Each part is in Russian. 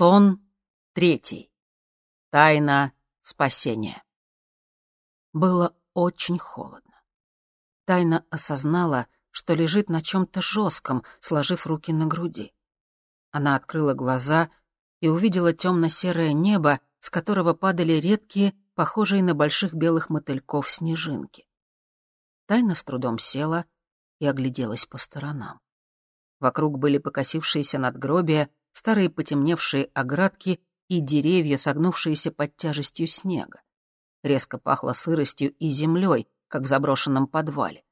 Сон третий. Тайна спасения. Было очень холодно. Тайна осознала, что лежит на чем-то жестком, сложив руки на груди. Она открыла глаза и увидела темно-серое небо, с которого падали редкие, похожие на больших белых мотыльков, снежинки. Тайна с трудом села и огляделась по сторонам. Вокруг были покосившиеся надгробия, старые потемневшие оградки и деревья, согнувшиеся под тяжестью снега. Резко пахло сыростью и землей, как в заброшенном подвале.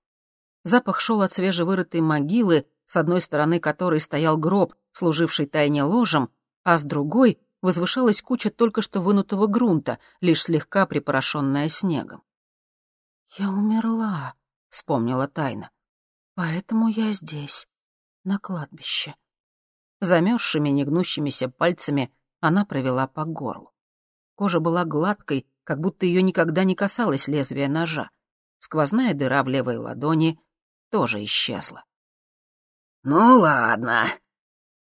Запах шел от свежевырытой могилы, с одной стороны которой стоял гроб, служивший тайне ложем, а с другой возвышалась куча только что вынутого грунта, лишь слегка припорошенная снегом. «Я умерла», — вспомнила тайна. «Поэтому я здесь, на кладбище». Замерзшими, негнущимися пальцами она провела по горлу. Кожа была гладкой, как будто ее никогда не касалось лезвия ножа. Сквозная дыра в левой ладони тоже исчезла. «Ну ладно,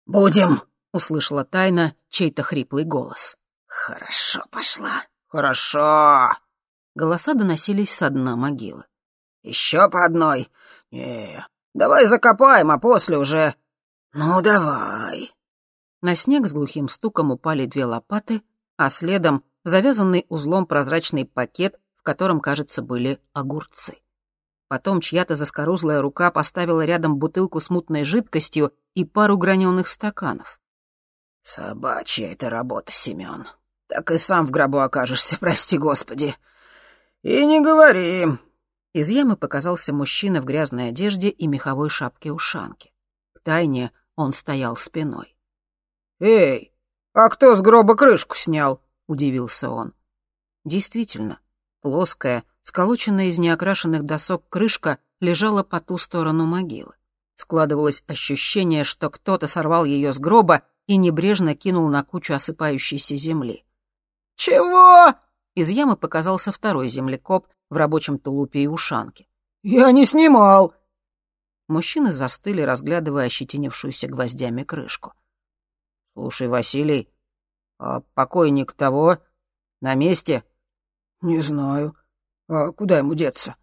будем», — услышала тайна чей-то хриплый голос. «Хорошо пошла, хорошо». Голоса доносились со дна могилы. «Еще по одной? Не, давай закопаем, а после уже «Ну, давай». На снег с глухим стуком упали две лопаты, а следом завязанный узлом прозрачный пакет, в котором, кажется, были огурцы. Потом чья-то заскорузлая рука поставила рядом бутылку с мутной жидкостью и пару граненых стаканов. «Собачья это работа, Семен. Так и сам в гробу окажешься, прости господи. И не говори». Из ямы показался мужчина в грязной одежде и меховой шапке-ушанке. К тайне он стоял спиной. «Эй, а кто с гроба крышку снял?» — удивился он. Действительно, плоская, сколоченная из неокрашенных досок крышка лежала по ту сторону могилы. Складывалось ощущение, что кто-то сорвал ее с гроба и небрежно кинул на кучу осыпающейся земли. «Чего?» Из ямы показался второй землекоп в рабочем тулупе и ушанке. «Я не снимал!» Мужчины застыли, разглядывая ощетинившуюся гвоздями крышку. «Слушай, Василий, а покойник того на месте?» «Не знаю. А куда ему деться?»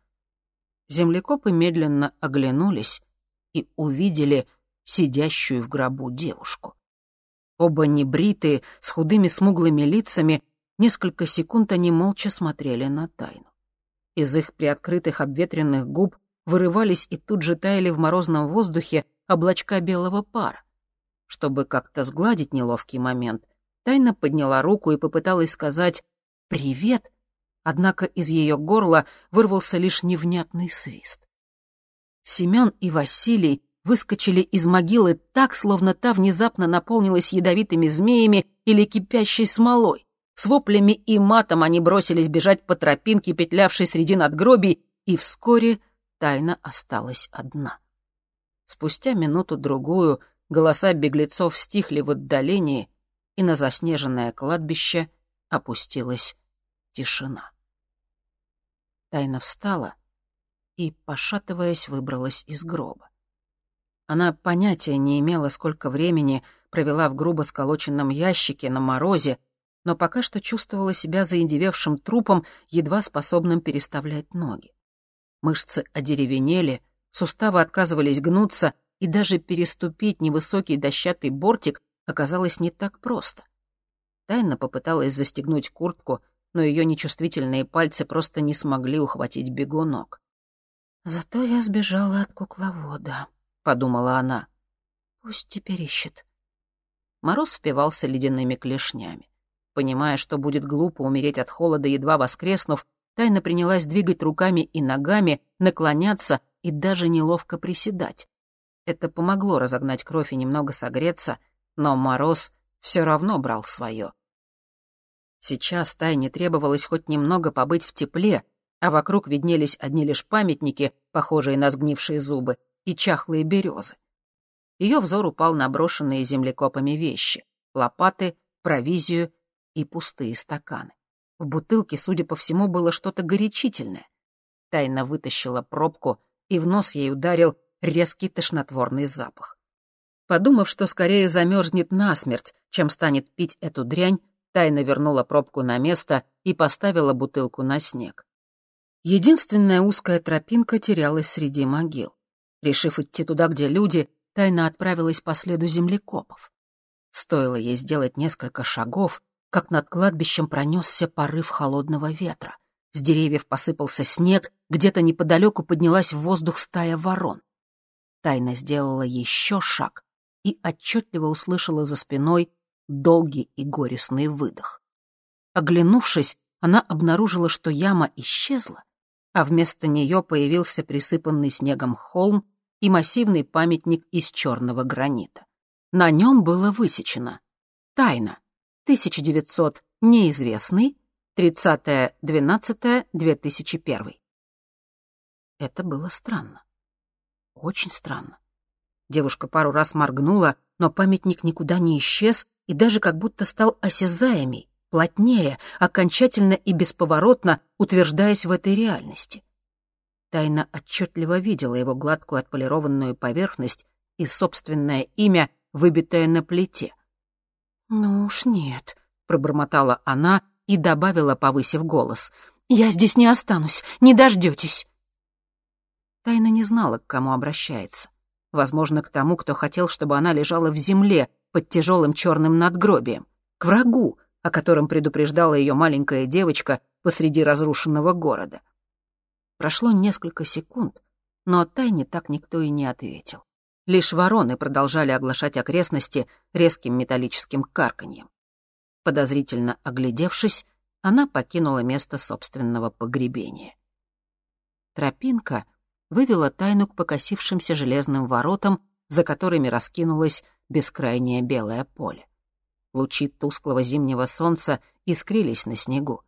Землекопы медленно оглянулись и увидели сидящую в гробу девушку. Оба небритые, с худыми смуглыми лицами, несколько секунд они молча смотрели на тайну. Из их приоткрытых обветренных губ вырывались и тут же таяли в морозном воздухе облачка белого пара. Чтобы как-то сгладить неловкий момент, Тайна подняла руку и попыталась сказать «Привет», однако из ее горла вырвался лишь невнятный свист. Семен и Василий выскочили из могилы так, словно та внезапно наполнилась ядовитыми змеями или кипящей смолой. С воплями и матом они бросились бежать по тропинке, петлявшей среди надгробий, и вскоре тайна осталась одна. Спустя минуту-другую голоса беглецов стихли в отдалении, и на заснеженное кладбище опустилась тишина. Тайна встала и, пошатываясь, выбралась из гроба. Она понятия не имела, сколько времени провела в грубо сколоченном ящике на морозе, но пока что чувствовала себя заиндевевшим трупом, едва способным переставлять ноги. Мышцы одеревенели, суставы отказывались гнуться, и даже переступить невысокий дощатый бортик оказалось не так просто. Тайна попыталась застегнуть куртку, но ее нечувствительные пальцы просто не смогли ухватить бегунок. «Зато я сбежала от кукловода», — подумала она. «Пусть теперь ищет». Мороз впивался ледяными клешнями. Понимая, что будет глупо умереть от холода, едва воскреснув, Тайна принялась двигать руками и ногами, наклоняться и даже неловко приседать. Это помогло разогнать кровь и немного согреться, но мороз все равно брал свое. Сейчас Тайне требовалось хоть немного побыть в тепле, а вокруг виднелись одни лишь памятники, похожие на сгнившие зубы, и чахлые березы. Ее взор упал на брошенные землекопами вещи — лопаты, провизию и пустые стаканы. В бутылке, судя по всему, было что-то горячительное. Тайна вытащила пробку, и в нос ей ударил резкий тошнотворный запах. Подумав, что скорее замерзнет насмерть, чем станет пить эту дрянь, тайно вернула пробку на место и поставила бутылку на снег. Единственная узкая тропинка терялась среди могил. Решив идти туда, где люди, тайна отправилась по следу землекопов. Стоило ей сделать несколько шагов, как над кладбищем пронесся порыв холодного ветра. С деревьев посыпался снег, где-то неподалеку поднялась в воздух стая ворон. Тайна сделала еще шаг и отчетливо услышала за спиной долгий и горестный выдох. Оглянувшись, она обнаружила, что яма исчезла, а вместо нее появился присыпанный снегом холм и массивный памятник из черного гранита. На нем было высечено «Тайна. 1900. Неизвестный. 30.12.2001». Это было странно. Очень странно. Девушка пару раз моргнула, но памятник никуда не исчез и даже как будто стал осязаемей, плотнее, окончательно и бесповоротно утверждаясь в этой реальности. Тайна отчетливо видела его гладкую отполированную поверхность и собственное имя, выбитое на плите. «Ну уж нет», — пробормотала она и добавила, повысив голос. «Я здесь не останусь, не дождетесь». Тайна не знала, к кому обращается. Возможно, к тому, кто хотел, чтобы она лежала в земле под тяжелым черным надгробием. К врагу, о котором предупреждала ее маленькая девочка посреди разрушенного города. Прошло несколько секунд, но Тайне так никто и не ответил. Лишь вороны продолжали оглашать окрестности резким металлическим карканьем. Подозрительно оглядевшись, она покинула место собственного погребения. Тропинка вывела тайну к покосившимся железным воротам, за которыми раскинулось бескрайнее белое поле. Лучи тусклого зимнего солнца искрились на снегу.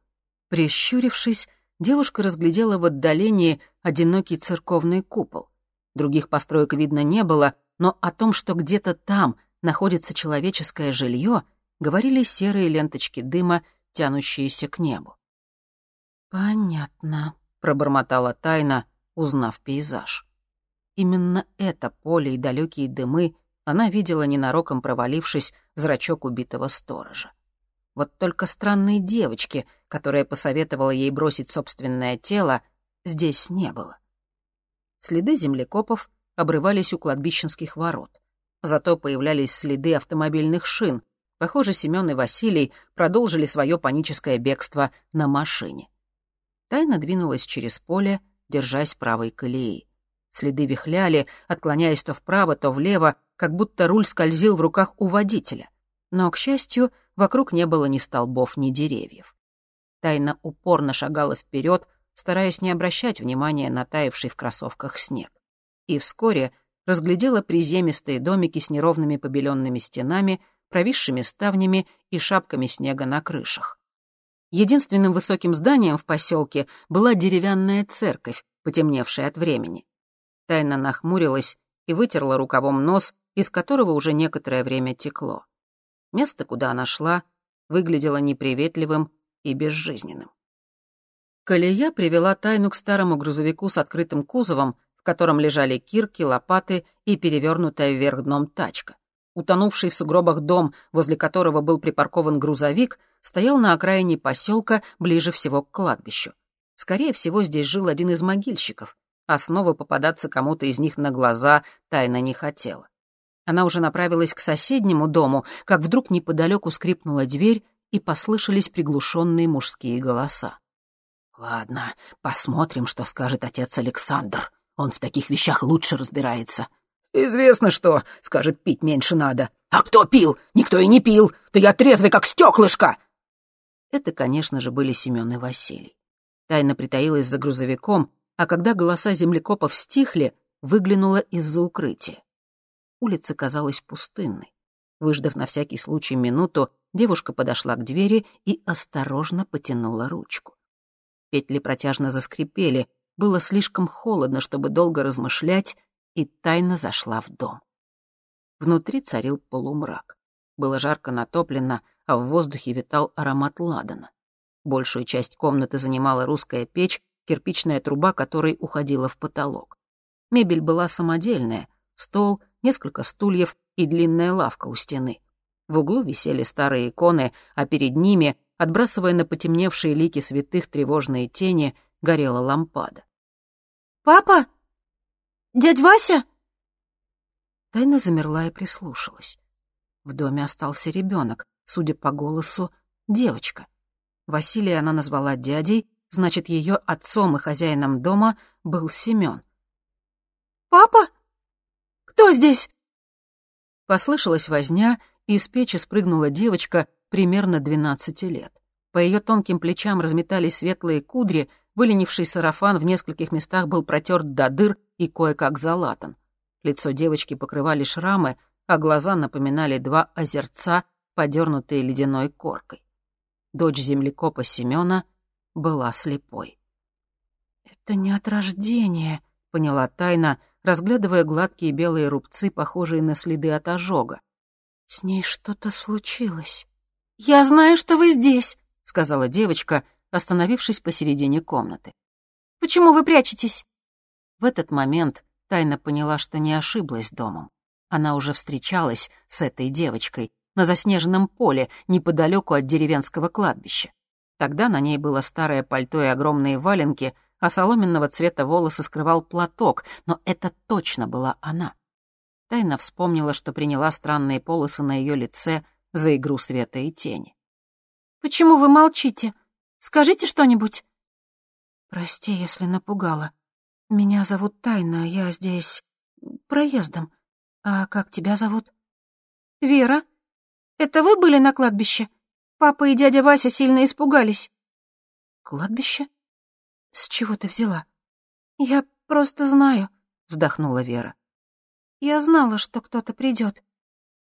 Прищурившись, девушка разглядела в отдалении одинокий церковный купол. Других построек видно не было, но о том, что где-то там находится человеческое жилье, говорили серые ленточки дыма, тянущиеся к небу. «Понятно», — пробормотала тайна, узнав пейзаж. Именно это поле и далекие дымы она видела ненароком провалившись зрачок убитого сторожа. Вот только странной девочки, которая посоветовала ей бросить собственное тело, здесь не было. Следы землекопов обрывались у кладбищенских ворот. Зато появлялись следы автомобильных шин. Похоже, Семён и Василий продолжили свое паническое бегство на машине. Тайна двинулась через поле, держась правой колеи. Следы вихляли, отклоняясь то вправо, то влево, как будто руль скользил в руках у водителя. Но, к счастью, вокруг не было ни столбов, ни деревьев. Тайна упорно шагала вперед, стараясь не обращать внимания на таявший в кроссовках снег. И вскоре разглядела приземистые домики с неровными побеленными стенами, провисшими ставнями и шапками снега на крышах. Единственным высоким зданием в поселке была деревянная церковь, потемневшая от времени. Тайна нахмурилась и вытерла рукавом нос, из которого уже некоторое время текло. Место, куда она шла, выглядело неприветливым и безжизненным. Колея привела Тайну к старому грузовику с открытым кузовом, в котором лежали кирки, лопаты и перевернутая вверх дном тачка. Утонувший в сугробах дом, возле которого был припаркован грузовик, стоял на окраине поселка ближе всего к кладбищу. Скорее всего, здесь жил один из могильщиков, а снова попадаться кому-то из них на глаза тайна не хотела. Она уже направилась к соседнему дому, как вдруг неподалеку скрипнула дверь, и послышались приглушенные мужские голоса. «Ладно, посмотрим, что скажет отец Александр. Он в таких вещах лучше разбирается». «Известно что. Скажет, пить меньше надо». «А кто пил? Никто и не пил. Да я трезвый, как стеклышко!» Это, конечно же, были Семен и Василий. Тайна притаилась за грузовиком, а когда голоса землекопов стихли, выглянула из-за укрытия. Улица казалась пустынной. Выждав на всякий случай минуту, девушка подошла к двери и осторожно потянула ручку. Петли протяжно заскрипели, было слишком холодно, чтобы долго размышлять, и тайно зашла в дом. Внутри царил полумрак. Было жарко натоплено, а в воздухе витал аромат ладана. Большую часть комнаты занимала русская печь, кирпичная труба которой уходила в потолок. Мебель была самодельная, стол, несколько стульев, и длинная лавка у стены. В углу висели старые иконы, а перед ними, отбрасывая на потемневшие лики святых тревожные тени, горела лампада. «Папа? Дядь Вася?» Тайна замерла и прислушалась. В доме остался ребенок, судя по голосу, девочка. Василия она назвала дядей, значит, ее отцом и хозяином дома был Семен. «Папа? Кто здесь?» Послышалась возня, и из печи спрыгнула девочка примерно двенадцати лет. По ее тонким плечам разметались светлые кудри, выленивший сарафан в нескольких местах был протерт до дыр и кое-как залатан. Лицо девочки покрывали шрамы, а глаза напоминали два озерца, подернутые ледяной коркой. Дочь землекопа Семена была слепой. «Это не от рождения», — поняла Тайна, разглядывая гладкие белые рубцы, похожие на следы от ожога. «С ней что-то случилось». «Я знаю, что вы здесь», — сказала девочка, остановившись посередине комнаты. «Почему вы прячетесь?» В этот момент Тайна поняла, что не ошиблась домом. Она уже встречалась с этой девочкой на заснеженном поле неподалеку от деревенского кладбища. Тогда на ней было старое пальто и огромные валенки, а соломенного цвета волосы скрывал платок, но это точно была она. Тайна вспомнила, что приняла странные полосы на ее лице за игру света и тени. «Почему вы молчите? Скажите что-нибудь?» «Прости, если напугала. Меня зовут Тайна, я здесь проездом. «А как тебя зовут?» «Вера. Это вы были на кладбище? Папа и дядя Вася сильно испугались». «Кладбище? С чего ты взяла?» «Я просто знаю», — вздохнула Вера. «Я знала, что кто-то придет.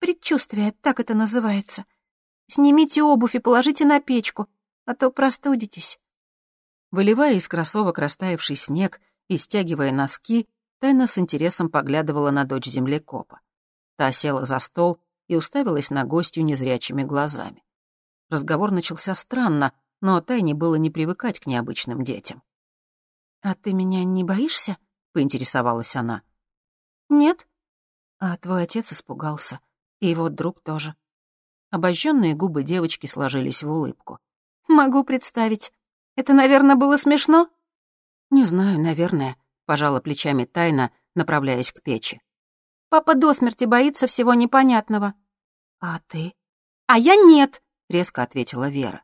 Предчувствие, так это называется. Снимите обувь и положите на печку, а то простудитесь». Выливая из кроссовок растаявший снег и стягивая носки, Тайна с интересом поглядывала на дочь землекопа. Та села за стол и уставилась на гостью незрячими глазами. Разговор начался странно, но Тайне было не привыкать к необычным детям. «А ты меня не боишься?» — поинтересовалась она. «Нет». А твой отец испугался. И его друг тоже. Обожженные губы девочки сложились в улыбку. «Могу представить. Это, наверное, было смешно?» «Не знаю, наверное пожала плечами тайна, направляясь к печи. «Папа до смерти боится всего непонятного». «А ты?» «А я нет», — резко ответила Вера.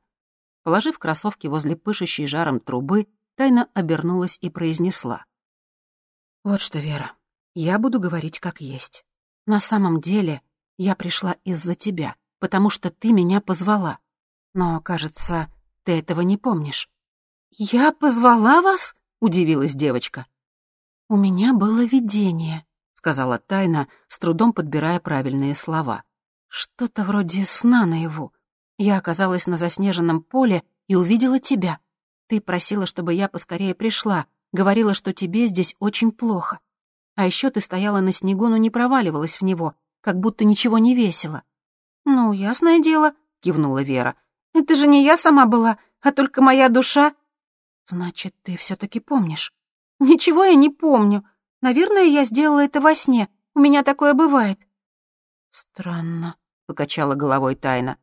Положив кроссовки возле пышущей жаром трубы, тайна обернулась и произнесла. «Вот что, Вера, я буду говорить как есть. На самом деле я пришла из-за тебя, потому что ты меня позвала. Но, кажется, ты этого не помнишь». «Я позвала вас?» — удивилась девочка. «У меня было видение», — сказала Тайна, с трудом подбирая правильные слова. «Что-то вроде сна наяву. Я оказалась на заснеженном поле и увидела тебя. Ты просила, чтобы я поскорее пришла, говорила, что тебе здесь очень плохо. А еще ты стояла на снегу, но не проваливалась в него, как будто ничего не весело». «Ну, ясное дело», — кивнула Вера. «Это же не я сама была, а только моя душа». «Значит, ты все таки помнишь?» «Ничего я не помню. Наверное, я сделала это во сне. У меня такое бывает». «Странно», — покачала головой Тайна.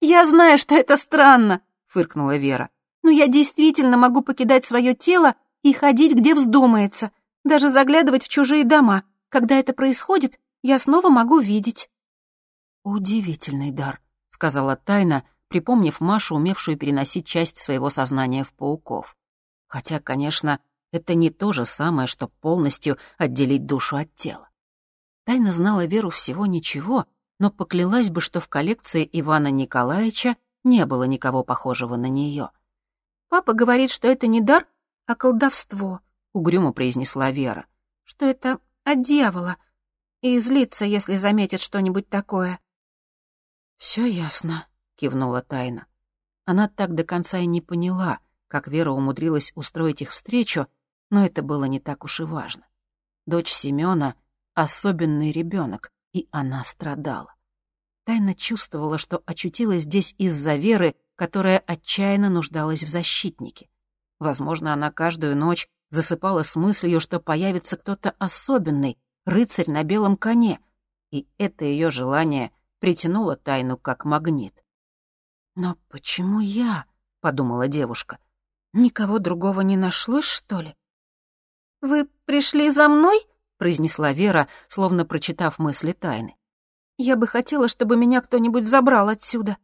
«Я знаю, что это странно», — фыркнула Вера. «Но я действительно могу покидать свое тело и ходить, где вздумается, даже заглядывать в чужие дома. Когда это происходит, я снова могу видеть». «Удивительный дар», — сказала Тайна, припомнив Машу, умевшую переносить часть своего сознания в пауков. Хотя, конечно, это не то же самое, что полностью отделить душу от тела. Тайна знала Веру всего ничего, но поклялась бы, что в коллекции Ивана Николаевича не было никого похожего на нее. «Папа говорит, что это не дар, а колдовство», — угрюмо произнесла Вера. «Что это от дьявола, и злится, если заметит что-нибудь такое». «Все ясно», — кивнула Тайна. Она так до конца и не поняла, как Вера умудрилась устроить их встречу, но это было не так уж и важно. Дочь Семёна — особенный ребёнок, и она страдала. Тайна чувствовала, что очутилась здесь из-за Веры, которая отчаянно нуждалась в защитнике. Возможно, она каждую ночь засыпала с мыслью, что появится кто-то особенный, рыцарь на белом коне. И это ее желание притянуло тайну как магнит. «Но почему я?» — подумала девушка. «Никого другого не нашлось, что ли?» «Вы пришли за мной?» — произнесла Вера, словно прочитав мысли тайны. «Я бы хотела, чтобы меня кто-нибудь забрал отсюда».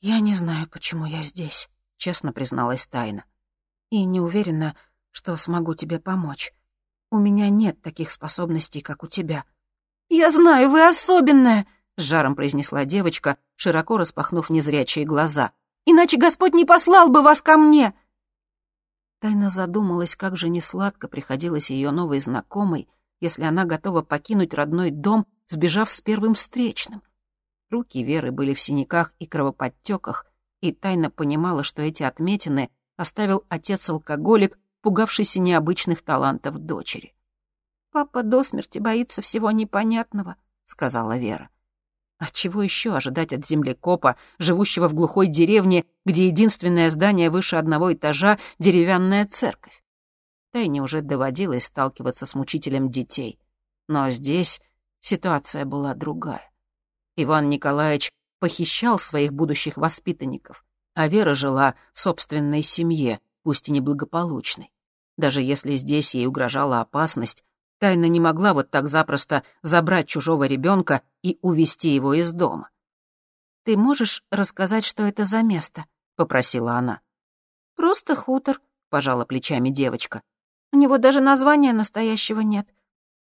«Я не знаю, почему я здесь», — честно призналась Тайна. «И не уверена, что смогу тебе помочь. У меня нет таких способностей, как у тебя». «Я знаю, вы особенная!» — с жаром произнесла девочка, широко распахнув незрячие глаза. «Иначе Господь не послал бы вас ко мне!» Тайна задумалась, как же несладко приходилось ее новой знакомой, если она готова покинуть родной дом, сбежав с первым встречным. Руки Веры были в синяках и кровоподтеках, и Тайна понимала, что эти отметины оставил отец-алкоголик, пугавшийся необычных талантов дочери. «Папа до смерти боится всего непонятного», — сказала Вера. А чего еще ожидать от землекопа, живущего в глухой деревне, где единственное здание выше одного этажа — деревянная церковь? Тайне уже доводилось сталкиваться с мучителем детей. Но здесь ситуация была другая. Иван Николаевич похищал своих будущих воспитанников, а Вера жила в собственной семье, пусть и неблагополучной. Даже если здесь ей угрожала опасность, Тайна не могла вот так запросто забрать чужого ребенка и увести его из дома. «Ты можешь рассказать, что это за место?» — попросила она. «Просто хутор», — пожала плечами девочка. «У него даже названия настоящего нет.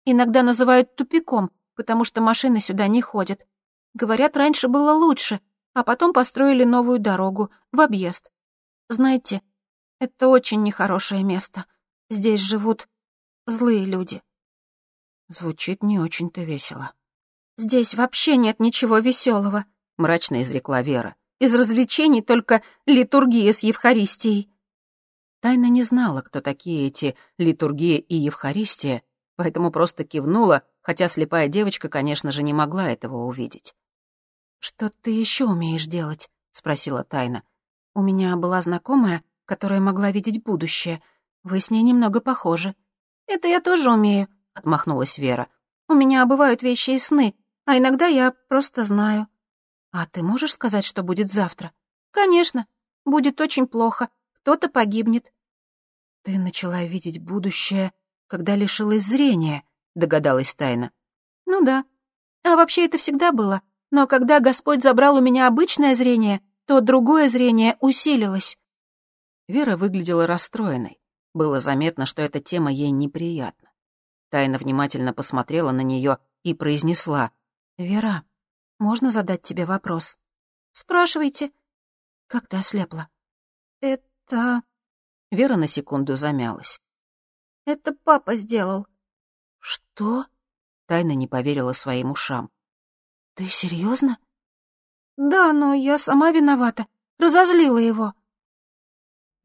Иногда называют тупиком, потому что машины сюда не ходят. Говорят, раньше было лучше, а потом построили новую дорогу в объезд. Знаете, это очень нехорошее место. Здесь живут злые люди. Звучит не очень-то весело. Здесь вообще нет ничего веселого, мрачно изрекла Вера. Из развлечений только литургия с Евхаристией. Тайна не знала, кто такие эти литургия и Евхаристия, поэтому просто кивнула, хотя слепая девочка, конечно же, не могла этого увидеть. «Что ты еще умеешь делать?» — спросила Тайна. «У меня была знакомая, которая могла видеть будущее. Вы с ней немного похожи». «Это я тоже умею», — отмахнулась Вера. «У меня бывают вещи и сны, а иногда я просто знаю». «А ты можешь сказать, что будет завтра?» «Конечно. Будет очень плохо. Кто-то погибнет». «Ты начала видеть будущее, когда лишилась зрения», — догадалась Тайна. «Ну да. А вообще это всегда было. Но когда Господь забрал у меня обычное зрение, то другое зрение усилилось». Вера выглядела расстроенной. Было заметно, что эта тема ей неприятна. Тайна внимательно посмотрела на нее и произнесла. «Вера, можно задать тебе вопрос?» «Спрашивайте». «Как ты ослепла?» «Это...» Вера на секунду замялась. «Это папа сделал». «Что?» Тайна не поверила своим ушам. «Ты серьезно? «Да, но я сама виновата. Разозлила его».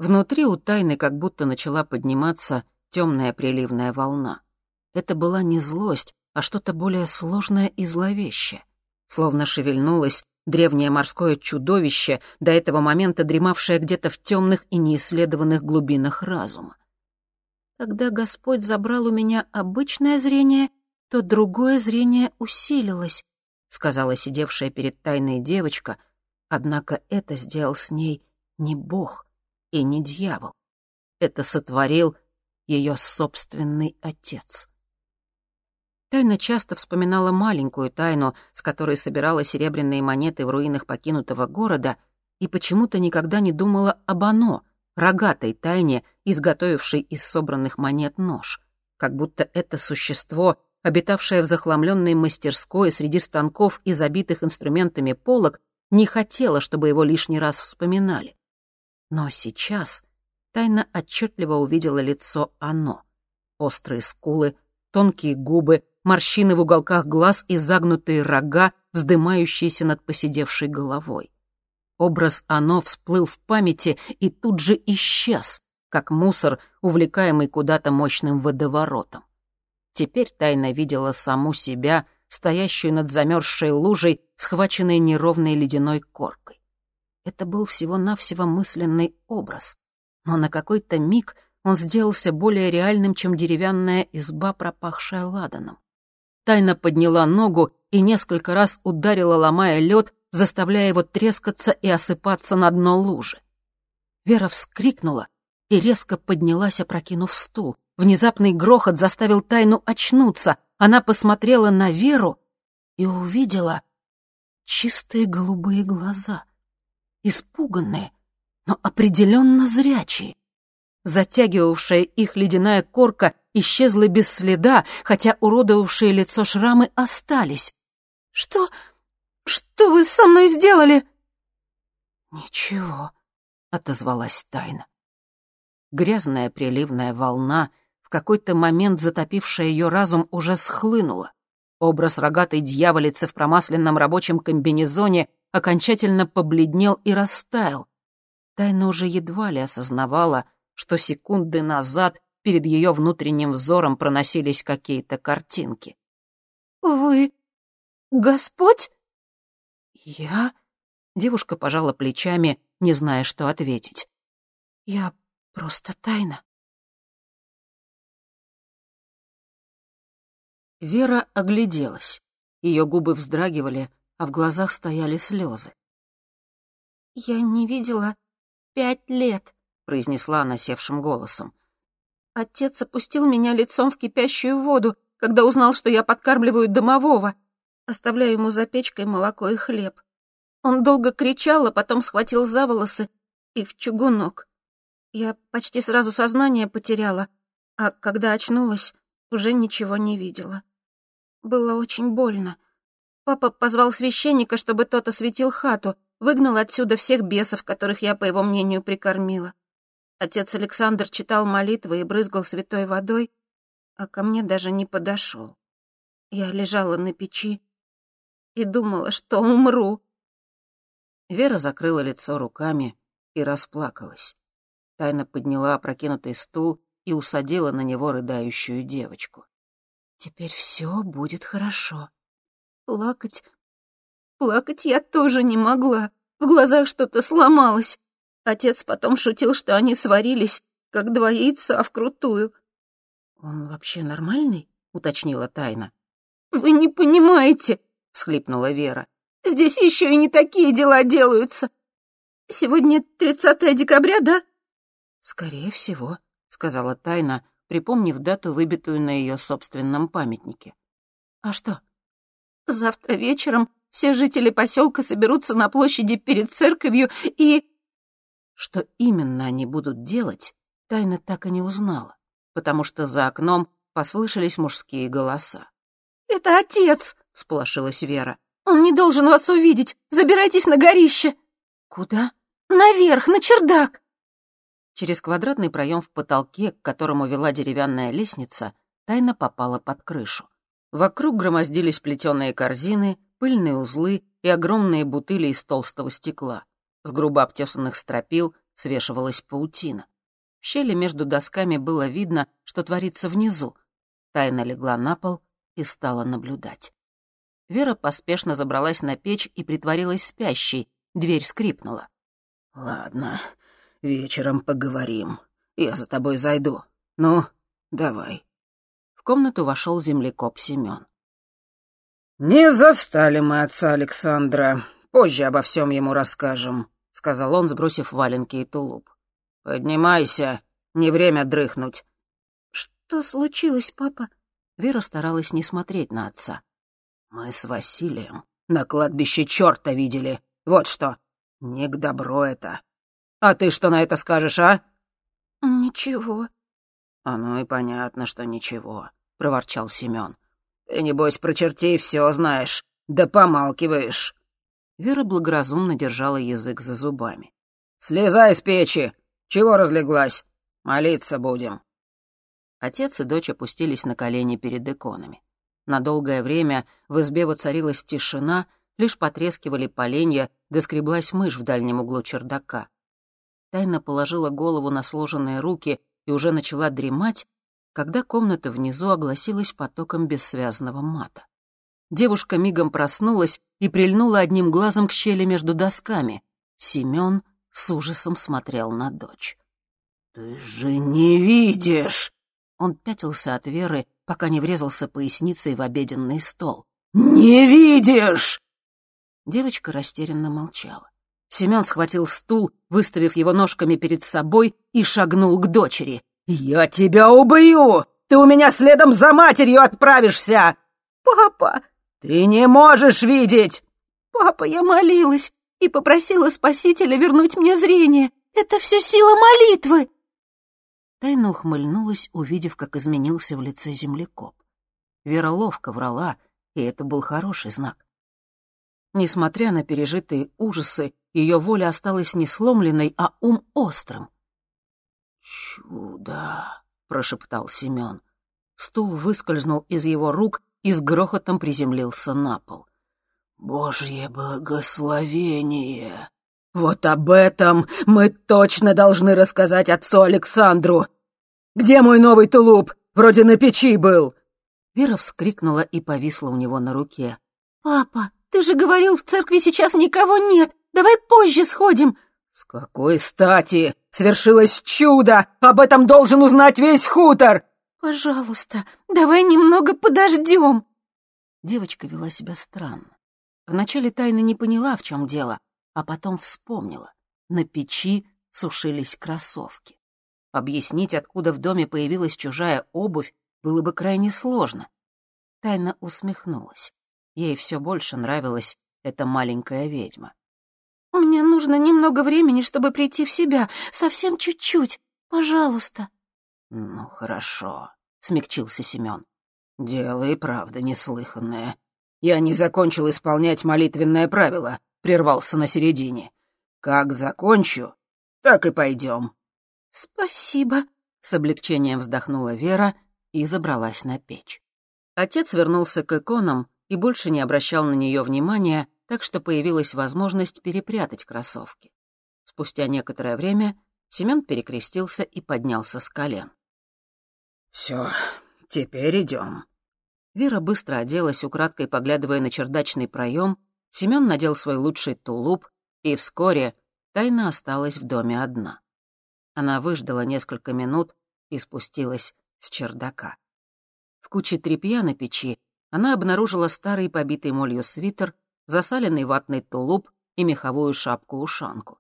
Внутри у Тайны как будто начала подниматься темная приливная волна. Это была не злость, а что-то более сложное и зловещее. Словно шевельнулось древнее морское чудовище, до этого момента дремавшее где-то в темных и неисследованных глубинах разума. Когда Господь забрал у меня обычное зрение, то другое зрение усилилось, сказала сидевшая перед тайной девочка, однако это сделал с ней не Бог и не дьявол. Это сотворил ее собственный отец. Тайна часто вспоминала маленькую тайну, с которой собирала серебряные монеты в руинах покинутого города, и почему-то никогда не думала об оно, рогатой тайне, изготовившей из собранных монет нож. Как будто это существо обитавшая в захламленной мастерской среди станков и забитых инструментами полок, не хотела, чтобы его лишний раз вспоминали. Но сейчас тайно отчетливо увидела лицо оно. Острые скулы, тонкие губы, морщины в уголках глаз и загнутые рога, вздымающиеся над посидевшей головой. Образ оно всплыл в памяти и тут же исчез, как мусор, увлекаемый куда-то мощным водоворотом. Теперь тайно видела саму себя, стоящую над замерзшей лужей, схваченной неровной ледяной коркой. Это был всего-навсего мысленный образ, но на какой-то миг он сделался более реальным, чем деревянная изба, пропахшая ладаном. Тайна подняла ногу и несколько раз ударила, ломая лед, заставляя его трескаться и осыпаться на дно лужи. Вера вскрикнула и резко поднялась, опрокинув стул. Внезапный грохот заставил Тайну очнуться. Она посмотрела на Веру и увидела чистые голубые глаза, испуганные, но определенно зрячие. Затягивавшая их ледяная корка исчезла без следа, хотя уродовавшие лицо шрамы остались. «Что... что вы со мной сделали?» «Ничего», — отозвалась тайна. Грязная приливная волна, в какой-то момент затопившая ее разум, уже схлынула. Образ рогатой дьяволицы в промасленном рабочем комбинезоне окончательно побледнел и растаял. Тайна уже едва ли осознавала, что секунды назад перед ее внутренним взором проносились какие-то картинки. «Вы... Господь?» «Я...» — девушка пожала плечами, не зная, что ответить. «Я просто тайна». Вера огляделась. Ее губы вздрагивали, а в глазах стояли слезы. «Я не видела пять лет», — произнесла она севшим голосом. «Отец опустил меня лицом в кипящую воду, когда узнал, что я подкармливаю домового. Оставляю ему за печкой молоко и хлеб. Он долго кричал, а потом схватил за волосы и в чугунок. Я почти сразу сознание потеряла, а когда очнулась, уже ничего не видела. Было очень больно. Папа позвал священника, чтобы тот осветил хату, выгнал отсюда всех бесов, которых я, по его мнению, прикормила. Отец Александр читал молитвы и брызгал святой водой, а ко мне даже не подошел. Я лежала на печи и думала, что умру. Вера закрыла лицо руками и расплакалась. Тайна подняла опрокинутый стул и усадила на него рыдающую девочку. Теперь все будет хорошо. Плакать... Плакать я тоже не могла. В глазах что-то сломалось. Отец потом шутил, что они сварились, как два яйца вкрутую. «Он вообще нормальный?» — уточнила Тайна. «Вы не понимаете!» — всхлипнула Вера. «Здесь еще и не такие дела делаются. Сегодня 30 декабря, да?» «Скорее всего», — сказала Тайна, припомнив дату, выбитую на ее собственном памятнике. «А что?» «Завтра вечером все жители поселка соберутся на площади перед церковью и...» Что именно они будут делать, Тайна так и не узнала, потому что за окном послышались мужские голоса. «Это отец!» — сполошилась Вера. «Он не должен вас увидеть! Забирайтесь на горище!» «Куда?» «Наверх, на чердак!» Через квадратный проем в потолке, к которому вела деревянная лестница, тайна попала под крышу. Вокруг громоздились плетеные корзины, пыльные узлы и огромные бутыли из толстого стекла. С грубо обтесанных стропил свешивалась паутина. В щели между досками было видно, что творится внизу. Тайна легла на пол и стала наблюдать. Вера поспешно забралась на печь и притворилась спящей. Дверь скрипнула. «Ладно, Вечером поговорим. Я за тобой зайду. Ну, давай». В комнату вошел землекоп Семен. «Не застали мы отца Александра. Позже обо всем ему расскажем», — сказал он, сбросив валенки и тулуп. «Поднимайся, не время дрыхнуть». «Что случилось, папа?» Вера старалась не смотреть на отца. «Мы с Василием на кладбище черта видели. Вот что. Не к добру это. А ты что на это скажешь, а?» «Ничего». «Оно и понятно, что ничего», — проворчал Семён. «Ты, небось, про чертей всё знаешь, да помалкиваешь». Вера благоразумно держала язык за зубами. «Слезай с печи! Чего разлеглась? Молиться будем». Отец и дочь опустились на колени перед иконами. На долгое время в избе воцарилась тишина, лишь потрескивали поленья, да скреблась мышь в дальнем углу чердака. Тайна положила голову на сложенные руки и уже начала дремать, когда комната внизу огласилась потоком бессвязного мата. Девушка мигом проснулась и прильнула одним глазом к щели между досками. Семён с ужасом смотрел на дочь. «Ты же не видишь!» Он пятился от Веры, пока не врезался поясницей в обеденный стол. «Не видишь!» Девочка растерянно молчала. Семен схватил стул, выставив его ножками перед собой, и шагнул к дочери. «Я тебя убью! Ты у меня следом за матерью отправишься!» «Папа!» «Ты не можешь видеть!» «Папа, я молилась и попросила Спасителя вернуть мне зрение. Это все сила молитвы!» Тайна ухмыльнулась, увидев, как изменился в лице землекоп. Вера ловко врала, и это был хороший знак. Несмотря на пережитые ужасы, ее воля осталась не сломленной, а ум острым. «Чудо!» — прошептал Семен. Стул выскользнул из его рук и с грохотом приземлился на пол. «Божье благословение! Вот об этом мы точно должны рассказать отцу Александру! Где мой новый тулуп? Вроде на печи был!» Вера вскрикнула и повисла у него на руке. «Папа, ты же говорил, в церкви сейчас никого нет! Давай позже сходим!» «С какой стати? Свершилось чудо! Об этом должен узнать весь хутор!» «Пожалуйста, давай немного подождем!» Девочка вела себя странно. Вначале тайна не поняла, в чем дело, а потом вспомнила. На печи сушились кроссовки. Объяснить, откуда в доме появилась чужая обувь, было бы крайне сложно. Тайна усмехнулась. Ей все больше нравилась эта маленькая ведьма. «Мне нужно немного времени, чтобы прийти в себя. Совсем чуть-чуть. Пожалуйста». «Ну, хорошо», — смягчился Семен. «Дело и правда неслыханное. Я не закончил исполнять молитвенное правило, прервался на середине. Как закончу, так и пойдем». «Спасибо», — с облегчением вздохнула Вера и забралась на печь. Отец вернулся к иконам и больше не обращал на нее внимания, так что появилась возможность перепрятать кроссовки. Спустя некоторое время Семен перекрестился и поднялся с колен. «Все, теперь идем». Вера быстро оделась, украдкой поглядывая на чердачный проем. Семен надел свой лучший тулуп, и вскоре тайна осталась в доме одна. Она выждала несколько минут и спустилась с чердака. В куче тряпья на печи она обнаружила старый побитый молью свитер, засаленный ватный тулуп и меховую шапку-ушанку.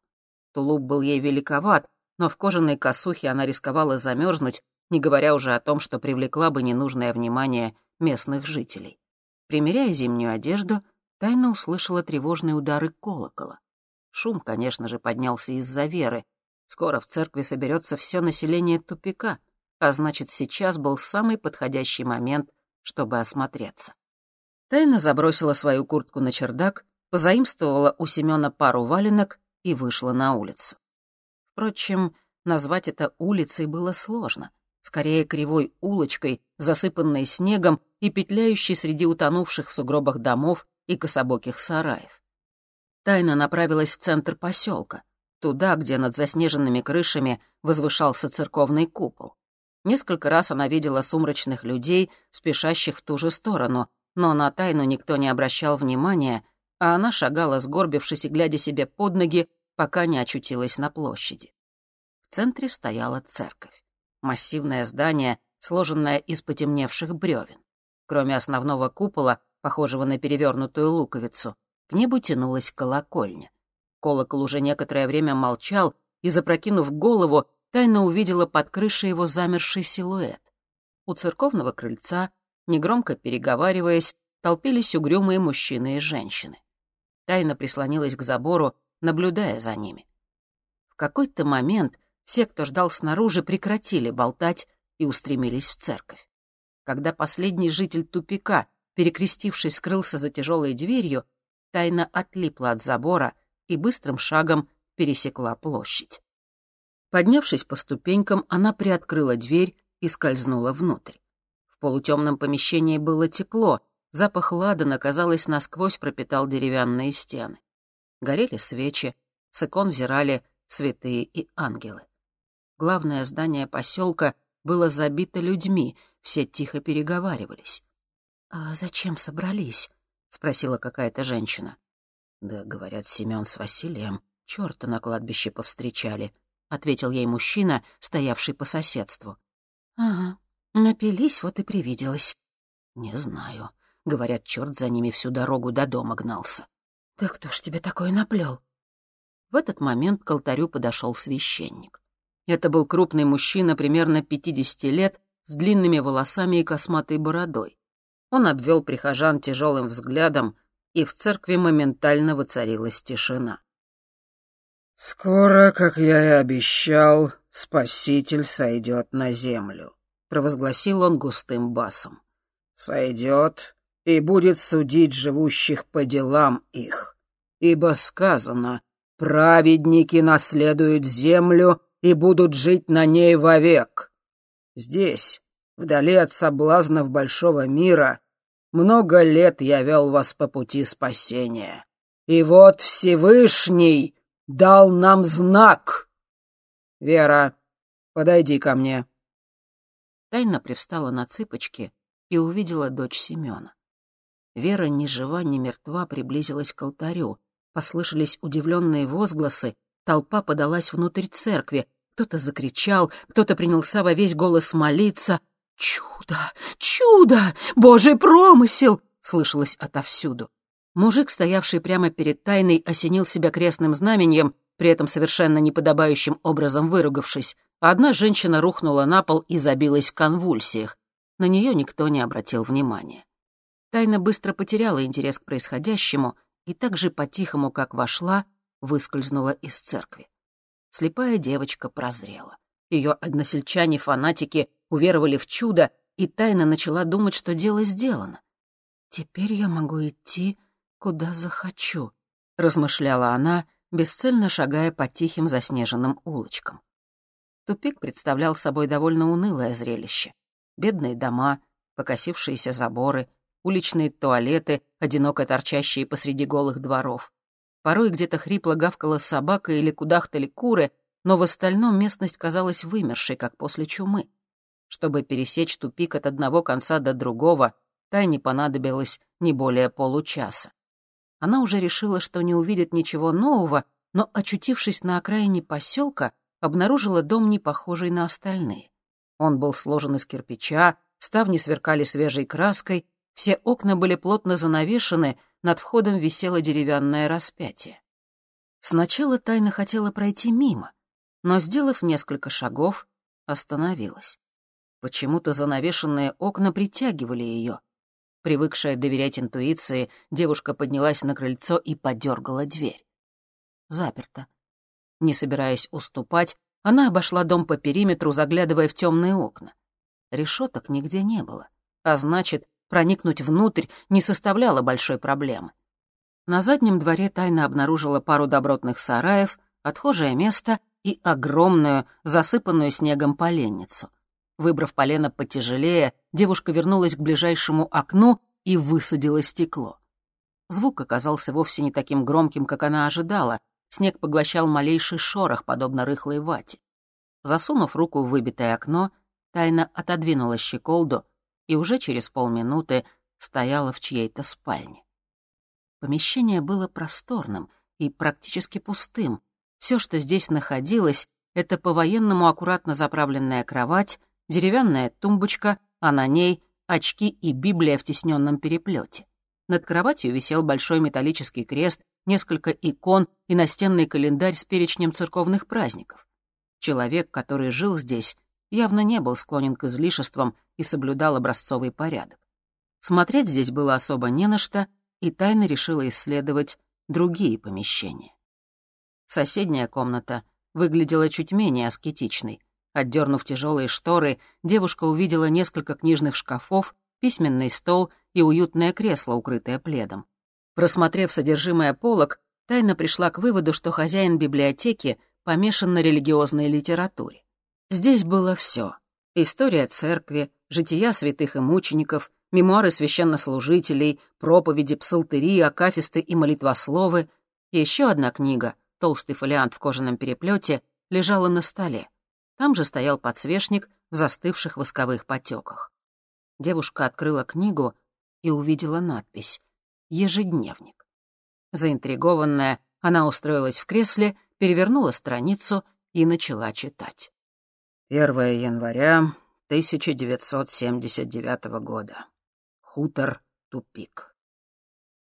Тулуп был ей великоват, но в кожаной косухе она рисковала замерзнуть, не говоря уже о том, что привлекла бы ненужное внимание местных жителей. Примеряя зимнюю одежду, тайно услышала тревожные удары колокола. Шум, конечно же, поднялся из-за веры. Скоро в церкви соберется все население тупика — а значит, сейчас был самый подходящий момент, чтобы осмотреться. Тайна забросила свою куртку на чердак, позаимствовала у Семёна пару валенок и вышла на улицу. Впрочем, назвать это улицей было сложно. Скорее, кривой улочкой, засыпанной снегом и петляющей среди утонувших в сугробах домов и кособоких сараев. Тайна направилась в центр поселка, туда, где над заснеженными крышами возвышался церковный купол. Несколько раз она видела сумрачных людей, спешащих в ту же сторону, но на тайну никто не обращал внимания, а она шагала, сгорбившись и глядя себе под ноги, пока не очутилась на площади. В центре стояла церковь. Массивное здание, сложенное из потемневших бревен. Кроме основного купола, похожего на перевернутую луковицу, к небу тянулась колокольня. Колокол уже некоторое время молчал и, запрокинув голову, тайно увидела под крышей его замерший силуэт. У церковного крыльца, негромко переговариваясь, толпились угрюмые мужчины и женщины. Тайна прислонилась к забору, наблюдая за ними. В какой-то момент все, кто ждал снаружи, прекратили болтать и устремились в церковь. Когда последний житель тупика, перекрестившись, скрылся за тяжелой дверью, Тайна отлипла от забора и быстрым шагом пересекла площадь. Поднявшись по ступенькам, она приоткрыла дверь и скользнула внутрь. Полутемном помещении было тепло, запах ладана, казалось, насквозь пропитал деревянные стены. Горели свечи, с икон взирали святые и ангелы. Главное здание поселка было забито людьми, все тихо переговаривались. «А зачем собрались?» — спросила какая-то женщина. «Да, говорят, Семен с Василием черта на кладбище повстречали», ответил ей мужчина, стоявший по соседству. «Ага, Напились, вот и привиделось. Не знаю. Говорят, черт за ними всю дорогу до дома гнался. Да кто ж тебе такое наплел? В этот момент к алтарю подошел священник. Это был крупный мужчина примерно 50 лет с длинными волосами и косматой бородой. Он обвел прихожан тяжелым взглядом, и в церкви моментально воцарилась тишина. «Скоро, как я и обещал, Спаситель сойдет на землю», — провозгласил он густым басом. «Сойдет и будет судить живущих по делам их. Ибо сказано, праведники наследуют землю и будут жить на ней вовек. Здесь, вдали от соблазнов большого мира, много лет я вел вас по пути спасения. И вот Всевышний дал нам знак. Вера, подойди ко мне. Тайна привстала на цыпочки и увидела дочь Семена. Вера ни жива, ни мертва приблизилась к алтарю. Послышались удивленные возгласы, толпа подалась внутрь церкви. Кто-то закричал, кто-то принялся во весь голос молиться. «Чудо! Чудо! Божий промысел!» — слышалось отовсюду. Мужик, стоявший прямо перед тайной, осенил себя крестным знаменем, при этом совершенно неподобающим образом выругавшись, одна женщина рухнула на пол и забилась в конвульсиях. На нее никто не обратил внимания. Тайна быстро потеряла интерес к происходящему и так же по-тихому, как вошла, выскользнула из церкви. Слепая девочка прозрела. Ее односельчане-фанатики уверовали в чудо, и Тайна начала думать, что дело сделано. «Теперь я могу идти, куда захочу», — размышляла она, бесцельно шагая по тихим заснеженным улочкам. Тупик представлял собой довольно унылое зрелище. Бедные дома, покосившиеся заборы — уличные туалеты, одиноко торчащие посреди голых дворов. Порой где-то хрипло гавкала собака или кудахтали куры, но в остальном местность казалась вымершей, как после чумы. Чтобы пересечь тупик от одного конца до другого, Тайне понадобилось не более получаса. Она уже решила, что не увидит ничего нового, но, очутившись на окраине поселка, обнаружила дом, не похожий на остальные. Он был сложен из кирпича, ставни сверкали свежей краской, все окна были плотно занавешены, над входом висело деревянное распятие. Сначала Тайна хотела пройти мимо, но, сделав несколько шагов, остановилась. Почему-то занавешенные окна притягивали ее. Привыкшая доверять интуиции, девушка поднялась на крыльцо и подергала дверь. Заперто. Не собираясь уступать, она обошла дом по периметру, заглядывая в темные окна. Решеток нигде не было, а значит, проникнуть внутрь не составляло большой проблемы. На заднем дворе тайно обнаружила пару добротных сараев, отхожее место и огромную, засыпанную снегом поленницу. Выбрав полено потяжелее, девушка вернулась к ближайшему окну и высадила стекло. Звук оказался вовсе не таким громким, как она ожидала. Снег поглощал малейший шорох, подобно рыхлой вате. Засунув руку в выбитое окно, тайно отодвинула щеколду и уже через полминуты стояла в чьей-то спальне. Помещение было просторным и практически пустым. Все, что здесь находилось, это по-военному аккуратно заправленная кровать, деревянная тумбочка, а на ней очки и Библия в тесненном переплете. Над кроватью висел большой металлический крест, несколько икон и настенный календарь с перечнем церковных праздников. Человек, который жил здесь, явно не был склонен к излишествам и соблюдал образцовый порядок. Смотреть здесь было особо не на что, и тайно решила исследовать другие помещения. Соседняя комната выглядела чуть менее аскетичной. Отдернув тяжелые шторы, девушка увидела несколько книжных шкафов, письменный стол и уютное кресло, укрытое пледом. Просмотрев содержимое полок, тайно пришла к выводу, что хозяин библиотеки помешан на религиозной литературе. Здесь было все: История церкви, жития святых и мучеников, мемуары священнослужителей, проповеди, псалтыри, акафисты и молитвословы. Еще одна книга, толстый фолиант в кожаном переплете, лежала на столе. Там же стоял подсвечник в застывших восковых потеках. Девушка открыла книгу и увидела надпись «Ежедневник». Заинтригованная, она устроилась в кресле, перевернула страницу и начала читать. 1 января 1979 года. Хутор Тупик.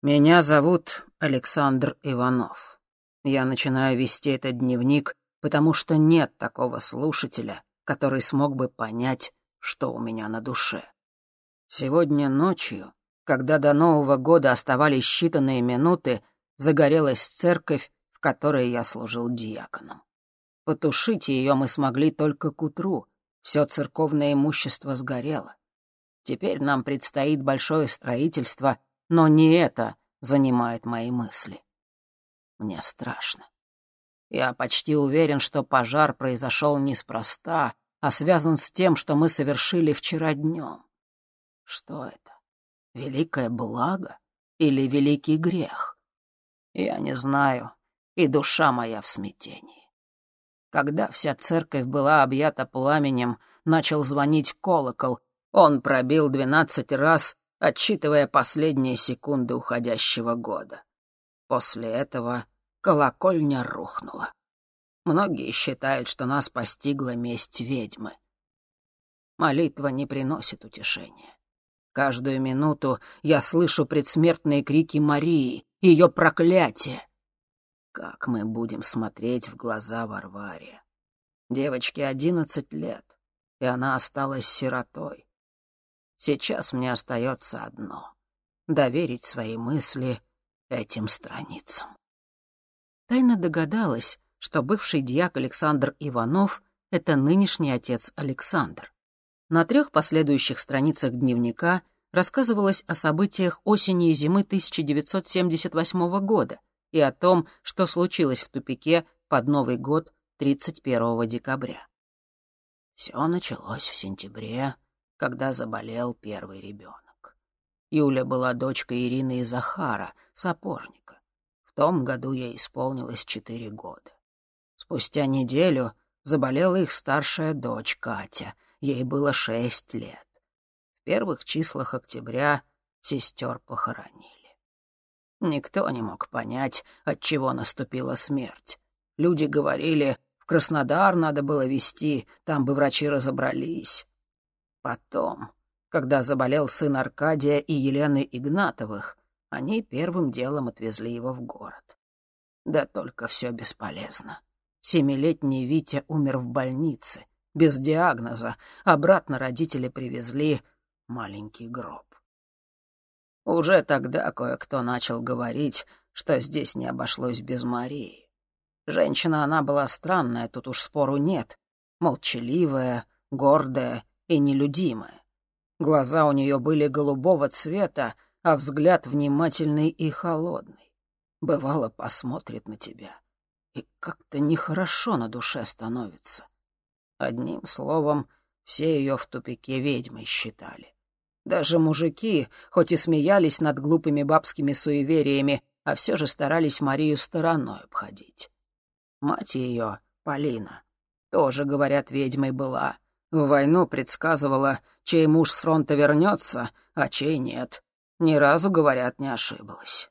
Меня зовут Александр Иванов. Я начинаю вести этот дневник, потому что нет такого слушателя, который смог бы понять, что у меня на душе. Сегодня ночью, когда до Нового года оставались считанные минуты, загорелась церковь, в которой я служил диаконом. Потушить ее мы смогли только к утру. Все церковное имущество сгорело. Теперь нам предстоит большое строительство, но не это занимает мои мысли. Мне страшно. Я почти уверен, что пожар произошел неспроста, а связан с тем, что мы совершили вчера днем. Что это? Великое благо или великий грех? Я не знаю, и душа моя в смятении. Когда вся церковь была объята пламенем, начал звонить колокол. Он пробил двенадцать раз, отсчитывая последние секунды уходящего года. После этого колокольня рухнула. Многие считают, что нас постигла месть ведьмы. Молитва не приносит утешения. Каждую минуту я слышу предсмертные крики Марии, ее проклятие. Как мы будем смотреть в глаза Варваре? Девочке одиннадцать лет, и она осталась сиротой. Сейчас мне остается одно — доверить свои мысли этим страницам. Тайна догадалась, что бывший дьяк Александр Иванов — это нынешний отец Александр. На трех последующих страницах дневника рассказывалось о событиях осени и зимы 1978 года и о том, что случилось в тупике под Новый год 31 декабря. Все началось в сентябре, когда заболел первый ребенок. Юля была дочкой Ирины и Захара, сапожника том году ей исполнилось четыре года. Спустя неделю заболела их старшая дочь Катя. Ей было шесть лет. В первых числах октября сестер похоронили. Никто не мог понять, от чего наступила смерть. Люди говорили, в Краснодар надо было везти, там бы врачи разобрались. Потом, когда заболел сын Аркадия и Елены Игнатовых, они первым делом отвезли его в город. Да только все бесполезно. Семилетний Витя умер в больнице, без диагноза. Обратно родители привезли маленький гроб. Уже тогда кое-кто начал говорить, что здесь не обошлось без Марии. Женщина она была странная, тут уж спору нет. Молчаливая, гордая и нелюдимая. Глаза у нее были голубого цвета, а взгляд внимательный и холодный. Бывало, посмотрит на тебя, и как-то нехорошо на душе становится. Одним словом, все ее в тупике ведьмой считали. Даже мужики, хоть и смеялись над глупыми бабскими суевериями, а все же старались Марию стороной обходить. Мать ее, Полина, тоже, говорят, ведьмой была. В войну предсказывала, чей муж с фронта вернется, а чей нет. Ни разу, говорят, не ошиблась.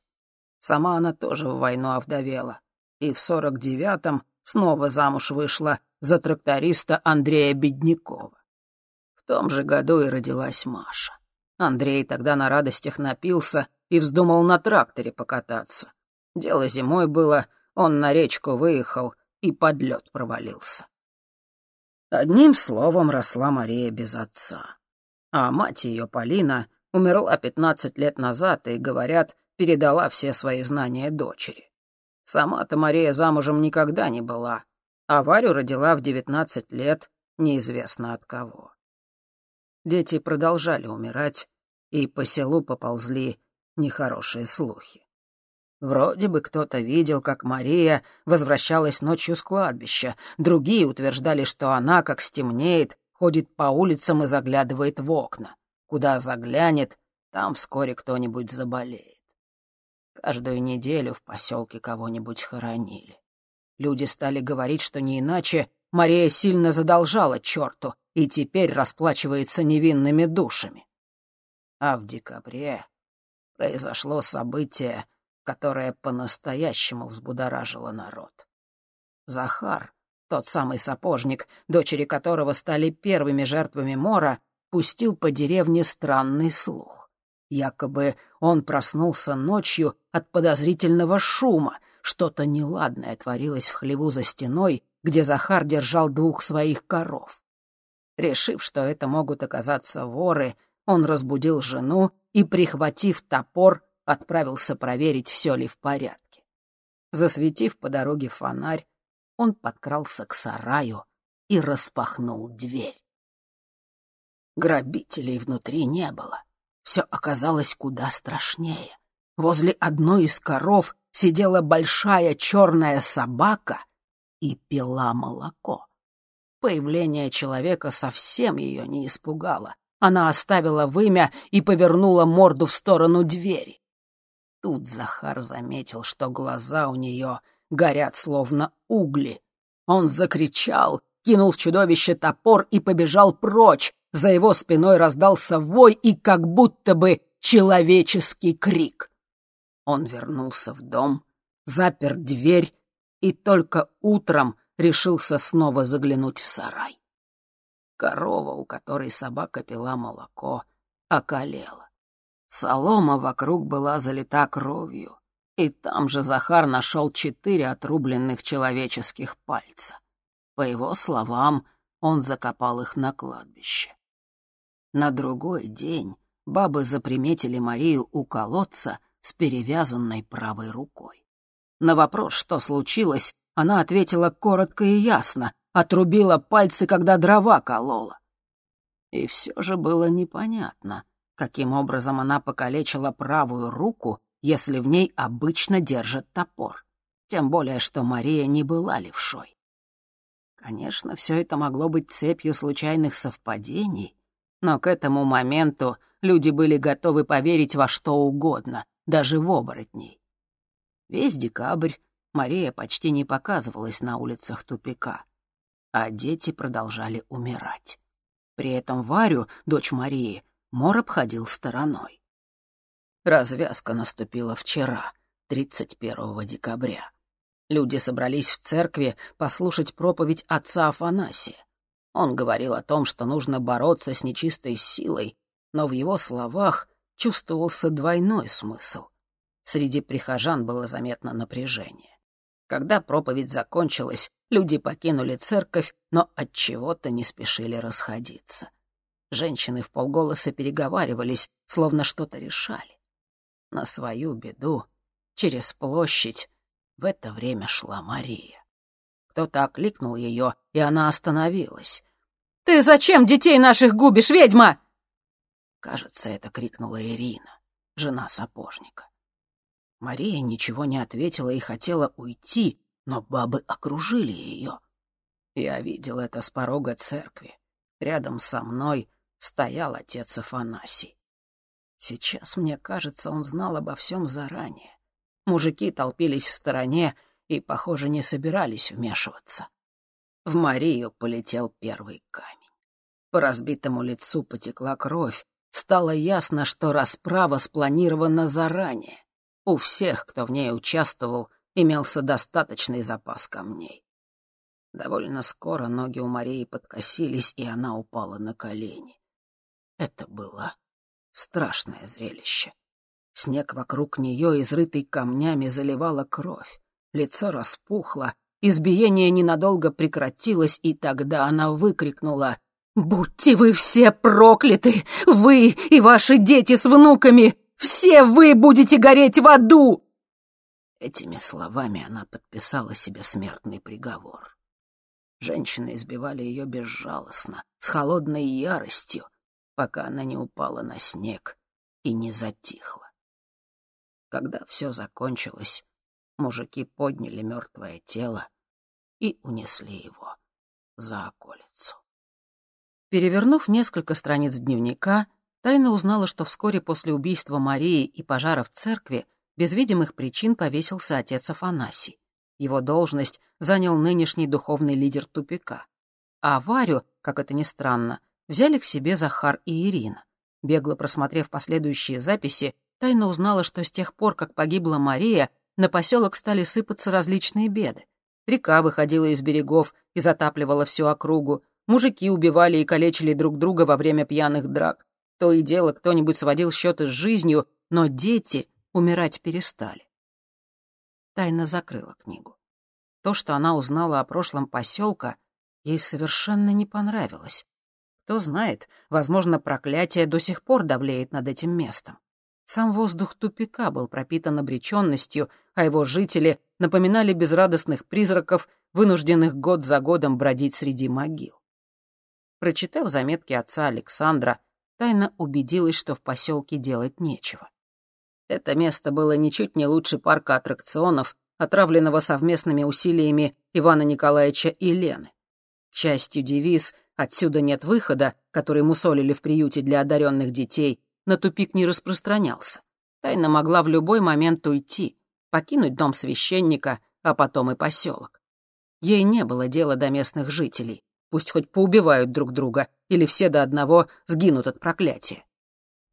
Сама она тоже в войну овдовела. И в сорок девятом снова замуж вышла за тракториста Андрея Беднякова. В том же году и родилась Маша. Андрей тогда на радостях напился и вздумал на тракторе покататься. Дело зимой было, он на речку выехал и под лед провалился. Одним словом, росла Мария без отца. А мать ее, Полина, Умерла пятнадцать лет назад и, говорят, передала все свои знания дочери. Сама-то Мария замужем никогда не была, а родила в девятнадцать лет неизвестно от кого. Дети продолжали умирать, и по селу поползли нехорошие слухи. Вроде бы кто-то видел, как Мария возвращалась ночью с кладбища. Другие утверждали, что она, как стемнеет, ходит по улицам и заглядывает в окна. Куда заглянет, там вскоре кто-нибудь заболеет. Каждую неделю в поселке кого-нибудь хоронили. Люди стали говорить, что не иначе Мария сильно задолжала черту и теперь расплачивается невинными душами. А в декабре произошло событие, которое по-настоящему взбудоражило народ. Захар, тот самый сапожник, дочери которого стали первыми жертвами Мора, пустил по деревне странный слух. Якобы он проснулся ночью от подозрительного шума, что-то неладное творилось в хлеву за стеной, где Захар держал двух своих коров. Решив, что это могут оказаться воры, он разбудил жену и, прихватив топор, отправился проверить, все ли в порядке. Засветив по дороге фонарь, он подкрался к сараю и распахнул дверь. Грабителей внутри не было. Все оказалось куда страшнее. Возле одной из коров сидела большая черная собака и пила молоко. Появление человека совсем ее не испугало. Она оставила вымя и повернула морду в сторону двери. Тут Захар заметил, что глаза у нее горят словно угли. Он закричал, кинул в чудовище топор и побежал прочь. За его спиной раздался вой и как будто бы человеческий крик. Он вернулся в дом, запер дверь и только утром решился снова заглянуть в сарай. Корова, у которой собака пила молоко, околела. Солома вокруг была залита кровью, и там же Захар нашел четыре отрубленных человеческих пальца. По его словам, он закопал их на кладбище. На другой день бабы заприметили Марию у колодца с перевязанной правой рукой. На вопрос, что случилось, она ответила коротко и ясно, отрубила пальцы, когда дрова колола. И все же было непонятно, каким образом она покалечила правую руку, если в ней обычно держит топор. Тем более, что Мария не была левшой. Конечно, все это могло быть цепью случайных совпадений, но к этому моменту люди были готовы поверить во что угодно, даже в оборотней. Весь декабрь Мария почти не показывалась на улицах тупика, а дети продолжали умирать. При этом Варю, дочь Марии, Мор обходил стороной. Развязка наступила вчера, 31 декабря. Люди собрались в церкви послушать проповедь отца Афанасия. Он говорил о том, что нужно бороться с нечистой силой, но в его словах чувствовался двойной смысл. Среди прихожан было заметно напряжение. Когда проповедь закончилась, люди покинули церковь, но от чего-то не спешили расходиться. Женщины в полголоса переговаривались, словно что-то решали. На свою беду через площадь в это время шла Мария. Кто-то окликнул ее, и она остановилась. «Ты зачем детей наших губишь, ведьма?» Кажется, это крикнула Ирина, жена сапожника. Мария ничего не ответила и хотела уйти, но бабы окружили ее. Я видел это с порога церкви. Рядом со мной стоял отец Афанасий. Сейчас, мне кажется, он знал обо всем заранее. Мужики толпились в стороне и, похоже, не собирались вмешиваться. В Марию полетел первый камень. По разбитому лицу потекла кровь. Стало ясно, что расправа спланирована заранее. У всех, кто в ней участвовал, имелся достаточный запас камней. Довольно скоро ноги у Марии подкосились, и она упала на колени. Это было страшное зрелище. Снег вокруг нее, изрытый камнями, заливала кровь. Лицо распухло, избиение ненадолго прекратилось, и тогда она выкрикнула «Будьте вы все прокляты! Вы и ваши дети с внуками! Все вы будете гореть в аду!» Этими словами она подписала себе смертный приговор. Женщины избивали ее безжалостно, с холодной яростью, пока она не упала на снег и не затихла. Когда все закончилось, мужики подняли мертвое тело и унесли его за околицу. Перевернув несколько страниц дневника, Тайна узнала, что вскоре после убийства Марии и пожара в церкви без видимых причин повесился отец Афанасий. Его должность занял нынешний духовный лидер тупика. А Варю, как это ни странно, взяли к себе Захар и Ирина. Бегло просмотрев последующие записи, Тайна узнала, что с тех пор, как погибла Мария, на поселок стали сыпаться различные беды. Река выходила из берегов и затапливала всю округу. Мужики убивали и калечили друг друга во время пьяных драк. То и дело кто-нибудь сводил счеты с жизнью, но дети умирать перестали. Тайна закрыла книгу. То, что она узнала о прошлом поселка, ей совершенно не понравилось. Кто знает, возможно, проклятие до сих пор давлеет над этим местом. Сам воздух тупика был пропитан обреченностью, а его жители напоминали безрадостных призраков, вынужденных год за годом бродить среди могил. Прочитав заметки отца Александра, тайно убедилась, что в поселке делать нечего. Это место было ничуть не лучше парка аттракционов, отравленного совместными усилиями Ивана Николаевича и Лены. К счастью, девиз «Отсюда нет выхода», который мусолили в приюте для одаренных детей, на тупик не распространялся. Тайна могла в любой момент уйти, покинуть дом священника, а потом и поселок. Ей не было дела до местных жителей. Пусть хоть поубивают друг друга, или все до одного сгинут от проклятия.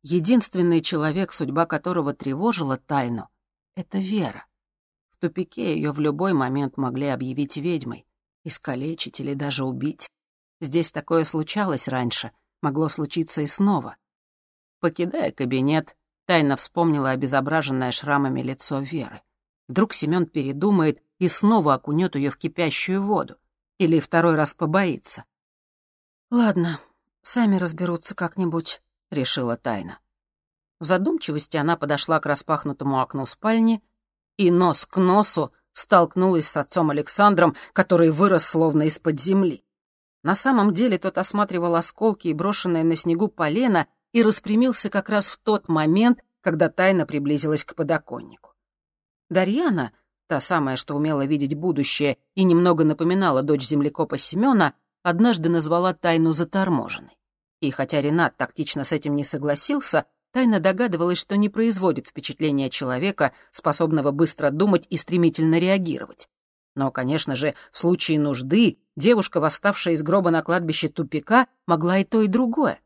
Единственный человек, судьба которого тревожила тайну, — это Вера. В тупике ее в любой момент могли объявить ведьмой, искалечить или даже убить. Здесь такое случалось раньше, могло случиться и снова. Покидая кабинет, тайно вспомнила обезображенное шрамами лицо Веры. Вдруг Семён передумает и снова окунет ее в кипящую воду. Или второй раз побоится. «Ладно, сами разберутся как-нибудь», — решила Тайна. В задумчивости она подошла к распахнутому окну спальни и нос к носу столкнулась с отцом Александром, который вырос словно из-под земли. На самом деле тот осматривал осколки и брошенные на снегу полено и распрямился как раз в тот момент, когда тайна приблизилась к подоконнику. Дарьяна, та самая, что умела видеть будущее и немного напоминала дочь землекопа Семена, однажды назвала тайну заторможенной. И хотя Ренат тактично с этим не согласился, тайна догадывалась, что не производит впечатления человека, способного быстро думать и стремительно реагировать. Но, конечно же, в случае нужды девушка, восставшая из гроба на кладбище тупика, могла и то, и другое.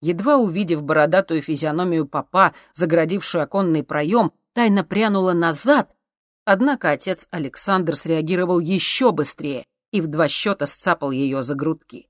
Едва увидев бородатую физиономию папа, загородившую оконный проем, тайно прянула назад. Однако отец Александр среагировал еще быстрее и в два счета сцапал ее за грудки.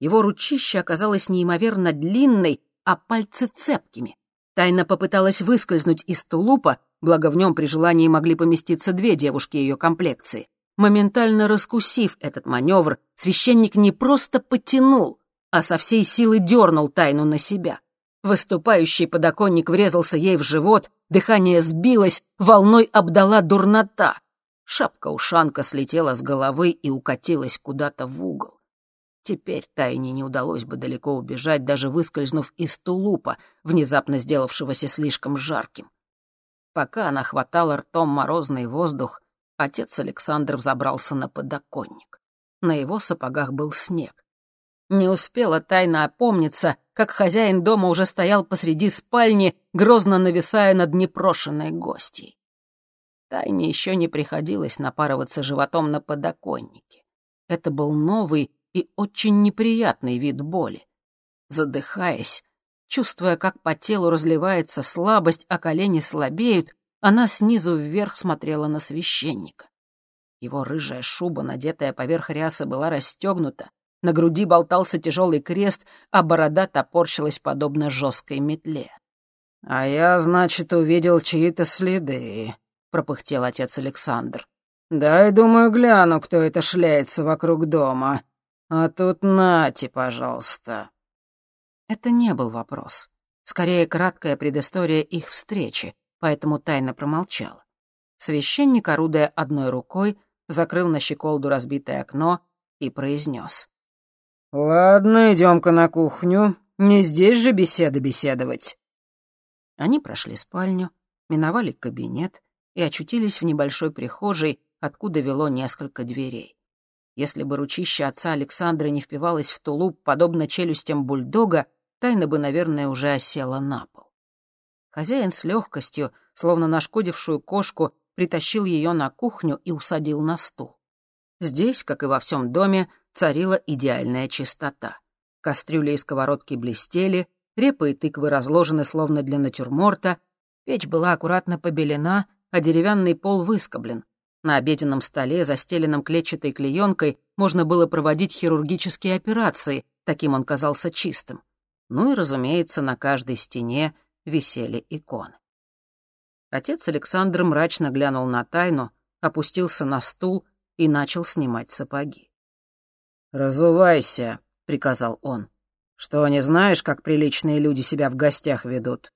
Его ручище оказалось неимоверно длинной, а пальцы цепкими. Тайна попыталась выскользнуть из тулупа, благо в нем при желании могли поместиться две девушки ее комплекции. Моментально раскусив этот маневр, священник не просто потянул, а со всей силы дернул тайну на себя. Выступающий подоконник врезался ей в живот, дыхание сбилось, волной обдала дурнота. Шапка-ушанка слетела с головы и укатилась куда-то в угол. Теперь Тайне не удалось бы далеко убежать, даже выскользнув из тулупа, внезапно сделавшегося слишком жарким. Пока она хватала ртом морозный воздух, отец Александр взобрался на подоконник. На его сапогах был снег. Не успела тайно опомниться, как хозяин дома уже стоял посреди спальни, грозно нависая над непрошенной гостьей. Тайне еще не приходилось напарываться животом на подоконнике. Это был новый и очень неприятный вид боли. Задыхаясь, чувствуя, как по телу разливается слабость, а колени слабеют, она снизу вверх смотрела на священника. Его рыжая шуба, надетая поверх рясы, была расстегнута, на груди болтался тяжелый крест, а борода топорщилась подобно жесткой метле. «А я, значит, увидел чьи-то следы», — пропыхтел отец Александр. «Дай, думаю, гляну, кто это шляется вокруг дома. А тут нате, пожалуйста». Это не был вопрос. Скорее, краткая предыстория их встречи, поэтому тайно промолчала. Священник, орудуя одной рукой, закрыл на щеколду разбитое окно и произнес. «Ладно, идем-ка на кухню. Не здесь же беседы беседовать». Они прошли спальню, миновали кабинет и очутились в небольшой прихожей, откуда вело несколько дверей. Если бы ручище отца Александра не впивалось в тулуп, подобно челюстям бульдога, тайна бы, наверное, уже осела на пол. Хозяин с легкостью, словно нашкодившую кошку, притащил ее на кухню и усадил на стул. Здесь, как и во всем доме, царила идеальная чистота. Кастрюли и сковородки блестели, репы и тыквы разложены словно для натюрморта, печь была аккуратно побелена, а деревянный пол выскоблен. На обеденном столе, застеленном клетчатой клеенкой, можно было проводить хирургические операции, таким он казался чистым. Ну и, разумеется, на каждой стене висели иконы. Отец Александр мрачно глянул на тайну, опустился на стул и начал снимать сапоги. «Разувайся», — приказал он. «Что, не знаешь, как приличные люди себя в гостях ведут?»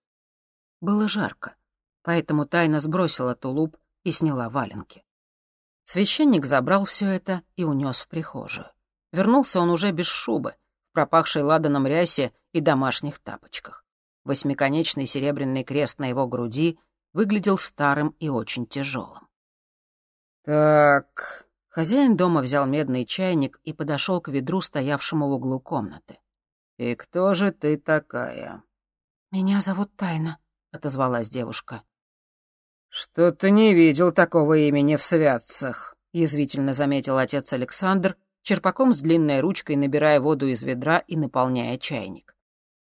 Было жарко, поэтому тайна сбросила тулуп и сняла валенки. Священник забрал все это и унес в прихожую. Вернулся он уже без шубы, в пропахшей ладаном рясе и домашних тапочках. Восьмиконечный серебряный крест на его груди выглядел старым и очень тяжелым. «Так...» Хозяин дома взял медный чайник и подошел к ведру, стоявшему в углу комнаты. «И кто же ты такая?» «Меня зовут Тайна», — отозвалась девушка. «Что-то не видел такого имени в святцах», — язвительно заметил отец Александр, черпаком с длинной ручкой набирая воду из ведра и наполняя чайник.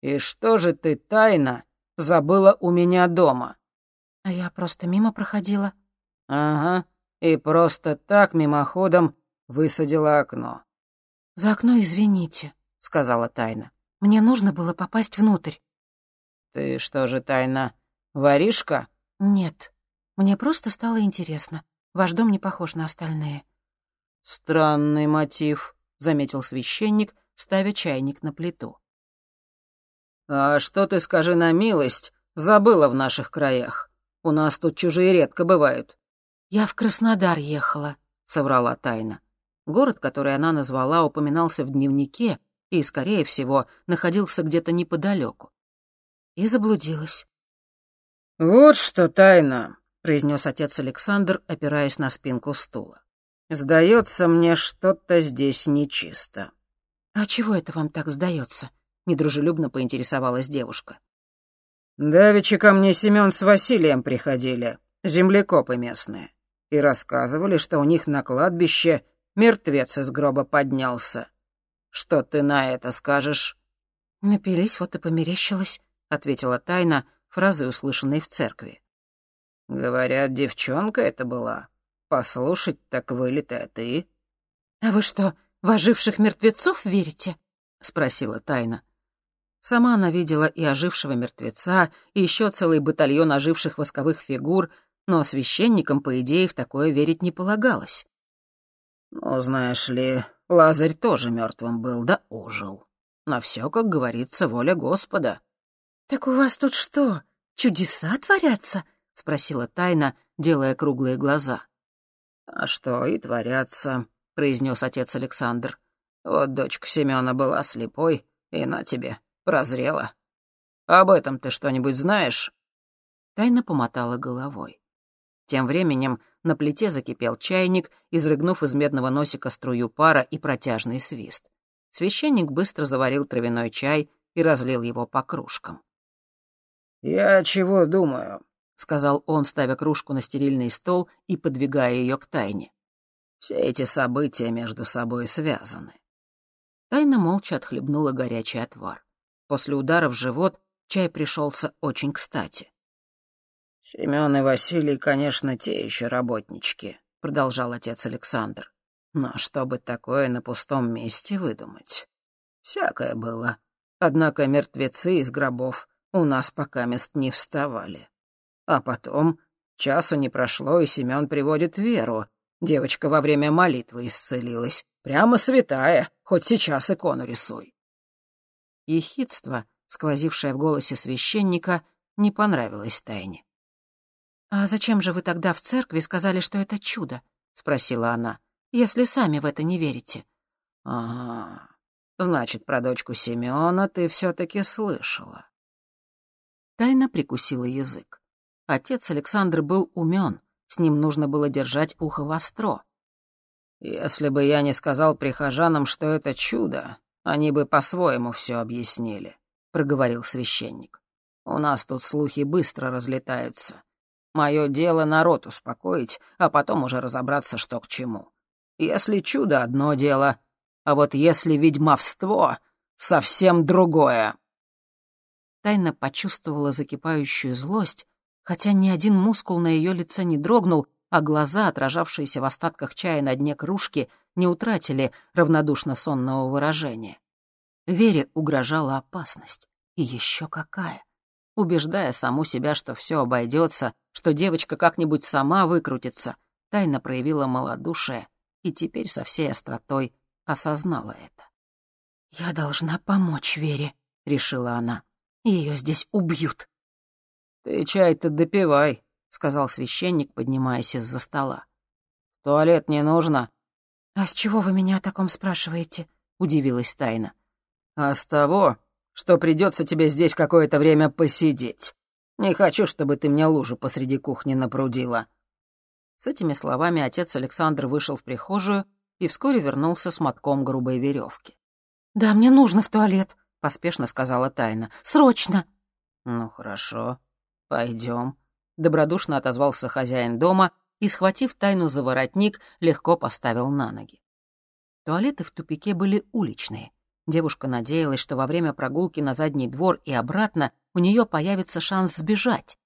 «И что же ты тайно забыла у меня дома?» «А я просто мимо проходила». «Ага, и просто так мимоходом высадила окно». «За окно извините», — сказала Тайна. «Мне нужно было попасть внутрь». «Ты что же, Тайна, воришка?» «Нет, мне просто стало интересно. Ваш дом не похож на остальные». «Странный мотив», — заметил священник, ставя чайник на плиту. «А что ты, скажи на милость, забыла в наших краях? У нас тут чужие редко бывают». «Я в Краснодар ехала», — соврала Тайна. Город, который она назвала, упоминался в дневнике и, скорее всего, находился где-то неподалеку. И заблудилась. «Вот что, Тайна», — произнес отец Александр, опираясь на спинку стула. «Сдается мне, что-то здесь нечисто». «А чего это вам так сдается?» — недружелюбно поинтересовалась девушка. «Давеча ко мне Семен с Василием приходили, землекопы местные, и рассказывали, что у них на кладбище мертвец из гроба поднялся. Что ты на это скажешь?» «Напились, вот и померещилась», — ответила Тайна, фразой, услышанной в церкви. «Говорят, девчонка это была. Послушать так вылитая ты». «А вы что, в оживших мертвецов верите?» — спросила Тайна. Сама она видела и ожившего мертвеца, и еще целый батальон оживших восковых фигур, но священникам, по идее, в такое верить не полагалось. «Ну, знаешь ли, Лазарь тоже мертвым был, да ожил. На все, как говорится, воля Господа». «Так у вас тут что, чудеса творятся?» — спросила Тайна, делая круглые глаза. «А что и творятся», — произнес отец Александр. «Вот дочка Семёна была слепой, и на тебе, прозрела. Об этом ты что-нибудь знаешь?» Тайна помотала головой. Тем временем на плите закипел чайник, изрыгнув из медного носика струю пара и протяжный свист. Священник быстро заварил травяной чай и разлил его по кружкам. «Я чего думаю?» — сказал он, ставя кружку на стерильный стол и подвигая ее к Тайне. «Все эти события между собой связаны». Тайна молча отхлебнула горячий отвар. После удара в живот чай пришелся очень кстати. «Семен и Василий, конечно, те еще работнички», — продолжал отец Александр. «Но чтобы такое на пустом месте выдумать? Всякое было. Однако мертвецы из гробов у нас пока мест не вставали. А потом часу не прошло, и Семен приводит Веру. Девочка во время молитвы исцелилась. Прямо святая, хоть сейчас икону рисуй. Ехидство, сквозившее в голосе священника, не понравилось Тайне. «А зачем же вы тогда в церкви сказали, что это чудо?» — спросила она. «Если сами в это не верите». «Ага, значит, про дочку Семена ты все-таки слышала». Тайна прикусила язык. Отец Александр был умен, с ним нужно было держать ухо востро. «Если бы я не сказал прихожанам, что это чудо, они бы по-своему все объяснили», — проговорил священник. «У нас тут слухи быстро разлетаются. Мое дело народ успокоить, а потом уже разобраться, что к чему. Если чудо — одно дело, а вот если ведьмовство — совсем другое». Тайна почувствовала закипающую злость, хотя ни один мускул на ее лице не дрогнул, а глаза, отражавшиеся в остатках чая на дне кружки, не утратили равнодушно сонного выражения. Вере угрожала опасность. И еще какая. Убеждая саму себя, что все обойдется, что девочка как-нибудь сама выкрутится, тайно проявила малодушие и теперь со всей остротой осознала это. «Я должна помочь Вере», — решила она. «Ее здесь убьют». «Ты чай-то допивай», — сказал священник, поднимаясь из-за стола. «В туалет не нужно». «А с чего вы меня о таком спрашиваете?» — удивилась Тайна. «А с того, что придется тебе здесь какое-то время посидеть. Не хочу, чтобы ты мне лужу посреди кухни напрудила». С этими словами отец Александр вышел в прихожую и вскоре вернулся с мотком грубой веревки. «Да, мне нужно в туалет», — поспешно сказала Тайна. «Срочно!» «Ну, хорошо. Пойдем», — добродушно отозвался хозяин дома и, схватив Тайну за воротник, легко поставил на ноги. Туалеты в тупике были уличные. Девушка надеялась, что во время прогулки на задний двор и обратно у нее появится шанс сбежать.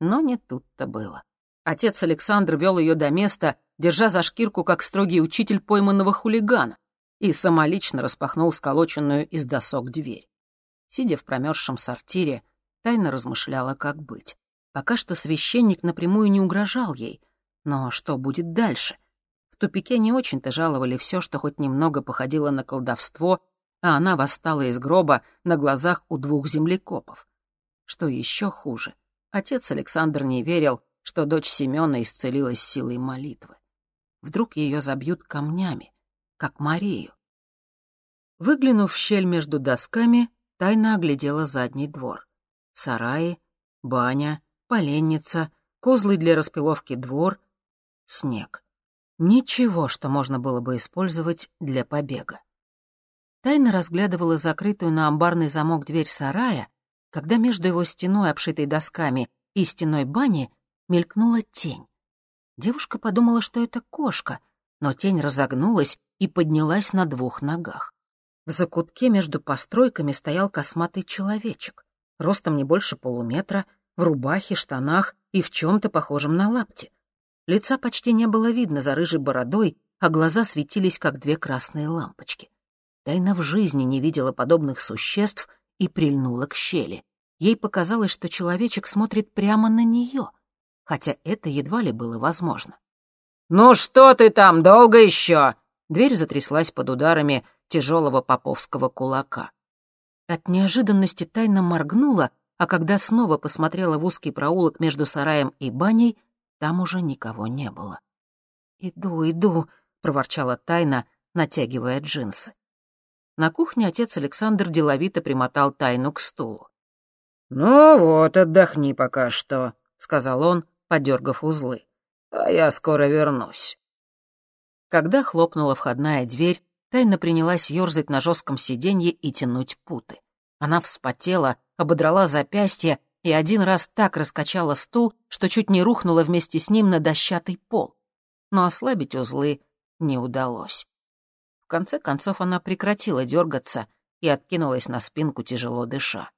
Но не тут-то было. Отец Александр вел ее до места, держа за шкирку, как строгий учитель пойманного хулигана и самолично распахнул сколоченную из досок дверь. Сидя в промерзшем сортире, тайно размышляла, как быть. Пока что священник напрямую не угрожал ей. Но что будет дальше? В тупике не очень-то жаловали все, что хоть немного походило на колдовство, а она восстала из гроба на глазах у двух землекопов. Что еще хуже, отец Александр не верил, что дочь Семена исцелилась силой молитвы. Вдруг ее забьют камнями, как Марию. Выглянув в щель между досками, тайно оглядела задний двор. Сараи, баня, поленница, козлы для распиловки двор, снег. Ничего, что можно было бы использовать для побега. Тайна разглядывала закрытую на амбарный замок дверь сарая, когда между его стеной, обшитой досками, и стеной бани мелькнула тень. Девушка подумала, что это кошка, но тень разогнулась и поднялась на двух ногах. В закутке между постройками стоял косматый человечек, ростом не больше полуметра, в рубахе, штанах и в чем-то похожем на лапти. Лица почти не было видно за рыжей бородой, а глаза светились, как две красные лампочки. Тайна в жизни не видела подобных существ и прильнула к щели. Ей показалось, что человечек смотрит прямо на нее, хотя это едва ли было возможно. «Ну что ты там, долго еще?» Дверь затряслась под ударами тяжелого поповского кулака. От неожиданности тайна моргнула, а когда снова посмотрела в узкий проулок между сараем и баней, там уже никого не было. «Иду, иду», — проворчала тайна, натягивая джинсы. На кухне отец Александр деловито примотал тайну к стулу. «Ну вот, отдохни пока что», — сказал он, подергав узлы. «А я скоро вернусь». Когда хлопнула входная дверь, Тайна принялась ёрзать на жестком сиденье и тянуть путы. Она вспотела, ободрала запястье и один раз так раскачала стул, что чуть не рухнула вместе с ним на дощатый пол. Но ослабить узлы не удалось. Конце концов она прекратила дергаться и откинулась на спинку, тяжело дыша.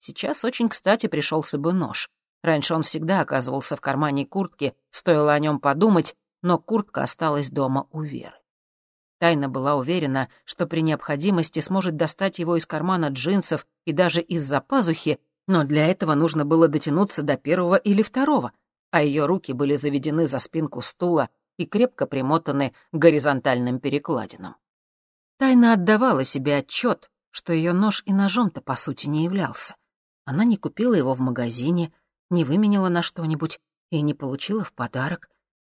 Сейчас очень кстати пришелся бы нож. Раньше он всегда оказывался в кармане куртки, стоило о нем подумать, но куртка осталась дома у Веры. Тайна была уверена, что при необходимости сможет достать его из кармана джинсов и даже из-за пазухи, но для этого нужно было дотянуться до первого или второго, а ее руки были заведены за спинку стула и крепко примотаны горизонтальным перекладинам. Тайна отдавала себе отчет, что ее нож и ножом-то по сути не являлся. Она не купила его в магазине, не выменила на что-нибудь и не получила в подарок.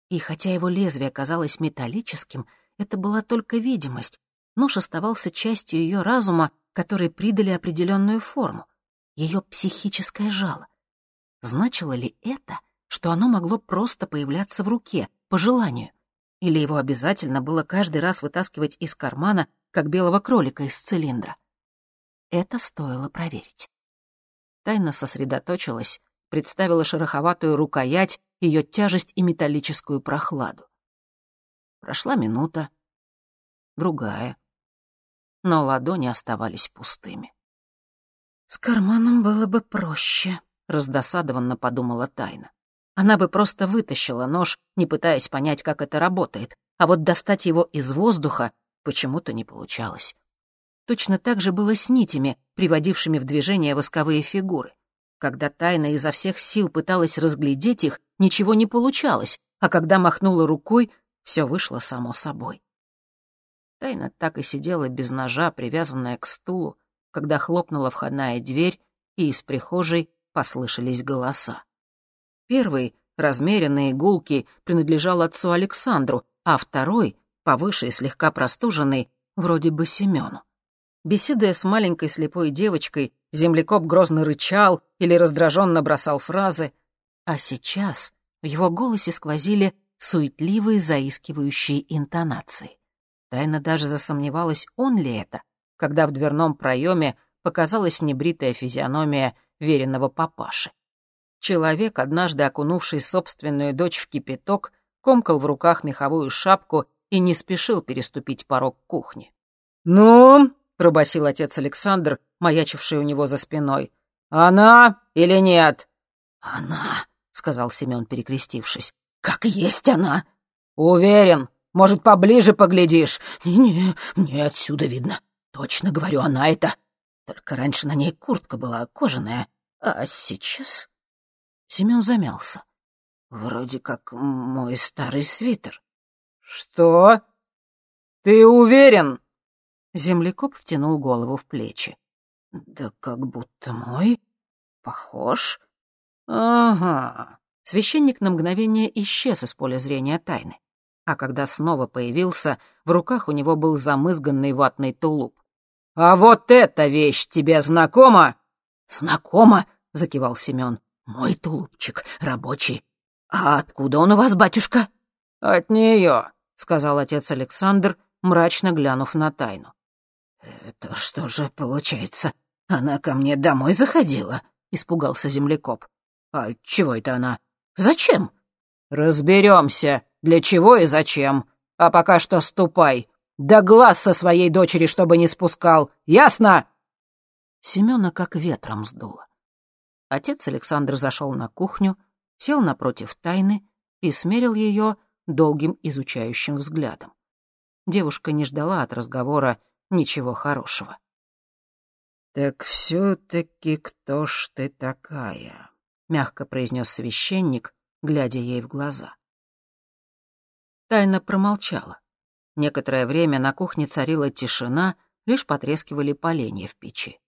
И хотя его лезвие казалось металлическим, это была только видимость. Нож оставался частью ее разума, которой придали определенную форму. Ее психическое жало. Значило ли это, что оно могло просто появляться в руке, по желанию? Или его обязательно было каждый раз вытаскивать из кармана, как белого кролика из цилиндра? Это стоило проверить. Тайна сосредоточилась, представила шероховатую рукоять ее тяжесть и металлическую прохладу. Прошла минута, другая, но ладони оставались пустыми. «С карманом было бы проще», — раздосадованно подумала Тайна. она бы просто вытащила нож, не пытаясь понять, как это работает, а вот достать его из воздуха почему-то не получалось. Точно так же было с нитями, приводившими в движение восковые фигуры. Когда тайна изо всех сил пыталась разглядеть их, ничего не получалось, а когда махнула рукой, все вышло само собой. Тайна так и сидела без ножа, привязанная к стулу, когда хлопнула входная дверь, и из прихожей послышались голоса. Первый, размеренный и гулкий, принадлежал отцу Александру, а второй, повыше и слегка простуженный, вроде бы Семену. Беседуя с маленькой слепой девочкой, землекоп грозно рычал или раздраженно бросал фразы, а сейчас в его голосе сквозили суетливые заискивающие интонации. Тайна даже засомневалась, он ли это, когда в дверном проеме показалась небритая физиономия веренного папаши. Человек, однажды окунувший собственную дочь в кипяток, комкал в руках меховую шапку и не спешил переступить порог кухни. «Ну?» — пробасил отец Александр, маячивший у него за спиной. «Она или нет?» «Она», — сказал Семен, перекрестившись. «Как есть она!» «Уверен. Может, поближе поглядишь?» «Не-не, мне отсюда видно. Точно говорю, она это. Только раньше на ней куртка была кожаная, а сейчас...» Семен замялся. «Вроде как мой старый свитер». «Что? Ты уверен?» Землекоп втянул голову в плечи. «Да как будто мой. Похож». «Ага». Священник на мгновение исчез из поля зрения тайны. А когда снова появился, в руках у него был замызганный ватный тулуп. «А вот эта вещь тебе знакома?» «Знакома», — закивал Семен. «Мой тулупчик рабочий. А откуда он у вас, батюшка?» «От нее», — сказал отец Александр, мрачно глянув на тайну. «Это что же получается? Она ко мне домой заходила?» — испугался землекоп. «А чего это она? Зачем?» «Разберемся, для чего и зачем. А пока что ступай. Да глаз со своей дочери, чтобы не спускал. Ясно?» Семена как ветром сдуло. Отец Александр зашел на кухню, сел напротив тайны и смерил ее долгим изучающим взглядом. Девушка не ждала от разговора ничего хорошего. «Так все-таки кто ж ты такая?» — мягко произнес священник, глядя ей в глаза. Тайна промолчала. Некоторое время на кухне царила тишина, лишь потрескивали поленья в печи.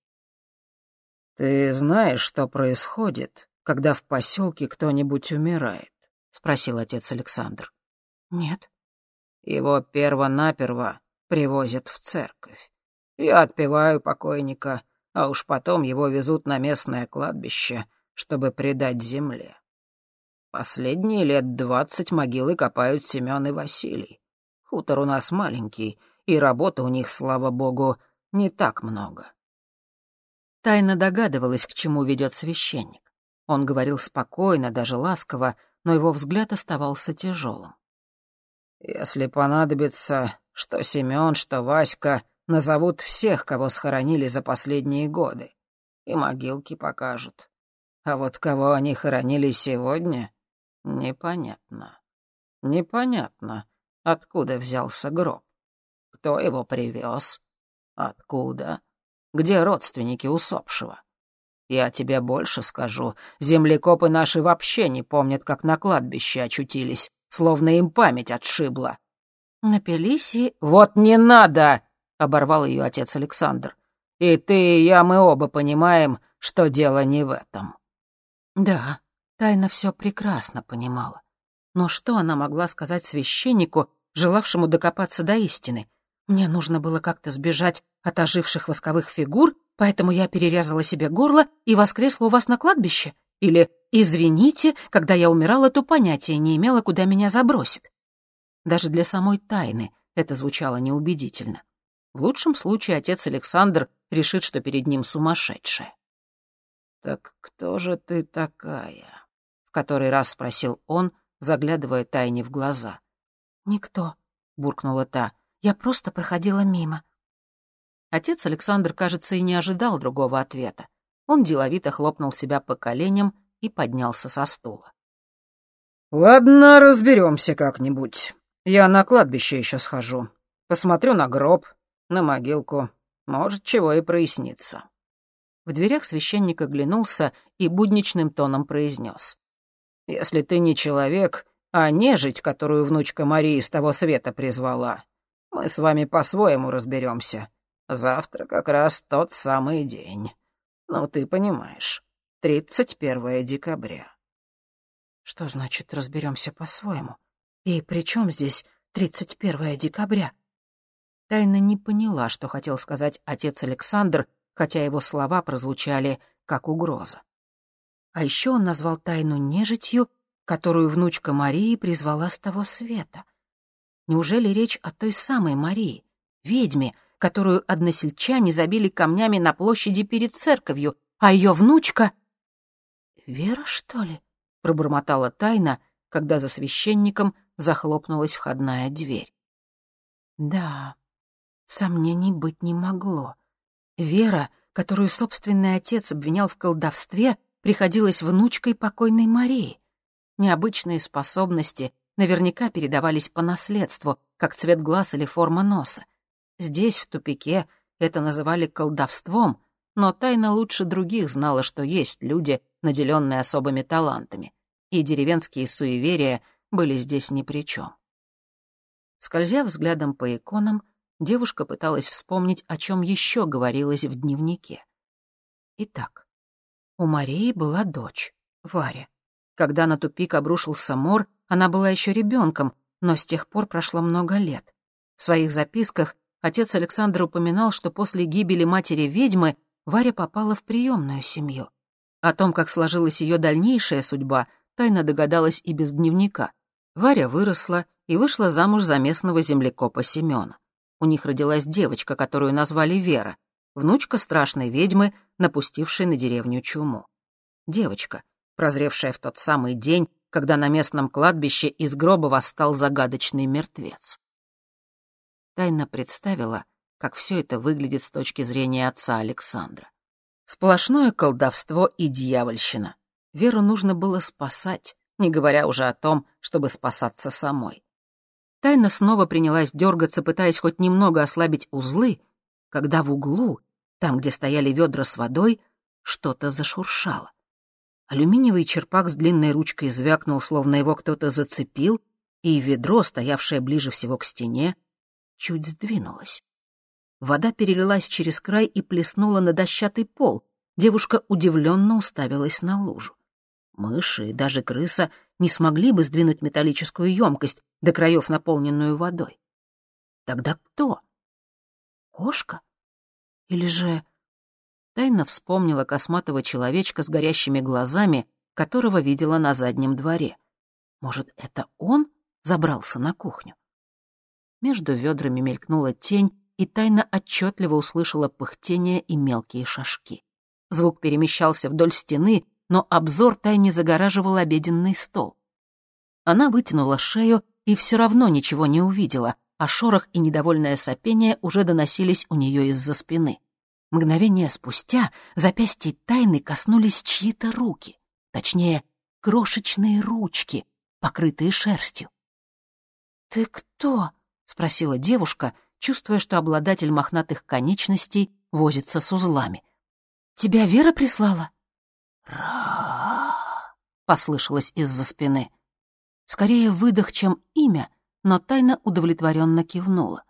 «Ты знаешь, что происходит, когда в поселке кто-нибудь умирает?» — спросил отец Александр. «Нет». «Его перво-наперво привозят в церковь. Я отпеваю покойника, а уж потом его везут на местное кладбище, чтобы предать земле. Последние лет двадцать могилы копают Семён и Василий. Хутор у нас маленький, и работы у них, слава богу, не так много. Тайна догадывалась, к чему ведет священник. Он говорил спокойно, даже ласково, но его взгляд оставался тяжелым. «Если понадобится, что Семён, что Васька назовут всех, кого схоронили за последние годы, и могилки покажут. А вот кого они хоронили сегодня, непонятно. Непонятно, откуда взялся гроб. Кто его привез? Откуда? Где родственники усопшего? Я тебе больше скажу, землекопы наши вообще не помнят, как на кладбище очутились, словно им память отшибла. Напились и... «Вот не надо!» — оборвал ее отец Александр. «И ты, и я, мы оба понимаем, что дело не в этом». Да, Тайна все прекрасно понимала. Но что она могла сказать священнику, желавшему докопаться до истины? Мне нужно было как-то сбежать от оживших восковых фигур, поэтому я перерезала себе горло и воскресла у вас на кладбище. Или «Извините, когда я умирала, то понятия не имела, куда меня забросит». Даже для самой тайны это звучало неубедительно. В лучшем случае отец Александр решит, что перед ним сумасшедшая. «Так кто же ты такая?» — в который раз спросил он, заглядывая тайне в глаза. «Никто», — буркнула та, — «я просто проходила мимо». Отец Александр, кажется, и не ожидал другого ответа. Он деловито хлопнул себя по коленям и поднялся со стула. «Ладно, разберемся как-нибудь. Я на кладбище еще схожу. Посмотрю на гроб, на могилку. Может, чего и прояснится». В дверях священник оглянулся и будничным тоном произнес. «Если ты не человек, а нежить, которую внучка Марии с того света призвала, мы с вами по-своему разберемся. Завтра как раз тот самый день. Ну, ты понимаешь, 31 декабря». «Что значит разберемся по-своему? И при чем здесь 31 декабря?» Тайна не поняла, что хотел сказать отец Александр, хотя его слова прозвучали как угроза. А еще он назвал тайну нежитью, которую внучка Марии призвала с того света. Неужели речь о той самой Марии, ведьме, которую односельчане забили камнями на площади перед церковью, а ее внучка... «Вера, что ли?» — пробормотала тайна, когда за священником захлопнулась входная дверь. Да, сомнений быть не могло. Вера, которую собственный отец обвинял в колдовстве, приходилась внучкой покойной Марии. Необычные способности наверняка передавались по наследству, как цвет глаз или форма носа. Здесь, в тупике, это называли колдовством, но тайна лучше других знала, что есть люди, наделенные особыми талантами, и деревенские суеверия были здесь ни при чем. Скользя взглядом по иконам, девушка пыталась вспомнить, о чем еще говорилось в дневнике. Итак, у Марии была дочь, Варя. Когда на тупик обрушился мор, она была еще ребенком, но с тех пор прошло много лет. В своих записках отец Александр упоминал, что после гибели матери-ведьмы Варя попала в приемную семью. О том, как сложилась ее дальнейшая судьба, тайно догадалась и без дневника. Варя выросла и вышла замуж за местного землекопа Семена. У них родилась девочка, которую назвали Вера, внучка страшной ведьмы, напустившей на деревню чуму. Девочка, прозревшая в тот самый день, когда на местном кладбище из гроба восстал загадочный мертвец. Тайна представила, как все это выглядит с точки зрения отца Александра. Сплошное колдовство и дьявольщина. Веру нужно было спасать, не говоря уже о том, чтобы спасаться самой. Тайна снова принялась дергаться, пытаясь хоть немного ослабить узлы, когда в углу, там, где стояли ведра с водой, что-то зашуршало. Алюминиевый черпак с длинной ручкой звякнул, словно его кто-то зацепил, и ведро, стоявшее ближе всего к стене, чуть сдвинулось. Вода перелилась через край и плеснула на дощатый пол. Девушка удивленно уставилась на лужу. Мыши и даже крыса не смогли бы сдвинуть металлическую емкость до краев, наполненную водой. Тогда кто? Кошка? Или же... Тайна вспомнила косматого человечка с горящими глазами, которого видела на заднем дворе. Может, это он забрался на кухню? Между ведрами мелькнула тень, и тайна отчетливо услышала пыхтение и мелкие шажки. Звук перемещался вдоль стены, но обзор тайне загораживал обеденный стол. Она вытянула шею и все равно ничего не увидела, а шорох и недовольное сопение уже доносились у нее из-за спины. Мгновение спустя запястья тайны коснулись чьи-то руки, точнее, крошечные ручки, покрытые шерстью. «Ты кто?» — спросила девушка, чувствуя, что обладатель мохнатых конечностей возится с узлами. «Тебя Вера прислала?» «Ра!» — послышалось из-за спины. Скорее выдох, чем имя, но тайна удовлетворенно кивнула.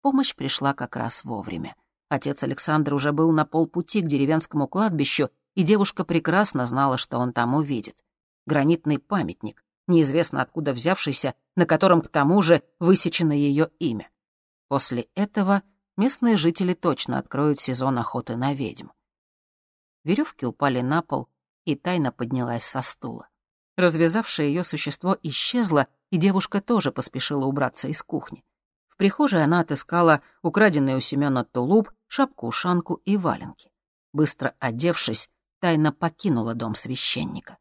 Помощь пришла как раз вовремя. Отец Александр уже был на полпути к деревенскому кладбищу, и девушка прекрасно знала, что он там увидит. Гранитный памятник, неизвестно откуда взявшийся, на котором к тому же высечено ее имя. После этого местные жители точно откроют сезон охоты на ведьм. Веревки упали на пол, и тайна поднялась со стула. Развязавшее ее существо исчезло, и девушка тоже поспешила убраться из кухни. В прихожей она отыскала украденный у Семена тулуп, шапку-ушанку и валенки. Быстро одевшись, тайно покинула дом священника.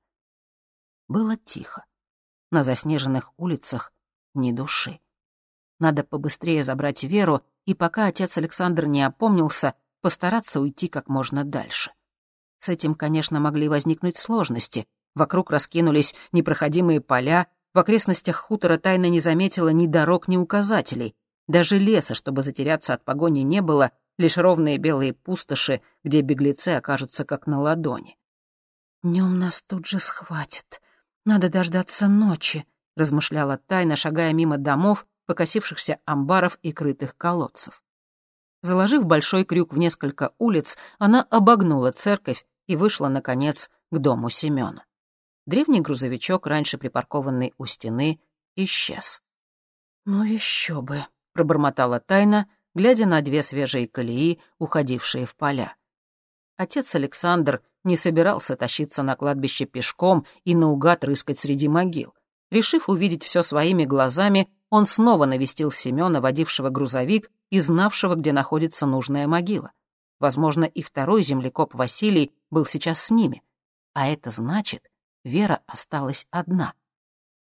Было тихо. На заснеженных улицах ни души. Надо побыстрее забрать Веру, и пока отец Александр не опомнился, постараться уйти как можно дальше. С этим, конечно, могли возникнуть сложности, Вокруг раскинулись непроходимые поля, в окрестностях хутора тайна не заметила ни дорог, ни указателей. Даже леса, чтобы затеряться от погони, не было, лишь ровные белые пустоши, где беглецы окажутся как на ладони. «Днем нас тут же схватят. Надо дождаться ночи», — размышляла Тайна, шагая мимо домов, покосившихся амбаров и крытых колодцев. Заложив большой крюк в несколько улиц, она обогнула церковь и вышла, наконец, к дому Семёна. Древний грузовичок, раньше припаркованный у стены, исчез. «Ну еще бы», — пробормотала Тайна, глядя на две свежие колеи, уходившие в поля. Отец Александр не собирался тащиться на кладбище пешком и наугад рыскать среди могил. Решив увидеть все своими глазами, он снова навестил Семена, водившего грузовик и знавшего, где находится нужная могила. Возможно, и второй землекоп Василий был сейчас с ними. А это значит, Вера осталась одна.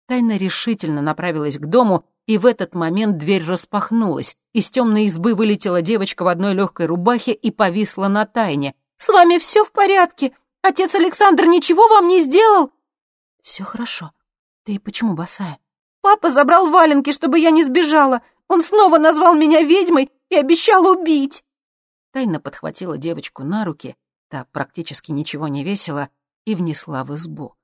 Тайна решительно направилась к дому, и в этот момент дверь распахнулась. Из темной избы вылетела девочка в одной легкой рубахе и повисла на Тайне. «С вами все в порядке? Отец Александр ничего вам не сделал?» «Все хорошо. Ты почему босая?» «Папа забрал валенки, чтобы я не сбежала. Он снова назвал меня ведьмой и обещал убить». Тайна подхватила девочку на руки, та практически ничего не весила, и внесла в избу.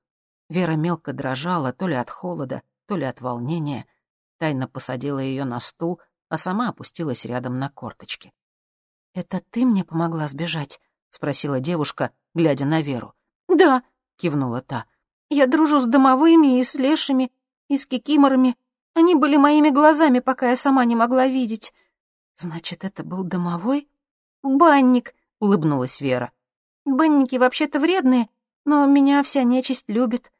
Вера мелко дрожала то ли от холода, то ли от волнения. Тайна посадила ее на стул, а сама опустилась рядом на корточки. «Это ты мне помогла сбежать?» — спросила девушка, глядя на Веру. «Да», — кивнула та. «Я дружу с домовыми и с лешими, и с кикиморами. Они были моими глазами, пока я сама не могла видеть». «Значит, это был домовой?» «Банник», — улыбнулась Вера. «Банники вообще-то вредные, но меня вся нечисть любит.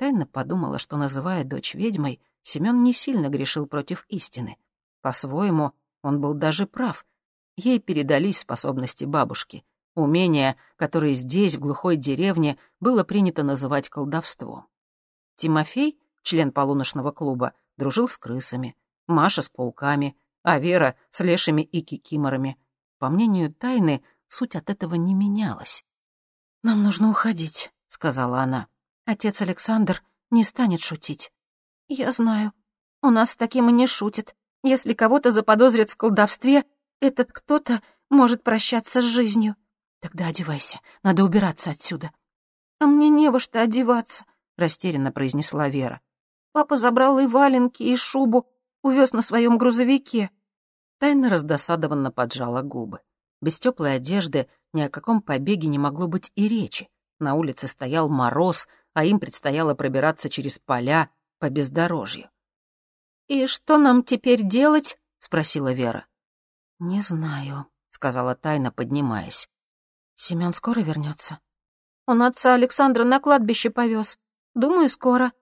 Тайна подумала, что, называя дочь ведьмой, Семён не сильно грешил против истины. По-своему, он был даже прав. Ей передались способности бабушки, умения, которые здесь, в глухой деревне, было принято называть колдовством. Тимофей, член полуношного клуба, дружил с крысами, Маша с пауками, а Вера с лешими и кикиморами. По мнению Тайны, суть от этого не менялась. «Нам нужно уходить», — сказала она. Отец Александр не станет шутить. Я знаю. У нас с таким и не шутит. Если кого-то заподозрят в колдовстве, этот кто-то может прощаться с жизнью. Тогда одевайся. Надо убираться отсюда. А мне не во что одеваться, растерянно произнесла Вера. Папа забрал и валенки, и шубу, увез на своем грузовике. Тайна раздосадованно поджала губы. Без теплой одежды ни о каком побеге не могло быть и речи. На улице стоял мороз, а им предстояло пробираться через поля по бездорожью. «И что нам теперь делать?» — спросила Вера. «Не знаю», — сказала Тайна, поднимаясь. «Семён скоро вернется. «Он отца Александра на кладбище повез. Думаю, скоро».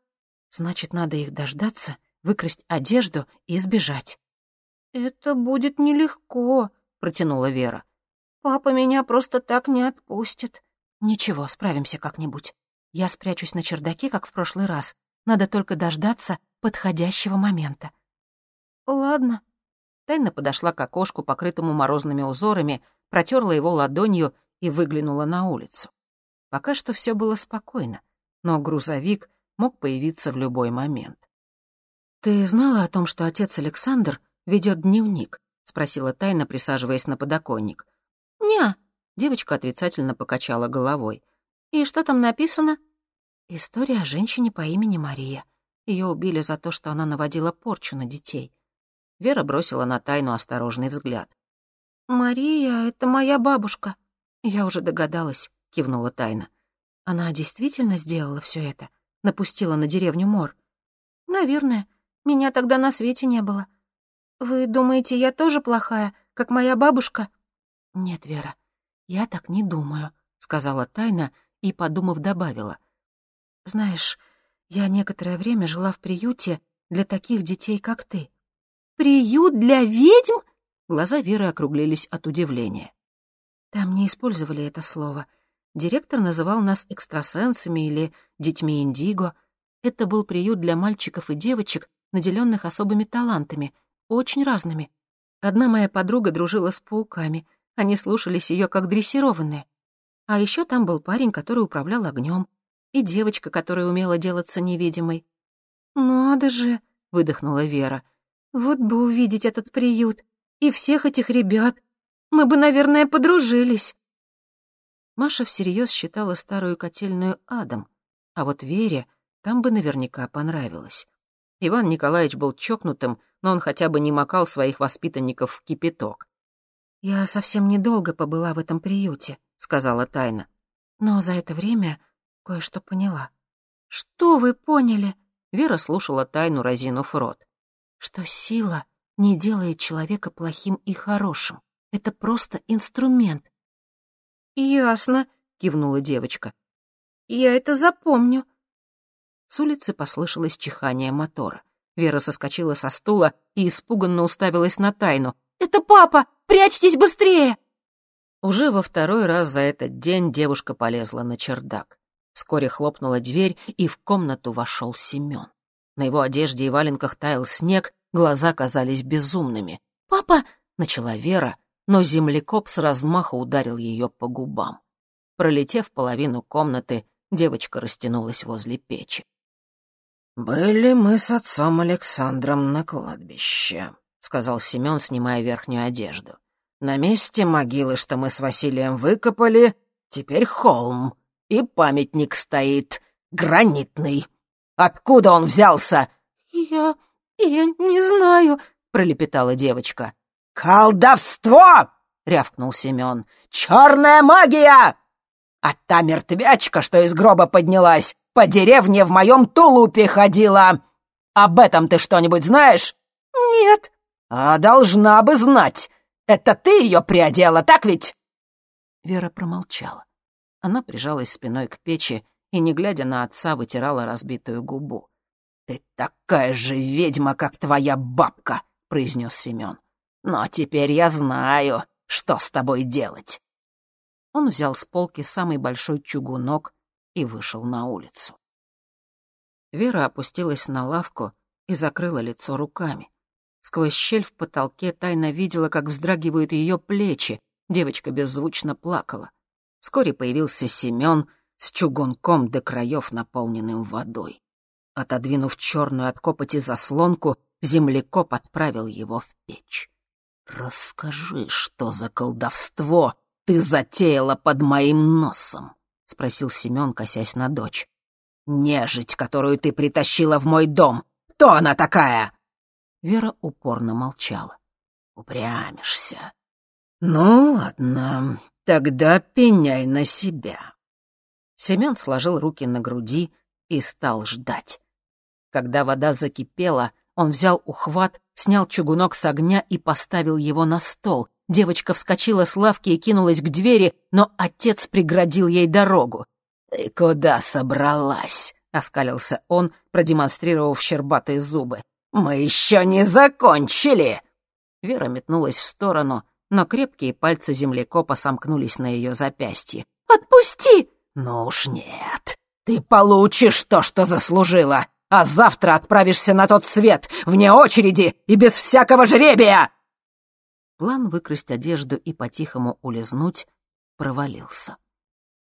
«Значит, надо их дождаться, выкрасть одежду и сбежать». «Это будет нелегко», — протянула Вера. «Папа меня просто так не отпустит». «Ничего, справимся как-нибудь. Я спрячусь на чердаке, как в прошлый раз. Надо только дождаться подходящего момента». «Ладно». Тайна подошла к окошку, покрытому морозными узорами, протерла его ладонью и выглянула на улицу. Пока что все было спокойно, но грузовик мог появиться в любой момент. «Ты знала о том, что отец Александр ведет дневник?» — спросила Тайна, присаживаясь на подоконник. «Не», — девочка отрицательно покачала головой. «И что там написано?» «История о женщине по имени Мария. Ее убили за то, что она наводила порчу на детей». Вера бросила на Тайну осторожный взгляд. «Мария — это моя бабушка». «Я уже догадалась», — кивнула Тайна. «Она действительно сделала все это? Напустила на деревню мор?» «Наверное. Меня тогда на свете не было. Вы думаете, я тоже плохая, как моя бабушка?» «Нет, Вера, я так не думаю», — сказала Тайна и, подумав, добавила. «Знаешь, я некоторое время жила в приюте для таких детей, как ты». «Приют для ведьм?» Глаза Веры округлились от удивления. Там не использовали это слово. Директор называл нас экстрасенсами или детьми индиго. Это был приют для мальчиков и девочек, наделенных особыми талантами, очень разными. Одна моя подруга дружила с пауками. Они слушались ее как дрессированные. А еще там был парень, который управлял огнем. И девочка, которая умела делаться невидимой. «Надо же!» — выдохнула Вера. «Вот бы увидеть этот приют и всех этих ребят. Мы бы, наверное, подружились». Маша всерьез считала старую котельную адом, а вот Вере там бы наверняка понравилось. Иван Николаевич был чокнутым, но он хотя бы не макал своих воспитанников в кипяток. «Я совсем недолго побыла в этом приюте», — сказала Тайна. «Но за это время кое-что поняла». «Что вы поняли?» Вера слушала Тайну, разинув рот. «Что сила не делает человека плохим и хорошим. Это просто инструмент. «Ясно», — кивнула девочка. «Я это запомню». С улицы послышалось чихание мотора. Вера соскочила со стула и испуганно уставилась на тайну. «Это папа! Прячьтесь быстрее!» Уже во второй раз за этот день девушка полезла на чердак. Вскоре хлопнула дверь, и в комнату вошел Семен. На его одежде и валенках таял снег, глаза казались безумными. «Папа!» — начала Вера, но землекоп с размаху ударил ее по губам. Пролетев половину комнаты, девочка растянулась возле печи. «Были мы с отцом Александром на кладбище», — сказал Семен, снимая верхнюю одежду. «На месте могилы, что мы с Василием выкопали, теперь холм, и памятник стоит, гранитный. Откуда он взялся?» «Я... я не знаю», — пролепетала девочка. «Колдовство!» — рявкнул Семен. «Черная магия! А та мертвячка, что из гроба поднялась, по деревне в моем тулупе ходила. Об этом ты что-нибудь знаешь?» «Нет». «А должна бы знать. Это ты ее приодела, так ведь?» Вера промолчала. Она прижалась спиной к печи и, не глядя на отца, вытирала разбитую губу. «Ты такая же ведьма, как твоя бабка», — произнес Семен. Но теперь я знаю, что с тобой делать». Он взял с полки самый большой чугунок и вышел на улицу. Вера опустилась на лавку и закрыла лицо руками. Сквозь щель в потолке тайно видела, как вздрагивают ее плечи. Девочка беззвучно плакала. Вскоре появился Семен с чугунком до краев, наполненным водой. Отодвинув черную от копоти заслонку, землекоп отправил его в печь. «Расскажи, что за колдовство ты затеяла под моим носом?» — спросил Семен, косясь на дочь. «Нежить, которую ты притащила в мой дом, кто она такая?» Вера упорно молчала. «Упрямишься. Ну, ладно, тогда пеняй на себя». Семен сложил руки на груди и стал ждать. Когда вода закипела, он взял ухват, снял чугунок с огня и поставил его на стол. Девочка вскочила с лавки и кинулась к двери, но отец преградил ей дорогу. «Ты куда собралась?» — оскалился он, продемонстрировав щербатые зубы. «Мы еще не закончили!» Вера метнулась в сторону, но крепкие пальцы землекопа сомкнулись на ее запястье. «Отпусти!» «Ну уж нет, ты получишь то, что заслужила а завтра отправишься на тот свет, вне очереди и без всякого жребия!» План выкрасть одежду и по-тихому улизнуть провалился.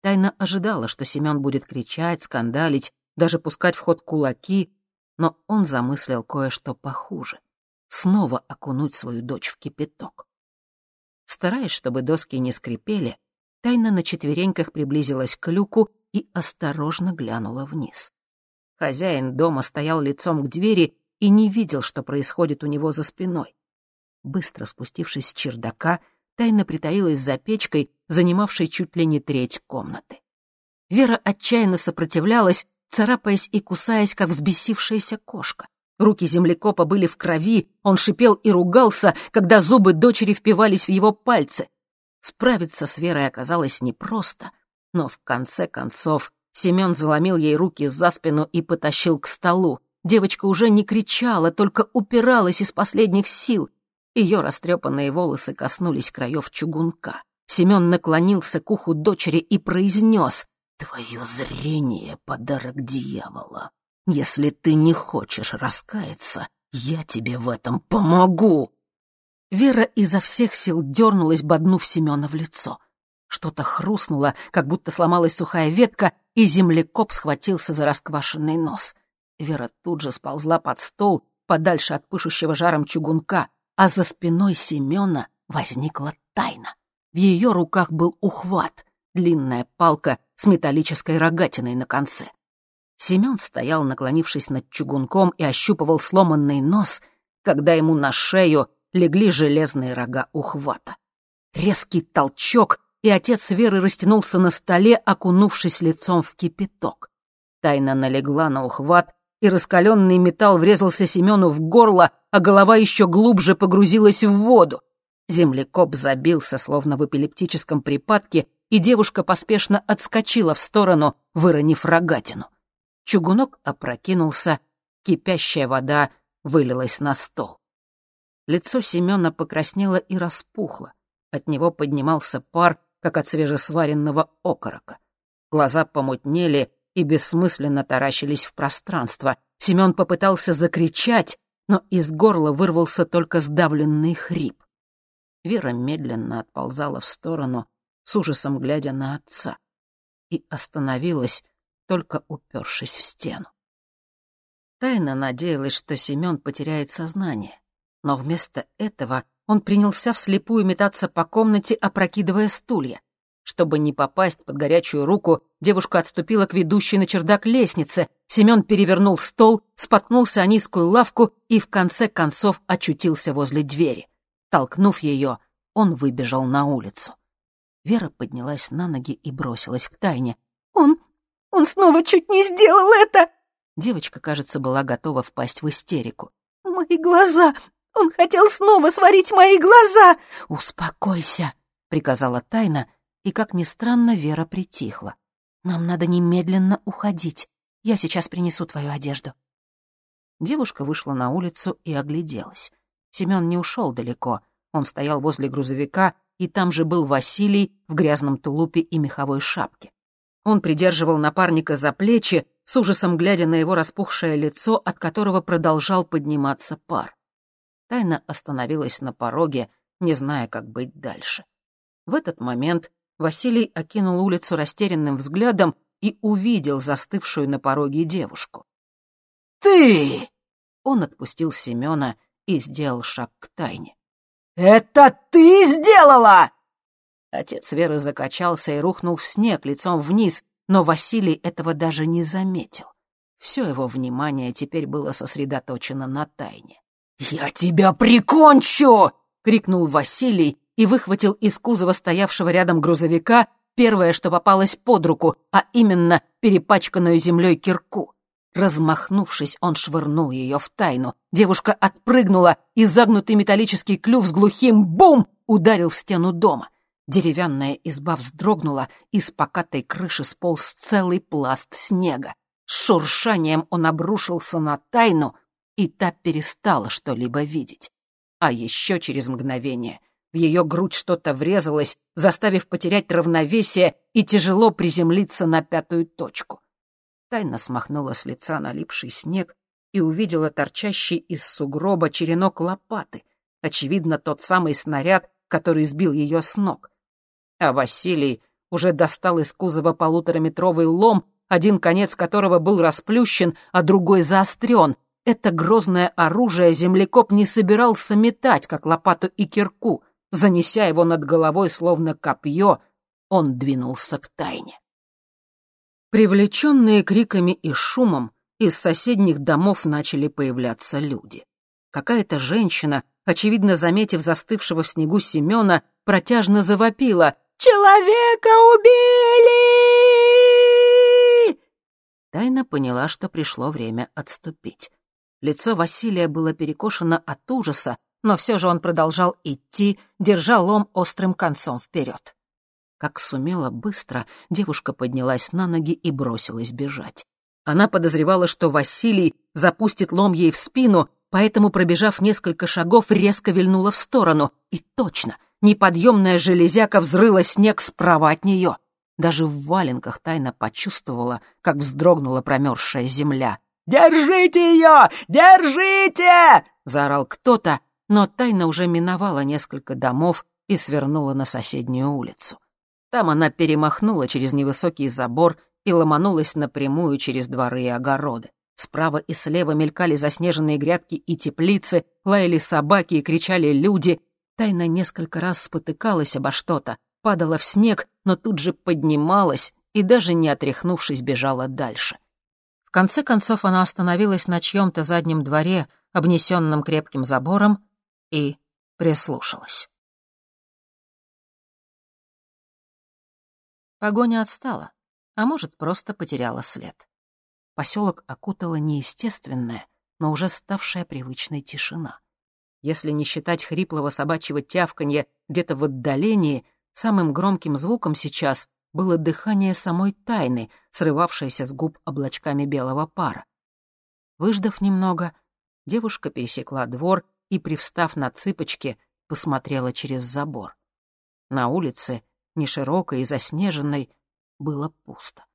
Тайна ожидала, что Семен будет кричать, скандалить, даже пускать в ход кулаки, но он замыслил кое-что похуже — снова окунуть свою дочь в кипяток. Стараясь, чтобы доски не скрипели, Тайна на четвереньках приблизилась к люку и осторожно глянула вниз. Хозяин дома стоял лицом к двери и не видел, что происходит у него за спиной. Быстро спустившись с чердака, тайно притаилась за печкой, занимавшей чуть ли не треть комнаты. Вера отчаянно сопротивлялась, царапаясь и кусаясь, как взбесившаяся кошка. Руки землекопа были в крови, он шипел и ругался, когда зубы дочери впивались в его пальцы. Справиться с Верой оказалось непросто, но в конце концов Семен заломил ей руки за спину и потащил к столу. Девочка уже не кричала, только упиралась из последних сил. Ее растрепанные волосы коснулись краев чугунка. Семен наклонился к уху дочери и произнес «Твое зрение — подарок дьявола. Если ты не хочешь раскаяться, я тебе в этом помогу». Вера изо всех сил дернулась, боднув Семена в лицо. Что-то хрустнуло, как будто сломалась сухая ветка, и землекоп схватился за расквашенный нос. Вера тут же сползла под стол, подальше от пышущего жаром чугунка, а за спиной Семена возникла тайна. В ее руках был ухват, длинная палка с металлической рогатиной на конце. Семен стоял, наклонившись над чугунком, и ощупывал сломанный нос, когда ему на шею легли железные рога ухвата. Резкий толчок, и отец Веры растянулся на столе, окунувшись лицом в кипяток. Тайна налегла на ухват, и раскаленный металл врезался Семену в горло, а голова еще глубже погрузилась в воду. Землекоп забился, словно в эпилептическом припадке, и девушка поспешно отскочила в сторону, выронив рогатину. Чугунок опрокинулся, кипящая вода вылилась на стол. Лицо Семена покраснело и распухло. От него поднимался пар, как от свежесваренного окорока. Глаза помутнели и бессмысленно таращились в пространство. Семен попытался закричать, но из горла вырвался только сдавленный хрип. Вера медленно отползала в сторону, с ужасом глядя на отца, и остановилась, только упершись в стену. Тайна надеялась, что Семен потеряет сознание, но вместо этого он принялся вслепую метаться по комнате, опрокидывая стулья. Чтобы не попасть под горячую руку, девушка отступила к ведущей на чердак лестнице. Семен перевернул стол, споткнулся о низкую лавку и в конце концов очутился возле двери. Толкнув ее, он выбежал на улицу. Вера поднялась на ноги и бросилась к тайне. «Он... он снова чуть не сделал это!» Девочка, кажется, была готова впасть в истерику. «Мои глаза! Он хотел снова сварить мои глаза!» «Успокойся!» — приказала тайна, и, как ни странно, Вера притихла. «Нам надо немедленно уходить. Я сейчас принесу твою одежду». Девушка вышла на улицу и огляделась. Семен не ушел далеко. Он стоял возле грузовика, и там же был Василий в грязном тулупе и меховой шапке. Он придерживал напарника за плечи, с ужасом глядя на его распухшее лицо, от которого продолжал подниматься пар. Тайна остановилась на пороге, не зная, как быть дальше. В этот момент Василий окинул улицу растерянным взглядом и увидел застывшую на пороге девушку. «Ты!» Он отпустил Семена и сделал шаг к тайне. «Это ты сделала!» Отец Веры закачался и рухнул в снег лицом вниз, но Василий этого даже не заметил. Все его внимание теперь было сосредоточено на тайне. «Я тебя прикончу!» — крикнул Василий и выхватил из кузова стоявшего рядом грузовика первое, что попалось под руку, а именно перепачканную землей кирку. Размахнувшись, он швырнул ее в тайну. Девушка отпрыгнула, и загнутый металлический клюв с глухим «бум» ударил в стену дома. Деревянная изба вздрогнула, и с покатой крыши сполз целый пласт снега. С шуршанием он обрушился на тайну, и та перестала что-либо видеть. А еще через мгновение в ее грудь что-то врезалось, заставив потерять равновесие и тяжело приземлиться на пятую точку. Тайна смахнула с лица налипший снег и увидела торчащий из сугроба черенок лопаты, очевидно, тот самый снаряд, который сбил ее с ног. А Василий уже достал из кузова полутораметровый лом, один конец которого был расплющен, а другой заострен. Это грозное оружие землекоп не собирался метать, как лопату и кирку. Занеся его над головой, словно копье, он двинулся к тайне. Привлеченные криками и шумом, из соседних домов начали появляться люди. Какая-то женщина, очевидно заметив застывшего в снегу Семена, протяжно завопила «Человека убили!» Тайна поняла, что пришло время отступить. Лицо Василия было перекошено от ужаса, но все же он продолжал идти, держа лом острым концом вперед. Как сумела быстро, девушка поднялась на ноги и бросилась бежать. Она подозревала, что Василий запустит лом ей в спину, поэтому, пробежав несколько шагов, резко вильнула в сторону. И точно, неподъемная железяка взрыла снег справа от нее. Даже в валенках тайно почувствовала, как вздрогнула промерзшая земля. «Держите ее! Держите!» — заорал кто-то, но тайна уже миновала несколько домов и свернула на соседнюю улицу. Там она перемахнула через невысокий забор и ломанулась напрямую через дворы и огороды. Справа и слева мелькали заснеженные грядки и теплицы, лаяли собаки и кричали люди. Тайна несколько раз спотыкалась обо что-то, падала в снег, но тут же поднималась и, даже не отряхнувшись, бежала дальше. В конце концов она остановилась на чьем-то заднем дворе, обнесенном крепким забором, и прислушалась. Погоня отстала, а может, просто потеряла след поселок окутала неестественная, но уже ставшая привычной тишина. Если не считать хриплого собачьего тявканья где-то в отдалении, самым громким звуком сейчас было дыхание самой тайны, срывавшееся с губ облачками белого пара. Выждав немного, девушка пересекла двор и, привстав на цыпочки, посмотрела через забор. На улице, неширокой и заснеженной, было пусто.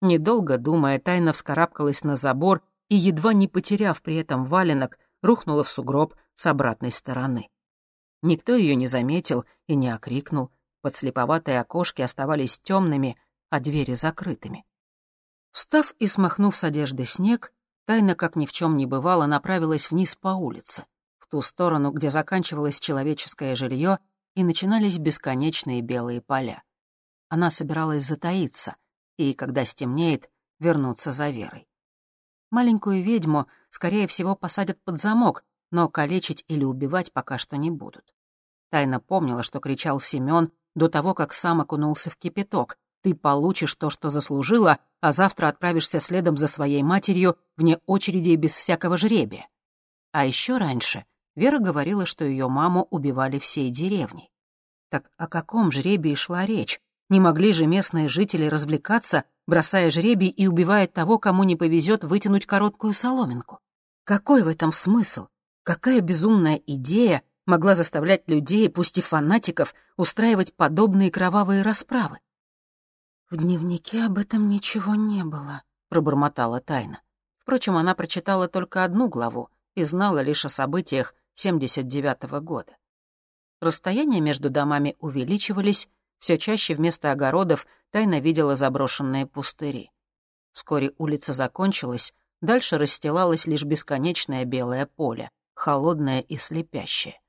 Недолго думая, тайно вскарабкалась на забор и, едва не потеряв при этом валенок, рухнула в сугроб с обратной стороны. Никто ее не заметил и не окрикнул. Подслеповатые окошки оставались темными, а двери закрытыми. Встав и смахнув с одежды снег, тайна, как ни в чем не бывало, направилась вниз по улице, в ту сторону, где заканчивалось человеческое жилье и начинались бесконечные белые поля. Она собиралась затаиться — и, когда стемнеет, вернуться за Верой. Маленькую ведьму, скорее всего, посадят под замок, но калечить или убивать пока что не будут. Тайна помнила, что кричал Семён до того, как сам окунулся в кипяток. «Ты получишь то, что заслужила, а завтра отправишься следом за своей матерью вне очереди без всякого жребия». А еще раньше Вера говорила, что ее маму убивали всей деревней. Так о каком жребии шла речь? Не могли же местные жители развлекаться, бросая жребий и убивая того, кому не повезет вытянуть короткую соломинку? Какой в этом смысл? Какая безумная идея могла заставлять людей, пусть и фанатиков, устраивать подобные кровавые расправы? «В дневнике об этом ничего не было», — пробормотала Тайна. Впрочем, она прочитала только одну главу и знала лишь о событиях 79-го года. Расстояния между домами увеличивались, все чаще вместо огородов тайно видела заброшенные пустыри. Вскоре улица закончилась, дальше расстилалось лишь бесконечное белое поле, холодное и слепящее.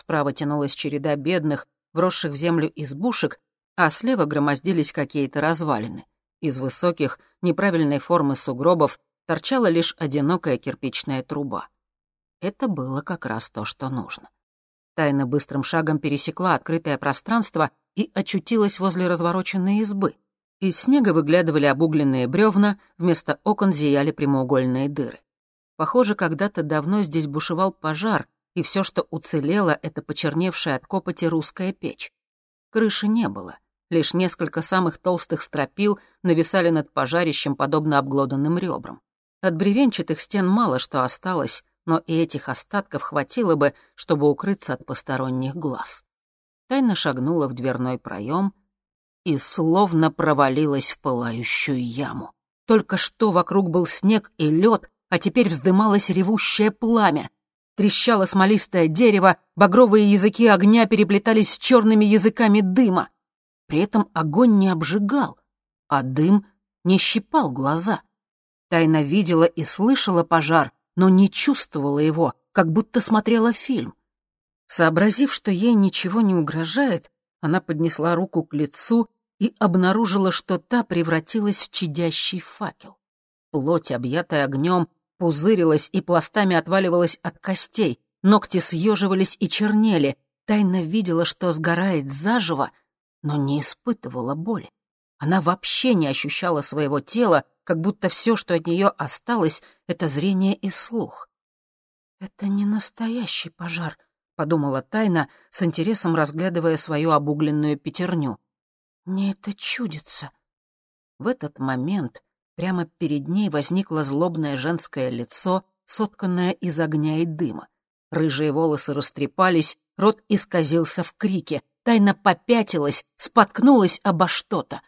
Справа тянулась череда бедных, вросших в землю избушек, а слева громоздились какие-то развалины. Из высоких, неправильной формы сугробов торчала лишь одинокая кирпичная труба. Это было как раз то, что нужно. Тайна быстрым шагом пересекла открытое пространство и очутилась возле развороченной избы. Из снега выглядывали обугленные бревна, вместо окон зияли прямоугольные дыры. Похоже, когда-то давно здесь бушевал пожар, и все, что уцелело, это почерневшая от копоти русская печь. Крыши не было, лишь несколько самых толстых стропил нависали над пожарищем, подобно обглоданным ребрам. От бревенчатых стен мало что осталось, но и этих остатков хватило бы, чтобы укрыться от посторонних глаз тайно шагнула в дверной проем и словно провалилась в пылающую яму. Только что вокруг был снег и лед, а теперь вздымалось ревущее пламя. Трещало смолистое дерево, багровые языки огня переплетались с черными языками дыма. При этом огонь не обжигал, а дым не щипал глаза. Тайна видела и слышала пожар, но не чувствовала его, как будто смотрела фильм. Сообразив, что ей ничего не угрожает, она поднесла руку к лицу и обнаружила, что та превратилась в чадящий факел. Плоть, объятая огнем, пузырилась и пластами отваливалась от костей, ногти съеживались и чернели. Тайна видела, что сгорает заживо, но не испытывала боли. Она вообще не ощущала своего тела, как будто все, что от нее осталось, — это зрение и слух. «Это не настоящий пожар», подумала Тайна, с интересом разглядывая свою обугленную пятерню. «Мне это чудится». В этот момент прямо перед ней возникло злобное женское лицо, сотканное из огня и дыма. Рыжие волосы растрепались, рот исказился в крике. Тайна попятилась, споткнулась обо что-то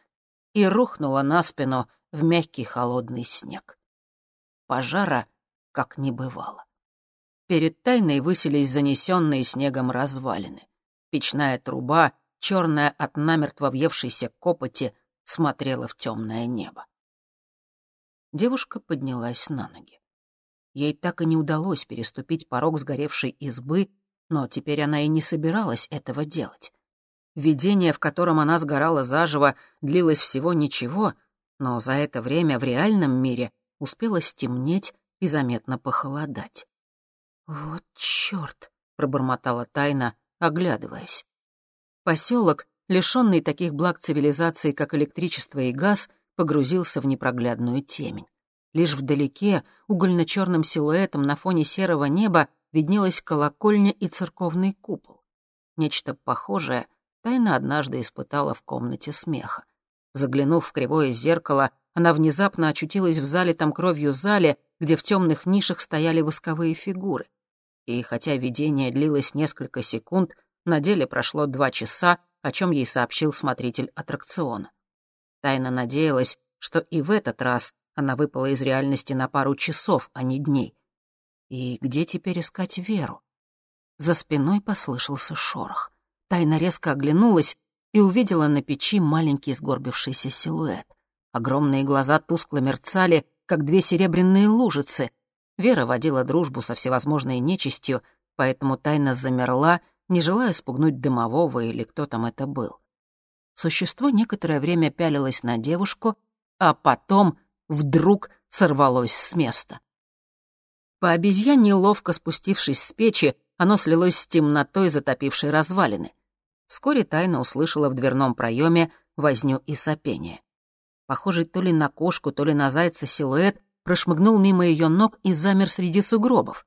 и рухнула на спину в мягкий холодный снег. Пожара как не бывало. Перед тайной высились занесенные снегом развалины. Печная труба, черная от намертво въевшейся копоти, смотрела в темное небо. Девушка поднялась на ноги. Ей так и не удалось переступить порог сгоревшей избы, но теперь она и не собиралась этого делать. Видение, в котором она сгорала заживо, длилось всего ничего, но за это время в реальном мире успело стемнеть и заметно похолодать. «Вот чёрт!» — пробормотала Тайна, оглядываясь. Поселок, лишенный таких благ цивилизации, как электричество и газ, погрузился в непроглядную темень. Лишь вдалеке, угольно-черным силуэтом на фоне серого неба, виднелась колокольня и церковный купол. Нечто похожее Тайна однажды испытала в комнате смеха. Заглянув в кривое зеркало, она внезапно очутилась в залитом кровью зале, где в темных нишах стояли восковые фигуры. И хотя видение длилось несколько секунд, на деле прошло два часа, о чем ей сообщил смотритель аттракциона. Тайна надеялась, что и в этот раз она выпала из реальности на пару часов, а не дней. И где теперь искать Веру? За спиной послышался шорох. Тайна резко оглянулась и увидела на печи маленький сгорбившийся силуэт. Огромные глаза тускло мерцали, как две серебряные лужицы. Вера водила дружбу со всевозможной нечистью, поэтому тайна замерла, не желая спугнуть дымового или кто там это был. Существо некоторое время пялилось на девушку, а потом вдруг сорвалось с места. По обезьяне, ловко спустившись с печи, оно слилось с темнотой, затопившей развалины. Вскоре тайно услышала в дверном проеме возню и сопение. Похожий то ли на кошку, то ли на зайца силуэт прошмыгнул мимо ее ног и замер среди сугробов.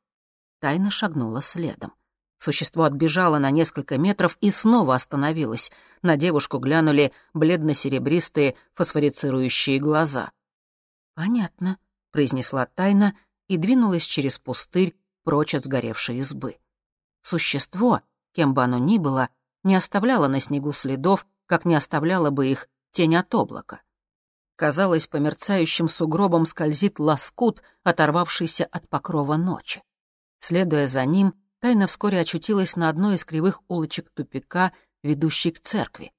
Тайна шагнула следом. Существо отбежало на несколько метров и снова остановилось. На девушку глянули бледно-серебристые фосфорицирующие глаза. «Понятно», — произнесла Тайна и двинулась через пустырь прочь от сгоревшей избы. Существо, кем бы оно ни было, не оставляла на снегу следов, как не оставляла бы их тень от облака. Казалось, по мерцающим сугробам скользит лоскут, оторвавшийся от покрова ночи. Следуя за ним, Тайна вскоре очутилась на одной из кривых улочек тупика, ведущей к церкви.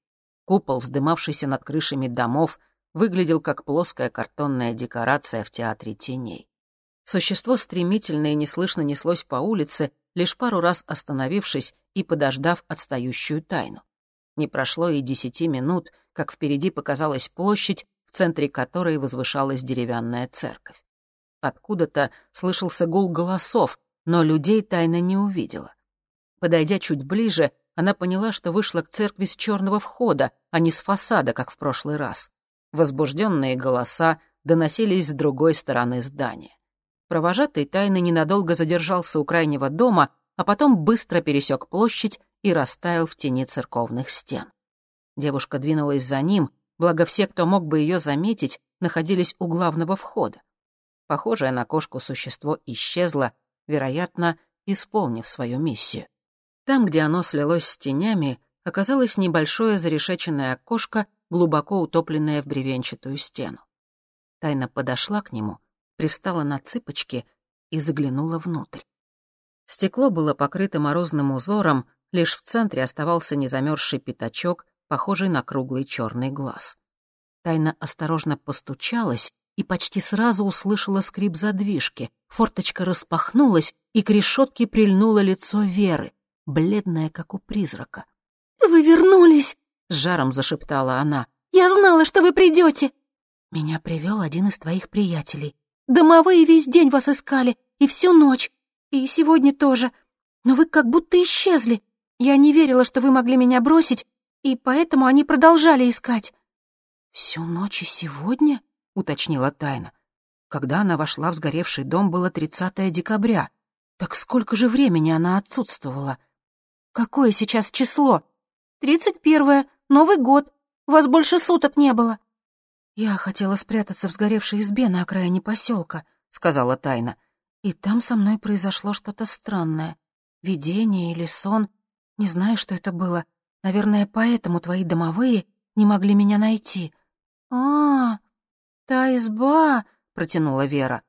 Купол, вздымавшийся над крышами домов, выглядел как плоская картонная декорация в театре теней. Существо стремительно и неслышно неслось по улице, лишь пару раз остановившись и подождав отстающую тайну. Не прошло и десяти минут, как впереди показалась площадь, в центре которой возвышалась деревянная церковь. Откуда-то слышался гул голосов, но людей тайна не увидела. Подойдя чуть ближе, она поняла, что вышла к церкви с черного входа, а не с фасада, как в прошлый раз. Возбужденные голоса доносились с другой стороны здания. Провожатый тайно ненадолго задержался у крайнего дома, а потом быстро пересек площадь и растаял в тени церковных стен. Девушка двинулась за ним, благо все, кто мог бы ее заметить, находились у главного входа. Похожее на кошку существо исчезло, вероятно, исполнив свою миссию. Там, где оно слилось с тенями, оказалось небольшое зарешеченное окошко, глубоко утопленное в бревенчатую стену. Тайна подошла к нему — привстала на цыпочки и заглянула внутрь. Стекло было покрыто морозным узором, лишь в центре оставался незамерзший пятачок, похожий на круглый черный глаз. Тайна осторожно постучалась и почти сразу услышала скрип задвижки. Форточка распахнулась, и к решетке прильнуло лицо Веры, бледное, как у призрака. «Вы вернулись!» — с жаром зашептала она. «Я знала, что вы придете!» «Меня привел один из твоих приятелей. Домовые весь день вас искали, и всю ночь, и сегодня тоже. Но вы как будто исчезли. Я не верила, что вы могли меня бросить, и поэтому они продолжали искать». «Всю ночь и сегодня?» — уточнила Тайна. Когда она вошла в сгоревший дом, было 30 декабря. Так сколько же времени она отсутствовала? «Какое сейчас число?» «Тридцать первое, Новый год. Вас больше суток не было». «Я хотела спрятаться в сгоревшей избе на окраине поселка», — сказала Тайна. «И там со мной произошло что-то странное. Видение или сон. Не знаю, что это было. Наверное, поэтому твои домовые не могли меня найти». «А, та изба», — протянула Вера.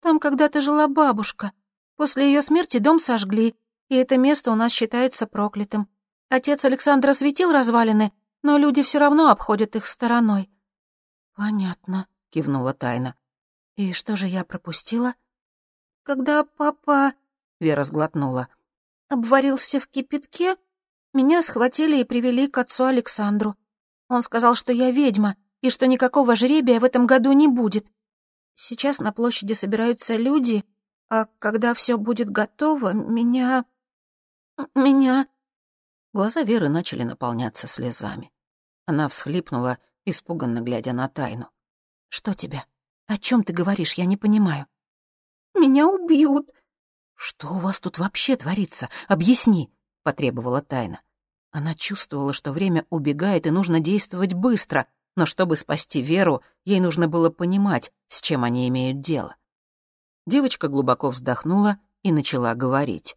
«Там когда-то жила бабушка. После ее смерти дом сожгли, и это место у нас считается проклятым. Отец Александра осветил развалины, но люди все равно обходят их стороной. «Понятно», — кивнула Тайна. «И что же я пропустила?» «Когда папа...» — Вера сглотнула. «Обварился в кипятке, меня схватили и привели к отцу Александру. Он сказал, что я ведьма и что никакого жребия в этом году не будет. Сейчас на площади собираются люди, а когда все будет готово, меня... меня...» Глаза Веры начали наполняться слезами. Она всхлипнула, испуганно глядя на тайну. «Что тебя? О чем ты говоришь? Я не понимаю». «Меня убьют». «Что у вас тут вообще творится? Объясни», — потребовала тайна. Она чувствовала, что время убегает и нужно действовать быстро, но чтобы спасти Веру, ей нужно было понимать, с чем они имеют дело. Девочка глубоко вздохнула и начала говорить.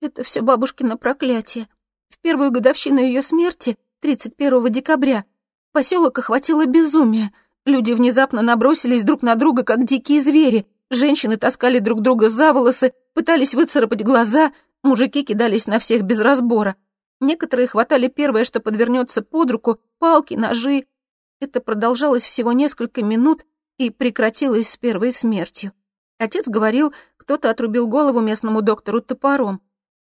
«Это все бабушкино проклятие. В первую годовщину ее смерти, 31 декабря, поселок охватило безумие. Люди внезапно набросились друг на друга, как дикие звери. Женщины таскали друг друга за волосы, пытались выцарапать глаза, мужики кидались на всех без разбора. Некоторые хватали первое, что подвернется под руку, палки, ножи. Это продолжалось всего несколько минут и прекратилось с первой смертью. Отец говорил, кто-то отрубил голову местному доктору топором.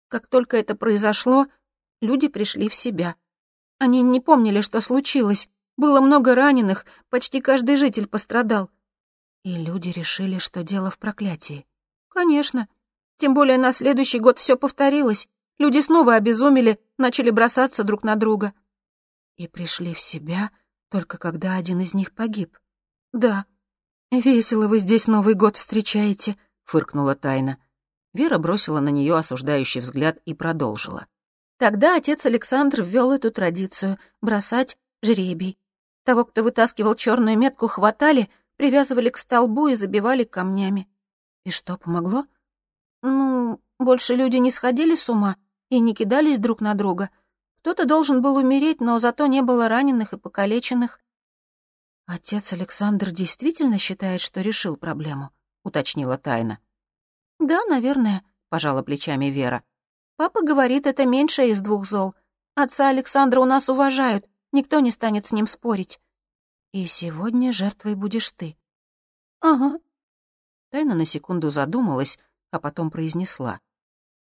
Как только это произошло, люди пришли в себя. Они не помнили, что случилось. Было много раненых, почти каждый житель пострадал. И люди решили, что дело в проклятии. Конечно. Тем более на следующий год все повторилось. Люди снова обезумели, начали бросаться друг на друга. И пришли в себя только когда один из них погиб. Да. «Весело вы здесь Новый год встречаете», — фыркнула Тайна. Вера бросила на нее осуждающий взгляд и продолжила. Тогда отец Александр ввел эту традицию — бросать жребий. Того, кто вытаскивал черную метку, хватали, привязывали к столбу и забивали камнями. И что, помогло? Ну, больше люди не сходили с ума и не кидались друг на друга. Кто-то должен был умереть, но зато не было раненых и покалеченных. «Отец Александр действительно считает, что решил проблему?» — уточнила Тайна. «Да, наверное», — пожала плечами Вера. «Папа говорит, это меньшее из двух зол. Отца Александра у нас уважают, никто не станет с ним спорить». «И сегодня жертвой будешь ты». «Ага». Тайна на секунду задумалась, а потом произнесла.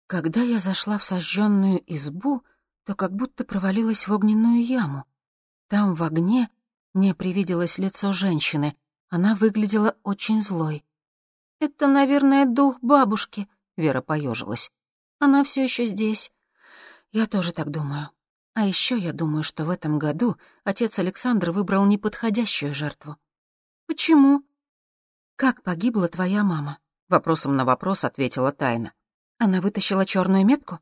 «Когда я зашла в сожженную избу, то как будто провалилась в огненную яму. Там в огне мне привиделось лицо женщины. Она выглядела очень злой. «Это, наверное, дух бабушки», — Вера поежилась. «Она все еще здесь». «Я тоже так думаю. А еще я думаю, что в этом году отец Александр выбрал неподходящую жертву». «Почему?» «Как погибла твоя мама?» — вопросом на вопрос ответила Тайна. «Она вытащила черную метку?»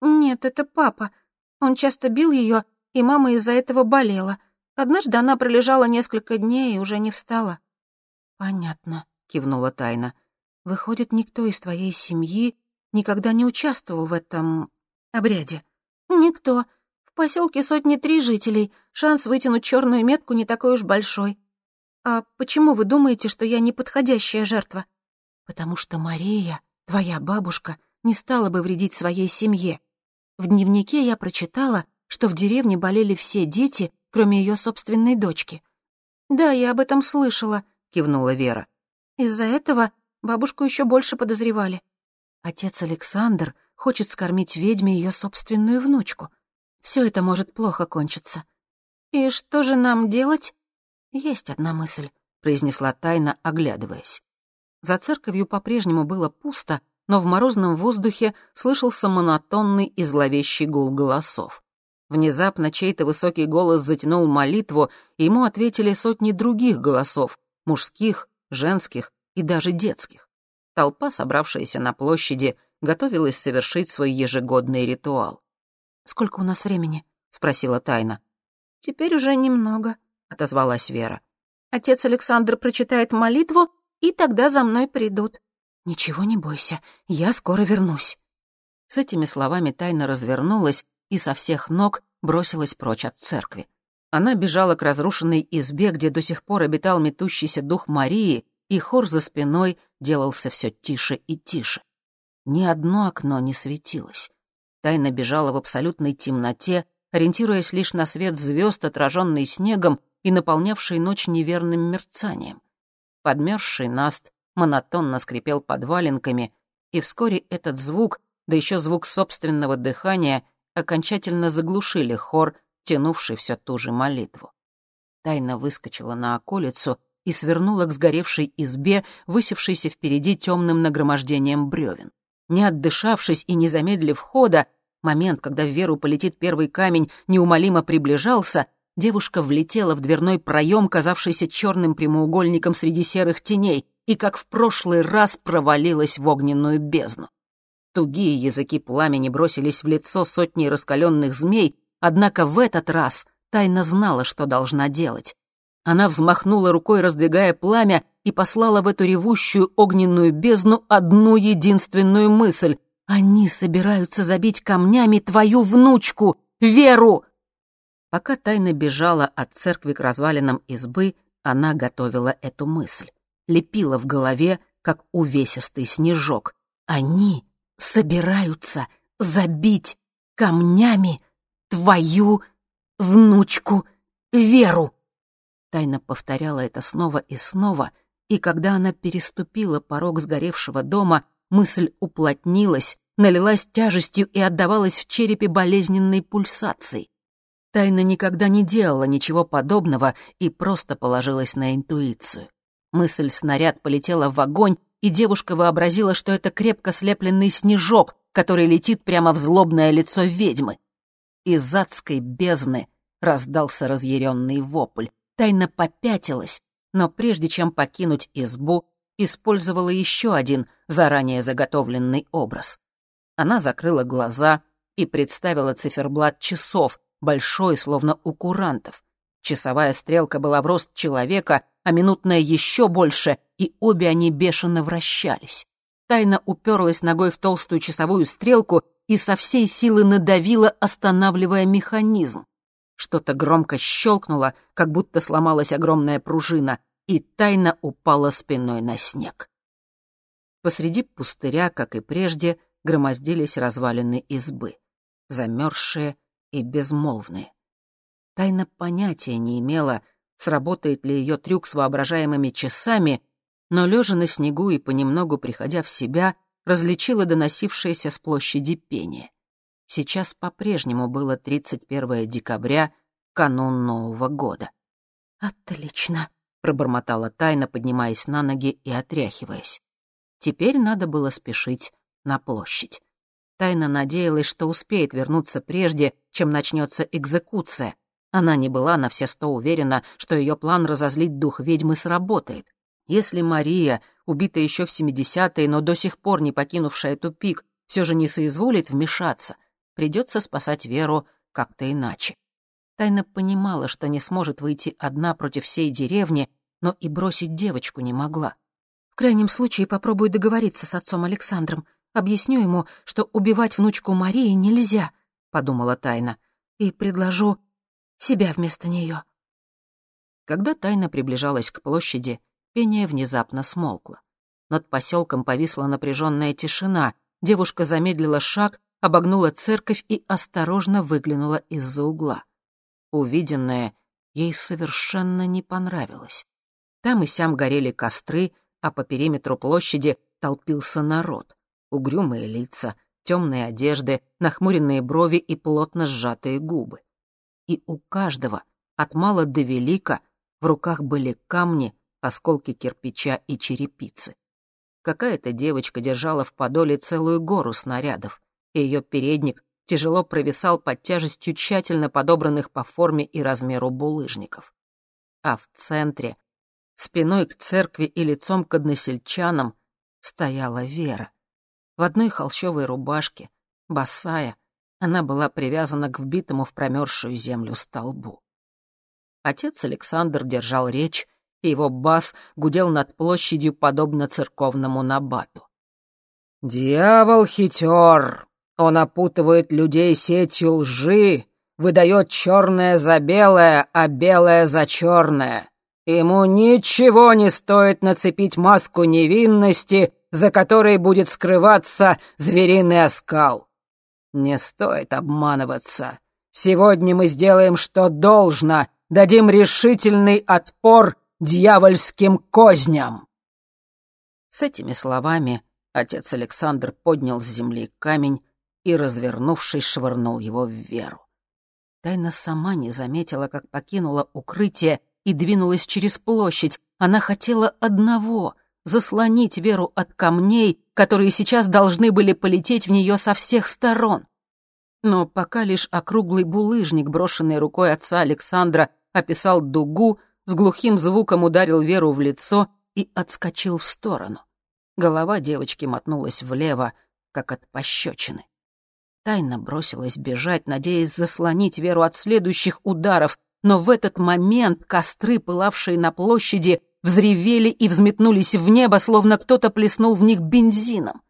«Нет, это папа. Он часто бил ее, и мама из-за этого болела. Однажды она пролежала несколько дней и уже не встала. «Понятно», — кивнула Тайна. «Выходит, никто из твоей семьи никогда не участвовал в этом обряде?» «Никто. В поселке сотни три жителей. Шанс вытянуть черную метку не такой уж большой. А почему вы думаете, что я неподходящая жертва?» «Потому что Мария, твоя бабушка, не стала бы вредить своей семье. В дневнике я прочитала, что в деревне болели все дети, кроме ее собственной дочки. «Да, я об этом слышала», — кивнула Вера. «Из-за этого бабушку еще больше подозревали». Отец Александр хочет скормить ведьме ее собственную внучку. Все это может плохо кончиться. «И что же нам делать?» «Есть одна мысль», — произнесла тайно, оглядываясь. За церковью по-прежнему было пусто, но в морозном воздухе слышался монотонный и зловещий гул голосов. Внезапно чей-то высокий голос затянул молитву, и ему ответили сотни других голосов, мужских, женских и даже детских. Толпа, собравшаяся на площади, готовилась совершить свой ежегодный ритуал. «Сколько у нас времени?» — спросила Тайна. «Теперь уже немного», — отозвалась Вера. «Отец Александр прочитает молитву, и тогда за мной придут». «Ничего не бойся, я скоро вернусь». С этими словами Тайна развернулась и со всех ног бросилась прочь от церкви. Она бежала к разрушенной избе, где до сих пор обитал метущийся дух Марии, и хор за спиной делался все тише и тише. Ни одно окно не светилось. Тайна бежала в абсолютной темноте, ориентируясь лишь на свет звезд, отраженный снегом, и наполнявший ночь неверным мерцанием. Подмерзший наст монотонно скрипел под валенками, и вскоре этот звук, да еще звук собственного дыхания, окончательно заглушили хор, тянувший все ту же молитву. Тайна выскочила на околицу и свернула к сгоревшей избе, высевшейся впереди темным нагромождением бревен. Не отдышавшись и не замедлив хода, момент, когда в Веру полетит первый камень, неумолимо приближался, девушка влетела в дверной проем, казавшийся черным прямоугольником среди серых теней, и, как в прошлый раз, провалилась в огненную бездну. Тугие языки пламени бросились в лицо сотни раскаленных змей, однако в этот раз тайна знала, что должна делать. Она взмахнула рукой, раздвигая пламя, и послала в эту ревущую огненную бездну одну единственную мысль. «Они собираются забить камнями твою внучку, Веру!» Пока тайна бежала от церкви к развалинам избы, она готовила эту мысль. Лепила в голове, как увесистый снежок. «Они собираются забить камнями твою внучку Веру!» Тайна повторяла это снова и снова, и когда она переступила порог сгоревшего дома, мысль уплотнилась, налилась тяжестью и отдавалась в черепе болезненной пульсацией. Тайна никогда не делала ничего подобного и просто положилась на интуицию. Мысль-снаряд полетела в огонь, и девушка вообразила, что это крепко слепленный снежок, который летит прямо в злобное лицо ведьмы. Из адской бездны раздался разъяренный вопль. Тайна попятилась, но прежде чем покинуть избу, использовала еще один заранее заготовленный образ. Она закрыла глаза и представила циферблат часов, большой, словно у курантов. Часовая стрелка была в рост человека, а минутная еще больше, и обе они бешено вращались. Тайна уперлась ногой в толстую часовую стрелку и со всей силы надавила, останавливая механизм. Что-то громко щелкнуло, как будто сломалась огромная пружина, и тайна упала спиной на снег. Посреди пустыря, как и прежде, громоздились развалины избы, замерзшие и безмолвные. Тайна понятия не имела, сработает ли ее трюк с воображаемыми часами, но, лежа на снегу и понемногу приходя в себя, различила доносившееся с площади пение. Сейчас по-прежнему было 31 декабря, канун Нового года. «Отлично», — пробормотала Тайна, поднимаясь на ноги и отряхиваясь. Теперь надо было спешить на площадь. Тайна надеялась, что успеет вернуться прежде, чем начнется экзекуция. Она не была на все сто уверена, что ее план разозлить дух ведьмы сработает. Если Мария, убитая еще в 70-е, но до сих пор не покинувшая тупик, все же не соизволит вмешаться, придется спасать Веру как-то иначе. Тайна понимала, что не сможет выйти одна против всей деревни, но и бросить девочку не могла. В крайнем случае попробую договориться с отцом Александром. Объясню ему, что убивать внучку Марии нельзя, — подумала Тайна, — и предложу себя вместо нее. Когда Тайна приближалась к площади, пение внезапно смолкло. Над поселком повисла напряженная тишина, девушка замедлила шаг обогнула церковь и осторожно выглянула из-за угла. Увиденное ей совершенно не понравилось. Там и сям горели костры, а по периметру площади толпился народ. Угрюмые лица, темные одежды, нахмуренные брови и плотно сжатые губы. И у каждого, от мала до велика, в руках были камни, осколки кирпича и черепицы. Какая-то девочка держала в подоле целую гору снарядов и ее передник тяжело провисал под тяжестью тщательно подобранных по форме и размеру булыжников. А в центре, спиной к церкви и лицом к односельчанам, стояла Вера. В одной холщовой рубашке, босая, она была привязана к вбитому в промерзшую землю столбу. Отец Александр держал речь, и его бас гудел над площадью, подобно церковному набату. «Дьявол хитер, он опутывает людей сетью лжи, выдает черное за белое, а белое за черное. Ему ничего не стоит нацепить маску невинности, за которой будет скрываться звериный оскал. Не стоит обманываться. Сегодня мы сделаем, что должно, дадим решительный отпор дьявольским козням!» С этими словами отец Александр поднял с земли камень и, развернувшись, швырнул его в Веру. Тайна сама не заметила, как покинула укрытие и двинулась через площадь. Она хотела одного — заслонить Веру от камней, которые сейчас должны были полететь в нее со всех сторон. Но пока лишь округлый булыжник, брошенный рукой отца Александра, описал дугу, с глухим звуком ударил Веру в лицо и отскочил в сторону. Голова девочки мотнулась влево, как от пощечины. Тайна бросилась бежать, надеясь заслонить Веру от следующих ударов, но в этот момент костры, пылавшие на площади, взревели и взметнулись в небо, словно кто-то плеснул в них бензином.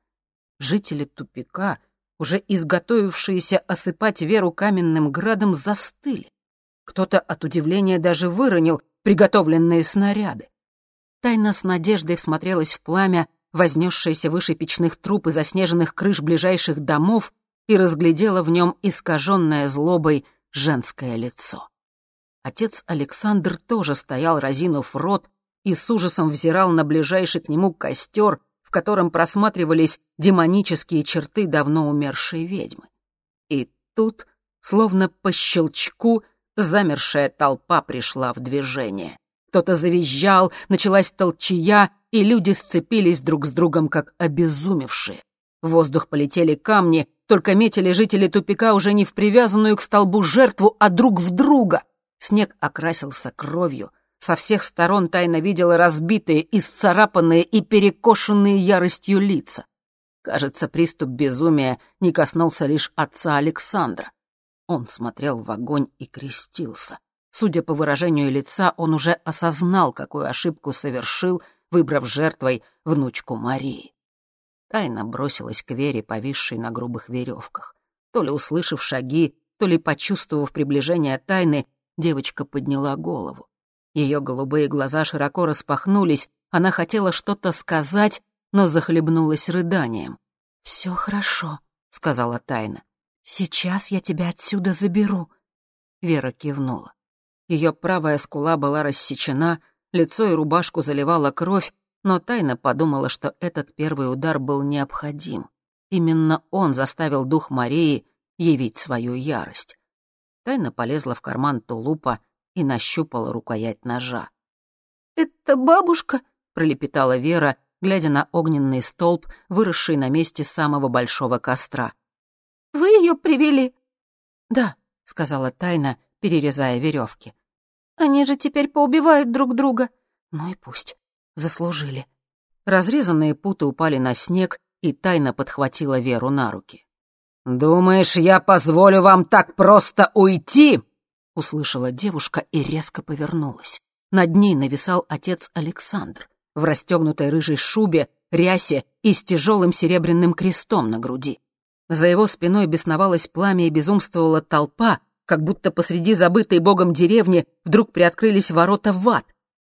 Жители тупика, уже изготовившиеся осыпать Веру каменным градом, застыли. Кто-то от удивления даже выронил приготовленные снаряды. Тайна с надеждой всмотрелась в пламя, вознесшееся выше печных труб и заснеженных крыш ближайших домов, и разглядела в нем искаженное злобой женское лицо. Отец Александр тоже стоял, разинув рот, и с ужасом взирал на ближайший к нему костер, в котором просматривались демонические черты давно умершей ведьмы. И тут, словно по щелчку, замершая толпа пришла в движение. Кто-то завизжал, началась толчая, и люди сцепились друг с другом, как обезумевшие. В воздух полетели камни, только метили жители тупика уже не в привязанную к столбу жертву, а друг в друга. Снег окрасился кровью. Со всех сторон тайно видела разбитые, исцарапанные и перекошенные яростью лица. Кажется, приступ безумия не коснулся лишь отца Александра. Он смотрел в огонь и крестился. Судя по выражению лица, он уже осознал, какую ошибку совершил, выбрав жертвой внучку Марии. Тайна бросилась к Вере, повисшей на грубых веревках. То ли услышав шаги, то ли почувствовав приближение тайны, девочка подняла голову. Ее голубые глаза широко распахнулись, она хотела что-то сказать, но захлебнулась рыданием. «Все хорошо», — сказала тайна. «Сейчас я тебя отсюда заберу». Вера кивнула. Ее правая скула была рассечена, лицо и рубашку заливала кровь, но тайно подумала, что этот первый удар был необходим. Именно он заставил дух Марии явить свою ярость. Тайна полезла в карман тулупа и нащупала рукоять ножа. «Это бабушка?» — пролепетала Вера, глядя на огненный столб, выросший на месте самого большого костра. «Вы ее привели?» «Да», — сказала Тайна, перерезая веревки. «Они же теперь поубивают друг друга». «Ну и пусть заслужили. Разрезанные путы упали на снег, и тайно подхватила Веру на руки. «Думаешь, я позволю вам так просто уйти?» — услышала девушка и резко повернулась. Над ней нависал отец Александр в расстегнутой рыжей шубе, рясе и с тяжелым серебряным крестом на груди. За его спиной бесновалось пламя и безумствовала толпа, как будто посреди забытой богом деревни вдруг приоткрылись ворота в ад.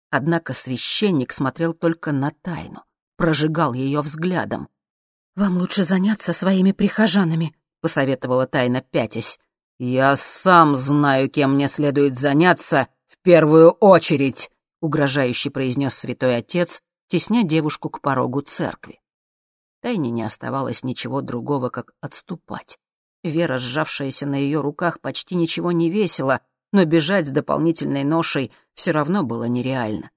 Однако священник смотрел только на тайну, прожигал ее взглядом. «Вам лучше заняться своими прихожанами», — посоветовала тайна, пятясь. «Я сам знаю, кем мне следует заняться в первую очередь», — угрожающе произнес святой отец, тесня девушку к порогу церкви. Тайне не оставалось ничего другого, как отступать. Вера, сжавшаяся на ее руках, почти ничего не весила, но бежать с дополнительной ношей все равно было нереально.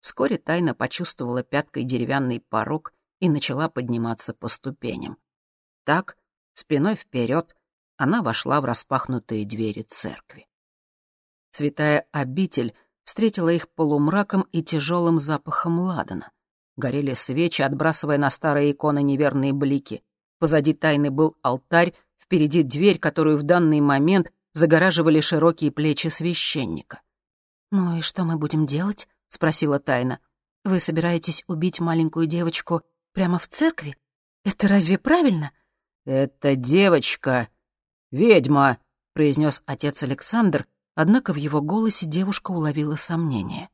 Вскоре тайно почувствовала пяткой деревянный порог и начала подниматься по ступеням. Так, спиной вперед, она вошла в распахнутые двери церкви. Святая обитель встретила их полумраком и тяжелым запахом ладана. Горели свечи, отбрасывая на старые иконы неверные блики. Позади тайны был алтарь, впереди дверь, которую в данный момент загораживали широкие плечи священника. «Ну и что мы будем делать?» — спросила Тайна. «Вы собираетесь убить маленькую девочку прямо в церкви? Это разве правильно?» «Это девочка — ведьма», — произнес отец Александр, однако в его голосе девушка уловила сомнение.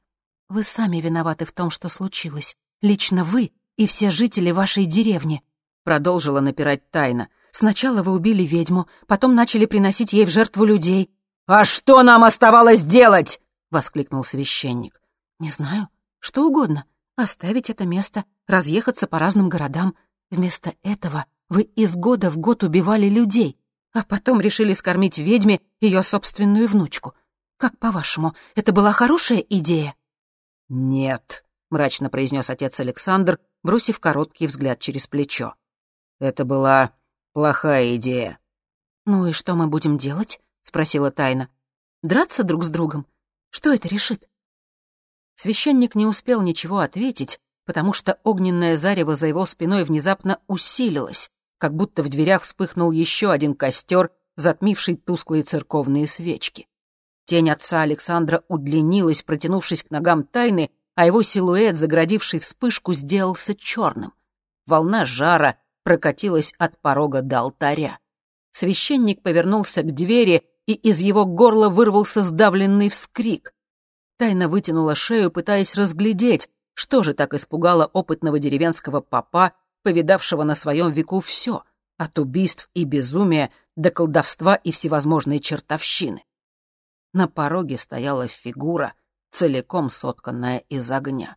«Вы сами виноваты в том, что случилось. Лично вы и все жители вашей деревни», — продолжила напирать Тайна. Сначала вы убили ведьму, потом начали приносить ей в жертву людей». «А что нам оставалось делать?» воскликнул священник. «Не знаю. Что угодно. Оставить это место, разъехаться по разным городам. Вместо этого вы из года в год убивали людей, а потом решили скормить ведьме ее собственную внучку. Как, по-вашему, это была хорошая идея?» «Нет», — мрачно произнес отец Александр, бросив короткий взгляд через плечо. «Это была плохая идея». «Ну и что мы будем делать?» — спросила Тайна. «Драться друг с другом? Что это решит?» Священник не успел ничего ответить, потому что огненное зарево за его спиной внезапно усилилось, как будто в дверях вспыхнул еще один костер, затмивший тусклые церковные свечки. Тень отца Александра удлинилась, протянувшись к ногам тайны, а его силуэт, заградивший вспышку, сделался черным. Волна жара прокатилась от порога до алтаря. Священник повернулся к двери, и из его горла вырвался сдавленный вскрик. Тайна вытянула шею, пытаясь разглядеть, что же так испугало опытного деревенского папа, повидавшего на своем веку все, от убийств и безумия до колдовства и всевозможной чертовщины. На пороге стояла фигура, целиком сотканная из огня.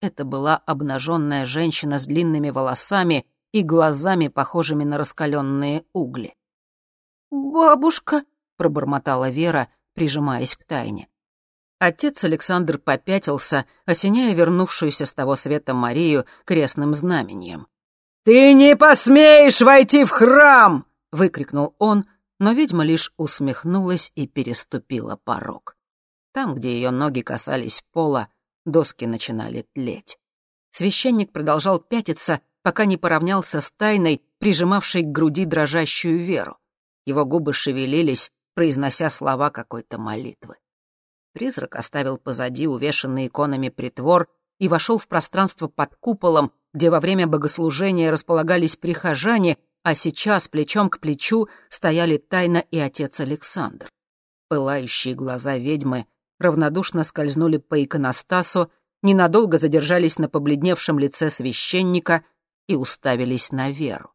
Это была обнаженная женщина с длинными волосами и глазами, похожими на раскаленные угли. «Бабушка», — пробормотала Вера, прижимаясь к тайне. Отец Александр попятился, осеняя вернувшуюся с того света Марию крестным знамением. «Ты не посмеешь войти в храм!» — выкрикнул он, но ведьма лишь усмехнулась и переступила порог. Там, где ее ноги касались пола, доски начинали тлеть. Священник продолжал пятиться, пока не поравнялся с тайной, прижимавшей к груди дрожащую веру. Его губы шевелились, произнося слова какой-то молитвы. Призрак оставил позади увешанный иконами притвор и вошел в пространство под куполом, где во время богослужения располагались прихожане, а сейчас плечом к плечу стояли Тайна и отец Александр. Пылающие глаза ведьмы равнодушно скользнули по иконостасу, ненадолго задержались на побледневшем лице священника и уставились на Веру.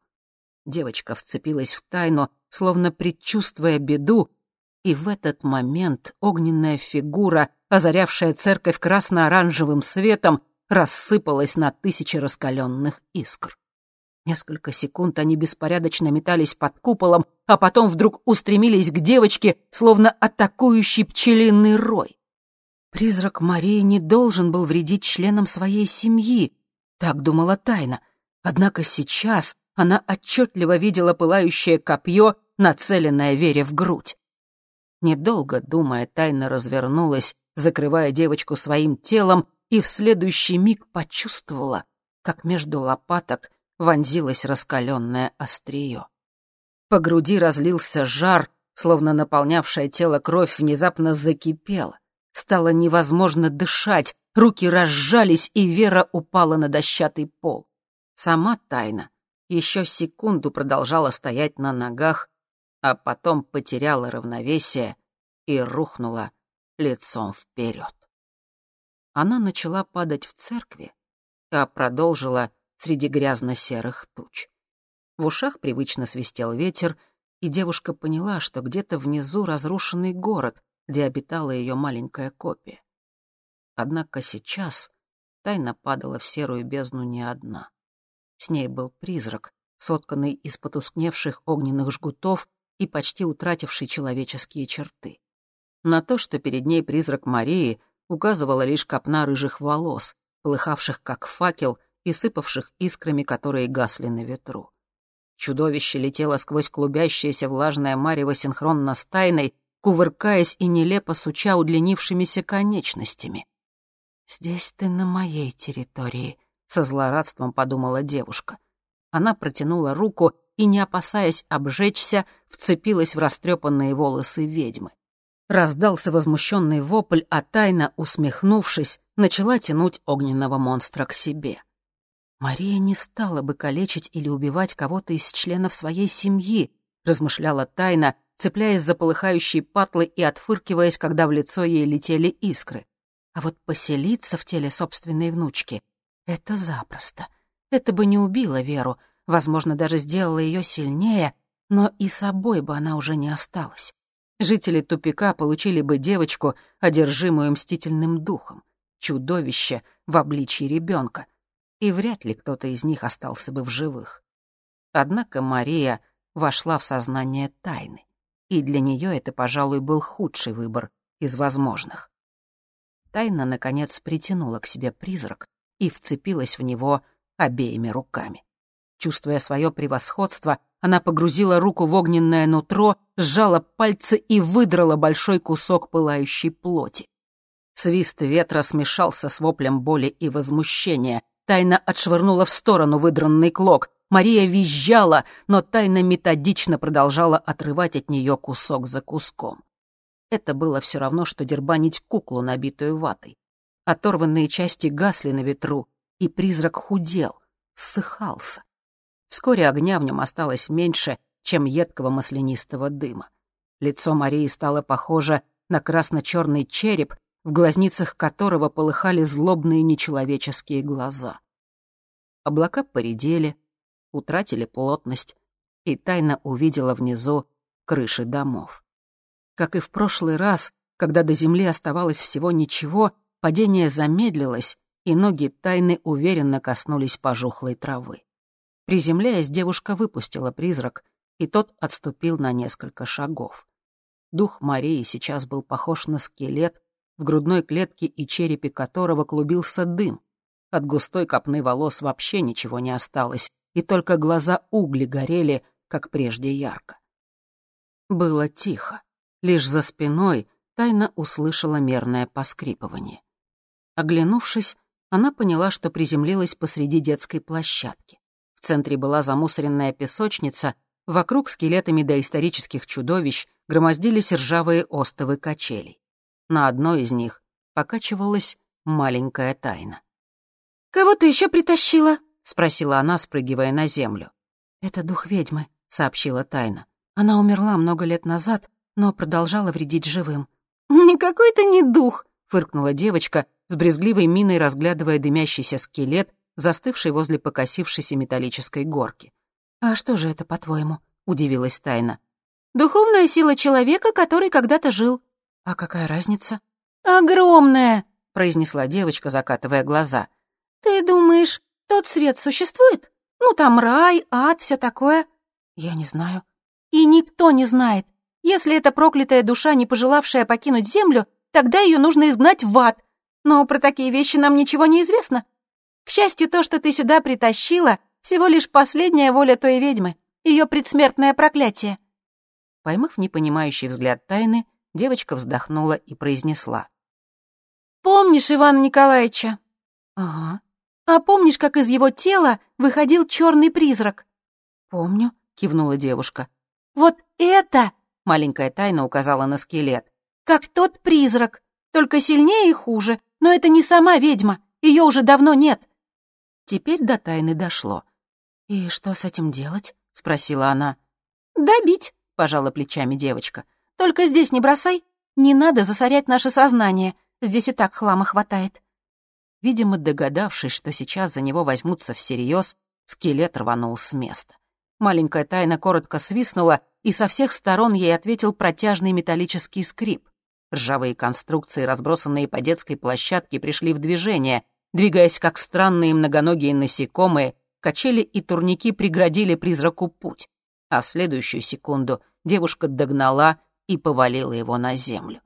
Девочка вцепилась в Тайну, словно предчувствуя беду, и в этот момент огненная фигура, озарявшая церковь красно-оранжевым светом, рассыпалась на тысячи раскаленных искр. Несколько секунд они беспорядочно метались под куполом, а потом вдруг устремились к девочке, словно атакующий пчелиный рой. Призрак Марии не должен был вредить членам своей семьи, так думала Тайна. Однако сейчас она отчетливо видела пылающее копье, нацеленное Вере в грудь. Недолго думая, тайно развернулась, закрывая девочку своим телом, и в следующий миг почувствовала, как между лопаток вонзилось раскаленное острие. По груди разлился жар, словно наполнявшая тело кровь внезапно закипела. Стало невозможно дышать, руки разжались, и Вера упала на дощатый пол. Сама тайна еще секунду продолжала стоять на ногах, а потом потеряла равновесие и рухнула лицом вперед. Она начала падать в церкви, а продолжила среди грязно-серых туч. В ушах привычно свистел ветер, и девушка поняла, что где-то внизу разрушенный город, где обитала ее маленькая копия. Однако сейчас тайна падала в серую бездну не одна. С ней был призрак, сотканный из потускневших огненных жгутов и почти утративший человеческие черты. На то, что перед ней призрак Марии, указывала лишь копна рыжих волос, полыхавших как факел и сыпавших искрами, которые гасли на ветру. Чудовище летело сквозь клубящееся влажное марево синхронно с тайной, кувыркаясь и нелепо суча удлинившимися конечностями. «Здесь ты на моей территории», — со злорадством подумала девушка. Она протянула руку и, не опасаясь обжечься, вцепилась в растрепанные волосы ведьмы. Раздался возмущенный вопль, а тайна, усмехнувшись, начала тянуть огненного монстра к себе. «Мария не стала бы калечить или убивать кого-то из членов своей семьи», размышляла тайна, цепляясь за полыхающие патлы и отфыркиваясь, когда в лицо ей летели искры. А вот поселиться в теле собственной внучки — это запросто. Это бы не убило Веру, возможно, даже сделала ее сильнее, но и собой бы она уже не осталась. жители тупика получили бы девочку, одержимую мстительным духом, чудовище в обличье ребенка, и вряд ли кто-то из них остался бы в живых. Однако Мария вошла в сознание тайны, и для нее это, пожалуй, был худший выбор из возможных. Тайна, наконец, притянула к себе призрак и вцепилась в него обеими руками. Чувствуя свое превосходство, она погрузила руку в огненное нутро, сжала пальцы и выдрала большой кусок пылающей плоти. Свист ветра смешался с воплем боли и возмущения. Тайна отшвырнула в сторону выдранный клок. Мария визжала, но Тайна методично продолжала отрывать от нее кусок за куском. Это было все равно, что дербанить куклу, набитую ватой. Оторванные части гасли на ветру, и призрак худел, ссыхался. Вскоре огня в нем осталось меньше, чем едкого маслянистого дыма. Лицо Марии стало похоже на красно-черный череп, в глазницах которого полыхали злобные нечеловеческие глаза. Облака поредели, утратили плотность, и тайно увидела внизу крыши домов. Как и в прошлый раз, когда до земли оставалось всего ничего, падение замедлилось, и ноги тайны уверенно коснулись пожухлой травы. Приземляясь, девушка выпустила призрак, и тот отступил на несколько шагов. Дух Марии сейчас был похож на скелет, в грудной клетке и черепе которого клубился дым. От густой копны волос вообще ничего не осталось, и только глаза угли горели, как прежде ярко. Было тихо. Лишь за спиной тайно услышала мерное поскрипывание. Оглянувшись, она поняла, что приземлилась посреди детской площадки. В центре была замусоренная песочница, вокруг скелетами доисторических чудовищ громоздились ржавые остовы качелей. На одной из них покачивалась маленькая тайна. «Кого ты еще притащила?» — спросила она, спрыгивая на землю. «Это дух ведьмы», — сообщила тайна. «Она умерла много лет назад, но продолжала вредить живым». «Никакой ты не дух», — фыркнула девочка, с брезгливой миной разглядывая дымящийся скелет, застывший возле покосившейся металлической горки. «А что же это, по-твоему?» — удивилась Тайна. «Духовная сила человека, который когда-то жил». «А какая разница?» «Огромная!» — произнесла девочка, закатывая глаза. «Ты думаешь, тот свет существует? Ну, там рай, ад, все такое». «Я не знаю». «И никто не знает. Если это проклятая душа, не пожелавшая покинуть землю, тогда ее нужно изгнать в ад. Но про такие вещи нам ничего не известно. К счастью, то, что ты сюда притащила, всего лишь последняя воля той ведьмы, ее предсмертное проклятие». Поймав непонимающий взгляд тайны, девочка вздохнула и произнесла. «Помнишь Ивана Николаевича?» «Ага». «А помнишь, как из его тела выходил черный призрак?» «Помню», — кивнула девушка. «Вот это Маленькая тайна указала на скелет. «Как тот призрак, только сильнее и хуже. Но это не сама ведьма, ее уже давно нет». Теперь до тайны дошло. «И что с этим делать?» — спросила она. «Добить», — пожала плечами девочка. «Только здесь не бросай. Не надо засорять наше сознание. Здесь и так хлама хватает». Видимо, догадавшись, что сейчас за него возьмутся всерьез, скелет рванул с места. Маленькая тайна коротко свистнула, и со всех сторон ей ответил протяжный металлический скрип. Ржавые конструкции, разбросанные по детской площадке, пришли в движение. Двигаясь как странные многоногие насекомые, качели и турники преградили призраку путь. А в следующую секунду девушка догнала и повалила его на землю.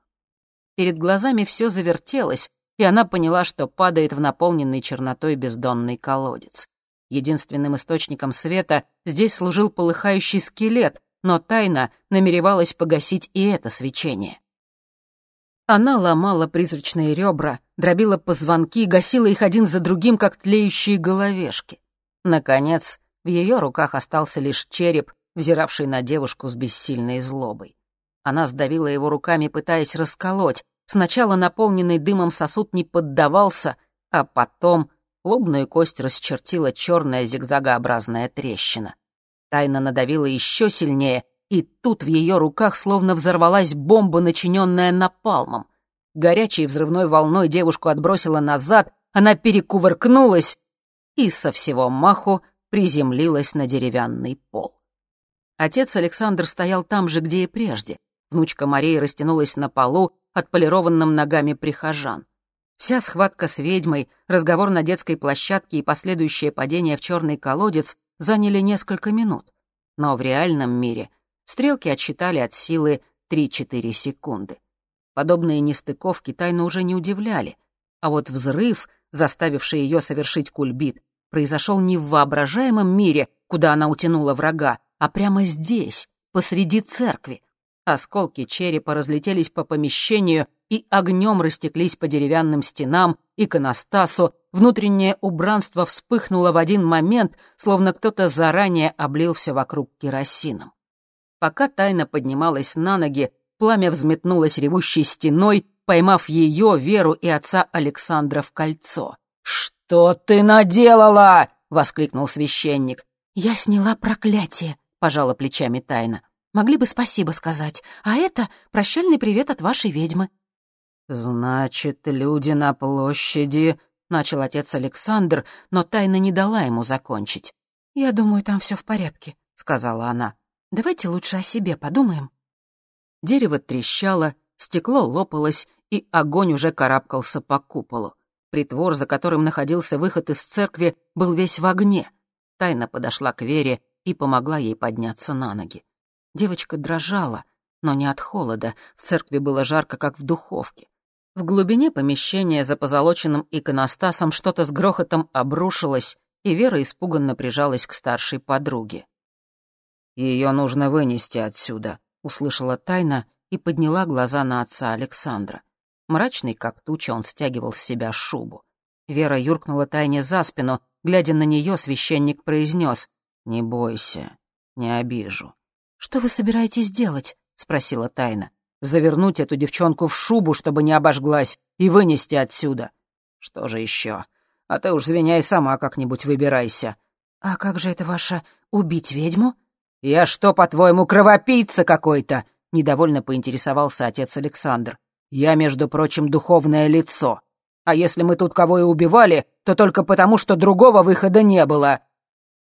Перед глазами все завертелось, и она поняла, что падает в наполненный чернотой бездонный колодец. Единственным источником света здесь служил полыхающий скелет, но тайна намеревалась погасить и это свечение. Она ломала призрачные ребра, дробила позвонки, гасила их один за другим, как тлеющие головешки. Наконец, в ее руках остался лишь череп, взиравший на девушку с бессильной злобой. Она сдавила его руками, пытаясь расколоть. Сначала наполненный дымом сосуд не поддавался, а потом лобную кость расчертила черная зигзагообразная трещина. Тайна надавила еще сильнее, и тут в ее руках словно взорвалась бомба, начиненная напалмом. Горячей взрывной волной девушку отбросила назад, она перекувыркнулась и со всего маху приземлилась на деревянный пол. Отец Александр стоял там же, где и прежде. Внучка Марии растянулась на полу, отполированным ногами прихожан. Вся схватка с ведьмой, разговор на детской площадке и последующее падение в черный колодец заняли несколько минут. Но в реальном мире стрелки отсчитали от силы 3-4 секунды. Подобные нестыковки тайно уже не удивляли, а вот взрыв, заставивший ее совершить кульбит, произошел не в воображаемом мире, куда она утянула врага, а прямо здесь, посреди церкви. Осколки черепа разлетелись по помещению и огнем растеклись по деревянным стенам, иконостасу, внутреннее убранство вспыхнуло в один момент, словно кто-то заранее облил все вокруг керосином. Пока тайна поднималась на ноги, пламя взметнулось ревущей стеной, поймав ее, Веру и отца Александра в кольцо. «Что ты наделала?» — воскликнул священник. «Я сняла проклятие», — пожала плечами тайна. «Могли бы спасибо сказать. А это прощальный привет от вашей ведьмы». «Значит, люди на площади...» — начал отец Александр, но тайна не дала ему закончить. «Я думаю, там все в порядке», — сказала она. «Давайте лучше о себе подумаем». Дерево трещало, стекло лопалось, и огонь уже карабкался по куполу. Притвор, за которым находился выход из церкви, был весь в огне. Тайна подошла к Вере и помогла ей подняться на ноги. Девочка дрожала, но не от холода, в церкви было жарко, как в духовке. В глубине помещения за позолоченным иконостасом что-то с грохотом обрушилось, и Вера испуганно прижалась к старшей подруге. «Ее нужно вынести отсюда», — услышала тайна и подняла глаза на отца Александра. Мрачный, как туча, он стягивал с себя шубу. Вера юркнула тайне за спину. Глядя на нее, священник произнес: «Не бойся, не обижу». «Что вы собираетесь делать?» — спросила тайна завернуть эту девчонку в шубу, чтобы не обожглась, и вынести отсюда. Что же еще? А ты уж, звеняй, сама как-нибудь выбирайся. А как же это ваше убить ведьму? Я что, по-твоему, кровопийца какой-то? Недовольно поинтересовался отец Александр. Я, между прочим, духовное лицо. А если мы тут кого и убивали, то только потому, что другого выхода не было.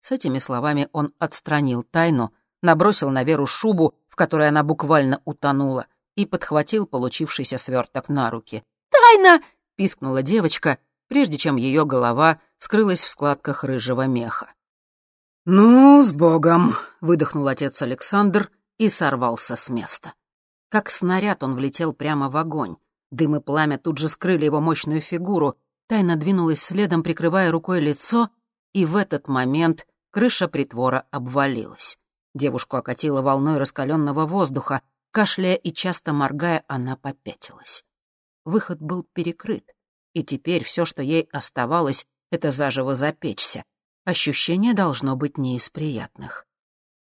С этими словами он отстранил тайну, набросил на Веру шубу, в которой она буквально утонула, и подхватил получившийся сверток на руки. «Тайна!» — пискнула девочка, прежде чем ее голова скрылась в складках рыжего меха. «Ну, с Богом!» — выдохнул отец Александр и сорвался с места. Как снаряд он влетел прямо в огонь. Дым и пламя тут же скрыли его мощную фигуру. Тайна двинулась следом, прикрывая рукой лицо, и в этот момент крыша притвора обвалилась. Девушку окатило волной раскаленного воздуха, Кашляя и часто моргая, она попятилась. Выход был перекрыт, и теперь все, что ей оставалось, это заживо запечься. Ощущение должно быть не из приятных.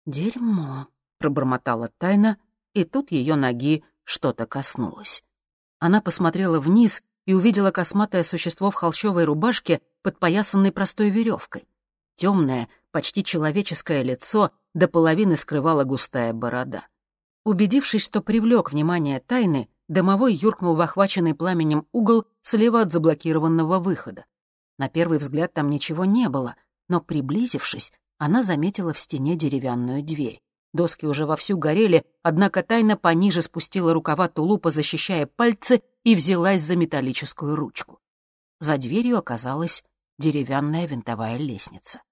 «Дерьмо», — пробормотала тайна, и тут ее ноги что-то коснулось. Она посмотрела вниз и увидела косматое существо в холщовой рубашке, подпоясанной простой веревкой. Темное, почти человеческое лицо до половины скрывала густая борода. Убедившись, что привлек внимание тайны, домовой юркнул в охваченный пламенем угол слева от заблокированного выхода. На первый взгляд там ничего не было, но, приблизившись, она заметила в стене деревянную дверь. Доски уже вовсю горели, однако тайна пониже спустила рукава тулупа, защищая пальцы, и взялась за металлическую ручку. За дверью оказалась деревянная винтовая лестница.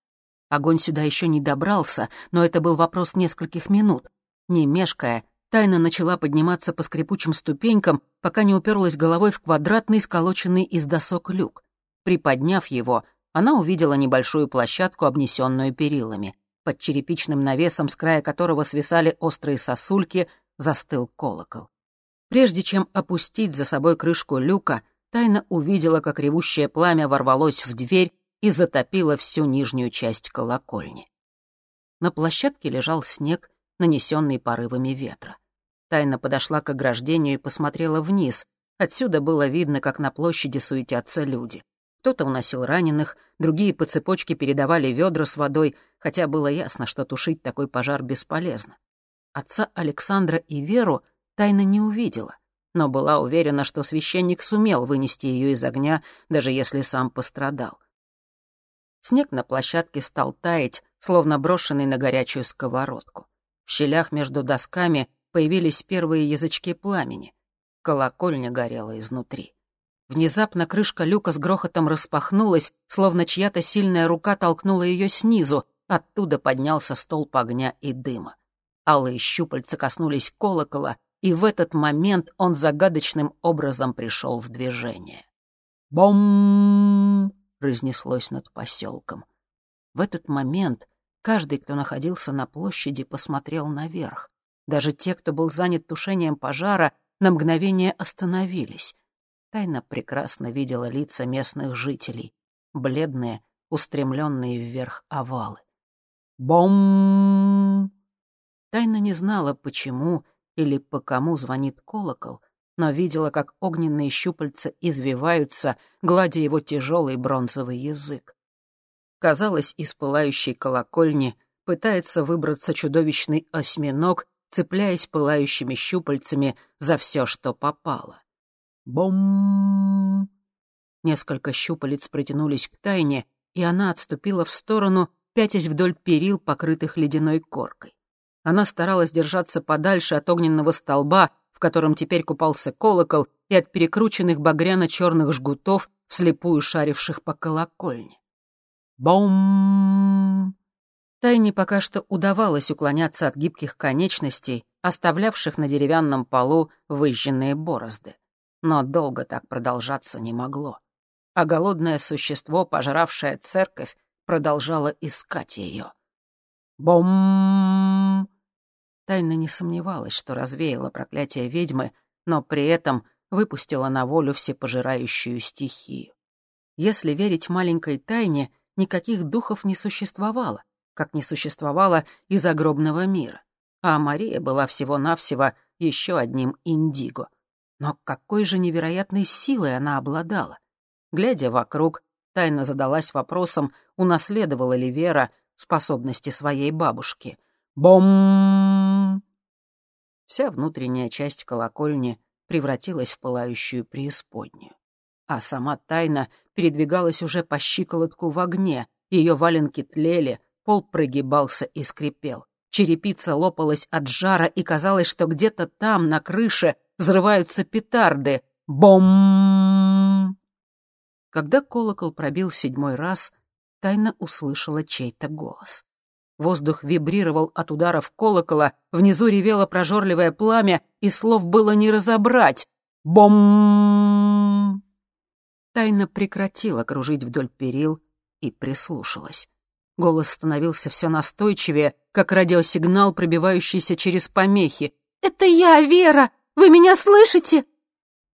Огонь сюда еще не добрался, но это был вопрос нескольких минут. Не мешкая, тайна начала подниматься по скрипучим ступенькам, пока не уперлась головой в квадратный, сколоченный из досок люк. Приподняв его, она увидела небольшую площадку, обнесенную перилами. Под черепичным навесом, с края которого свисали острые сосульки, застыл колокол. Прежде чем опустить за собой крышку люка, Тайна увидела, как ревущее пламя ворвалось в дверь и затопило всю нижнюю часть колокольни. На площадке лежал снег, нанесенный порывами ветра. Тайна подошла к ограждению и посмотрела вниз. Отсюда было видно, как на площади суетятся люди. Кто-то уносил раненых, другие по цепочке передавали ведра с водой, хотя было ясно, что тушить такой пожар бесполезно. Отца Александра и Веру Тайна не увидела, но была уверена, что священник сумел вынести ее из огня, даже если сам пострадал. Снег на площадке стал таять, словно брошенный на горячую сковородку. В щелях между досками появились первые язычки пламени. Колокольня горела изнутри. Внезапно крышка люка с грохотом распахнулась, словно чья-то сильная рука толкнула ее снизу. Оттуда поднялся столб огня и дыма. Алые щупальца коснулись колокола, и в этот момент он загадочным образом пришел в движение. «Бом!» — разнеслось над поселком. В этот момент каждый, кто находился на площади, посмотрел наверх. Даже те, кто был занят тушением пожара, на мгновение остановились. Тайна прекрасно видела лица местных жителей, бледные, устремленные вверх овалы. «Бом!» Тайна не знала, почему или по кому звонит колокол, но видела, как огненные щупальца извиваются, гладя его тяжелый бронзовый язык. Казалось, из пылающей колокольни пытается выбраться чудовищный осьминог, цепляясь пылающими щупальцами за все, что попало. Бом! Несколько щупалец протянулись к тайне, и она отступила в сторону, пятясь вдоль перил, покрытых ледяной коркой. Она старалась держаться подальше от огненного столба, в котором теперь купался колокол, и от перекрученных багряно-черных жгутов, вслепую шаривших по колокольне. Бом! Тайне пока что удавалось уклоняться от гибких конечностей, оставлявших на деревянном полу выжженные борозды. Но долго так продолжаться не могло. А голодное существо, пожравшее церковь, продолжало искать ее. Бом! Тайна не сомневалась, что развеяла проклятие ведьмы, но при этом выпустила на волю всепожирающую стихию. Если верить маленькой тайне, никаких духов не существовало, как не существовало и загробного мира. А Мария была всего-навсего еще одним индиго. Но какой же невероятной силой она обладала? Глядя вокруг, тайно задалась вопросом, унаследовала ли Вера способности своей бабушки. Бом! Вся внутренняя часть колокольни превратилась в пылающую преисподнюю. А сама тайна передвигалась уже по щиколотку в огне, ее валенки тлели, пол прогибался и скрипел. Черепица лопалась от жара, и казалось, что где-то там, на крыше, взрываются петарды. Бом! Когда колокол пробил седьмой раз, тайно услышала чей-то голос. Воздух вибрировал от ударов колокола, внизу ревело прожорливое пламя, и слов было не разобрать. Бом! Тайна прекратила кружить вдоль перил и прислушалась. Голос становился все настойчивее, как радиосигнал, пробивающийся через помехи. «Это я, Вера! Вы меня слышите?»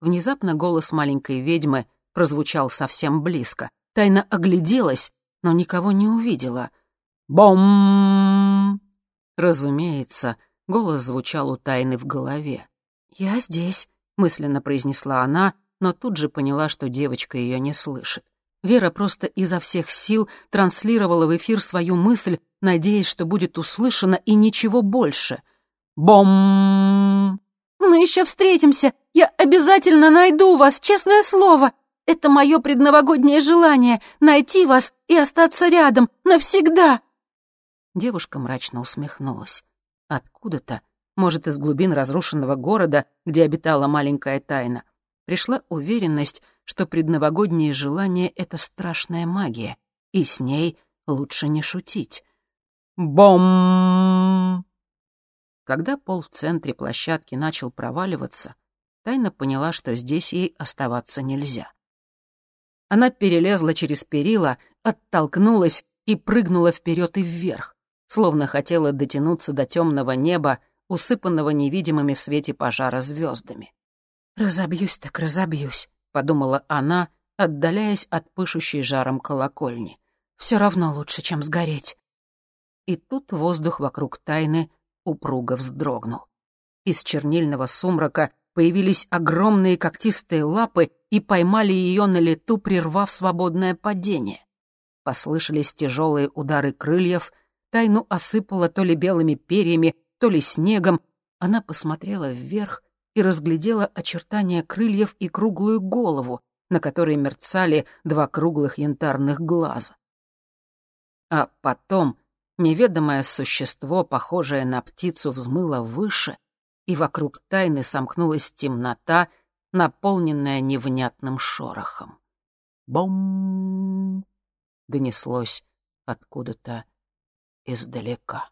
Внезапно голос маленькой ведьмы прозвучал совсем близко. Тайна огляделась но никого не увидела. «Бом!» Разумеется, голос звучал у Тайны в голове. «Я здесь», — мысленно произнесла она, но тут же поняла, что девочка ее не слышит. Вера просто изо всех сил транслировала в эфир свою мысль, надеясь, что будет услышана и ничего больше. «Бом!» «Мы еще встретимся! Я обязательно найду вас, честное слово! Это мое предновогоднее желание — найти вас и остаться рядом навсегда!» Девушка мрачно усмехнулась. Откуда-то, может, из глубин разрушенного города, где обитала маленькая тайна, пришла уверенность, что предновогоднее желание — это страшная магия, и с ней лучше не шутить. Бом! Когда пол в центре площадки начал проваливаться, Тайна поняла, что здесь ей оставаться нельзя. Она перелезла через перила, оттолкнулась и прыгнула вперед и вверх, словно хотела дотянуться до темного неба, усыпанного невидимыми в свете пожара звездами. «Разобьюсь так разобьюсь», — подумала она, отдаляясь от пышущей жаром колокольни. «Все равно лучше, чем сгореть». И тут воздух вокруг тайны упруго вздрогнул. Из чернильного сумрака появились огромные когтистые лапы и поймали ее на лету, прервав свободное падение. Послышались тяжелые удары крыльев, тайну осыпала то ли белыми перьями, то ли снегом. Она посмотрела вверх и разглядела очертания крыльев и круглую голову, на которой мерцали два круглых янтарных глаза. А потом неведомое существо, похожее на птицу, взмыло выше и вокруг тайны сомкнулась темнота, наполненная невнятным шорохом. «Бом!» — донеслось откуда-то издалека.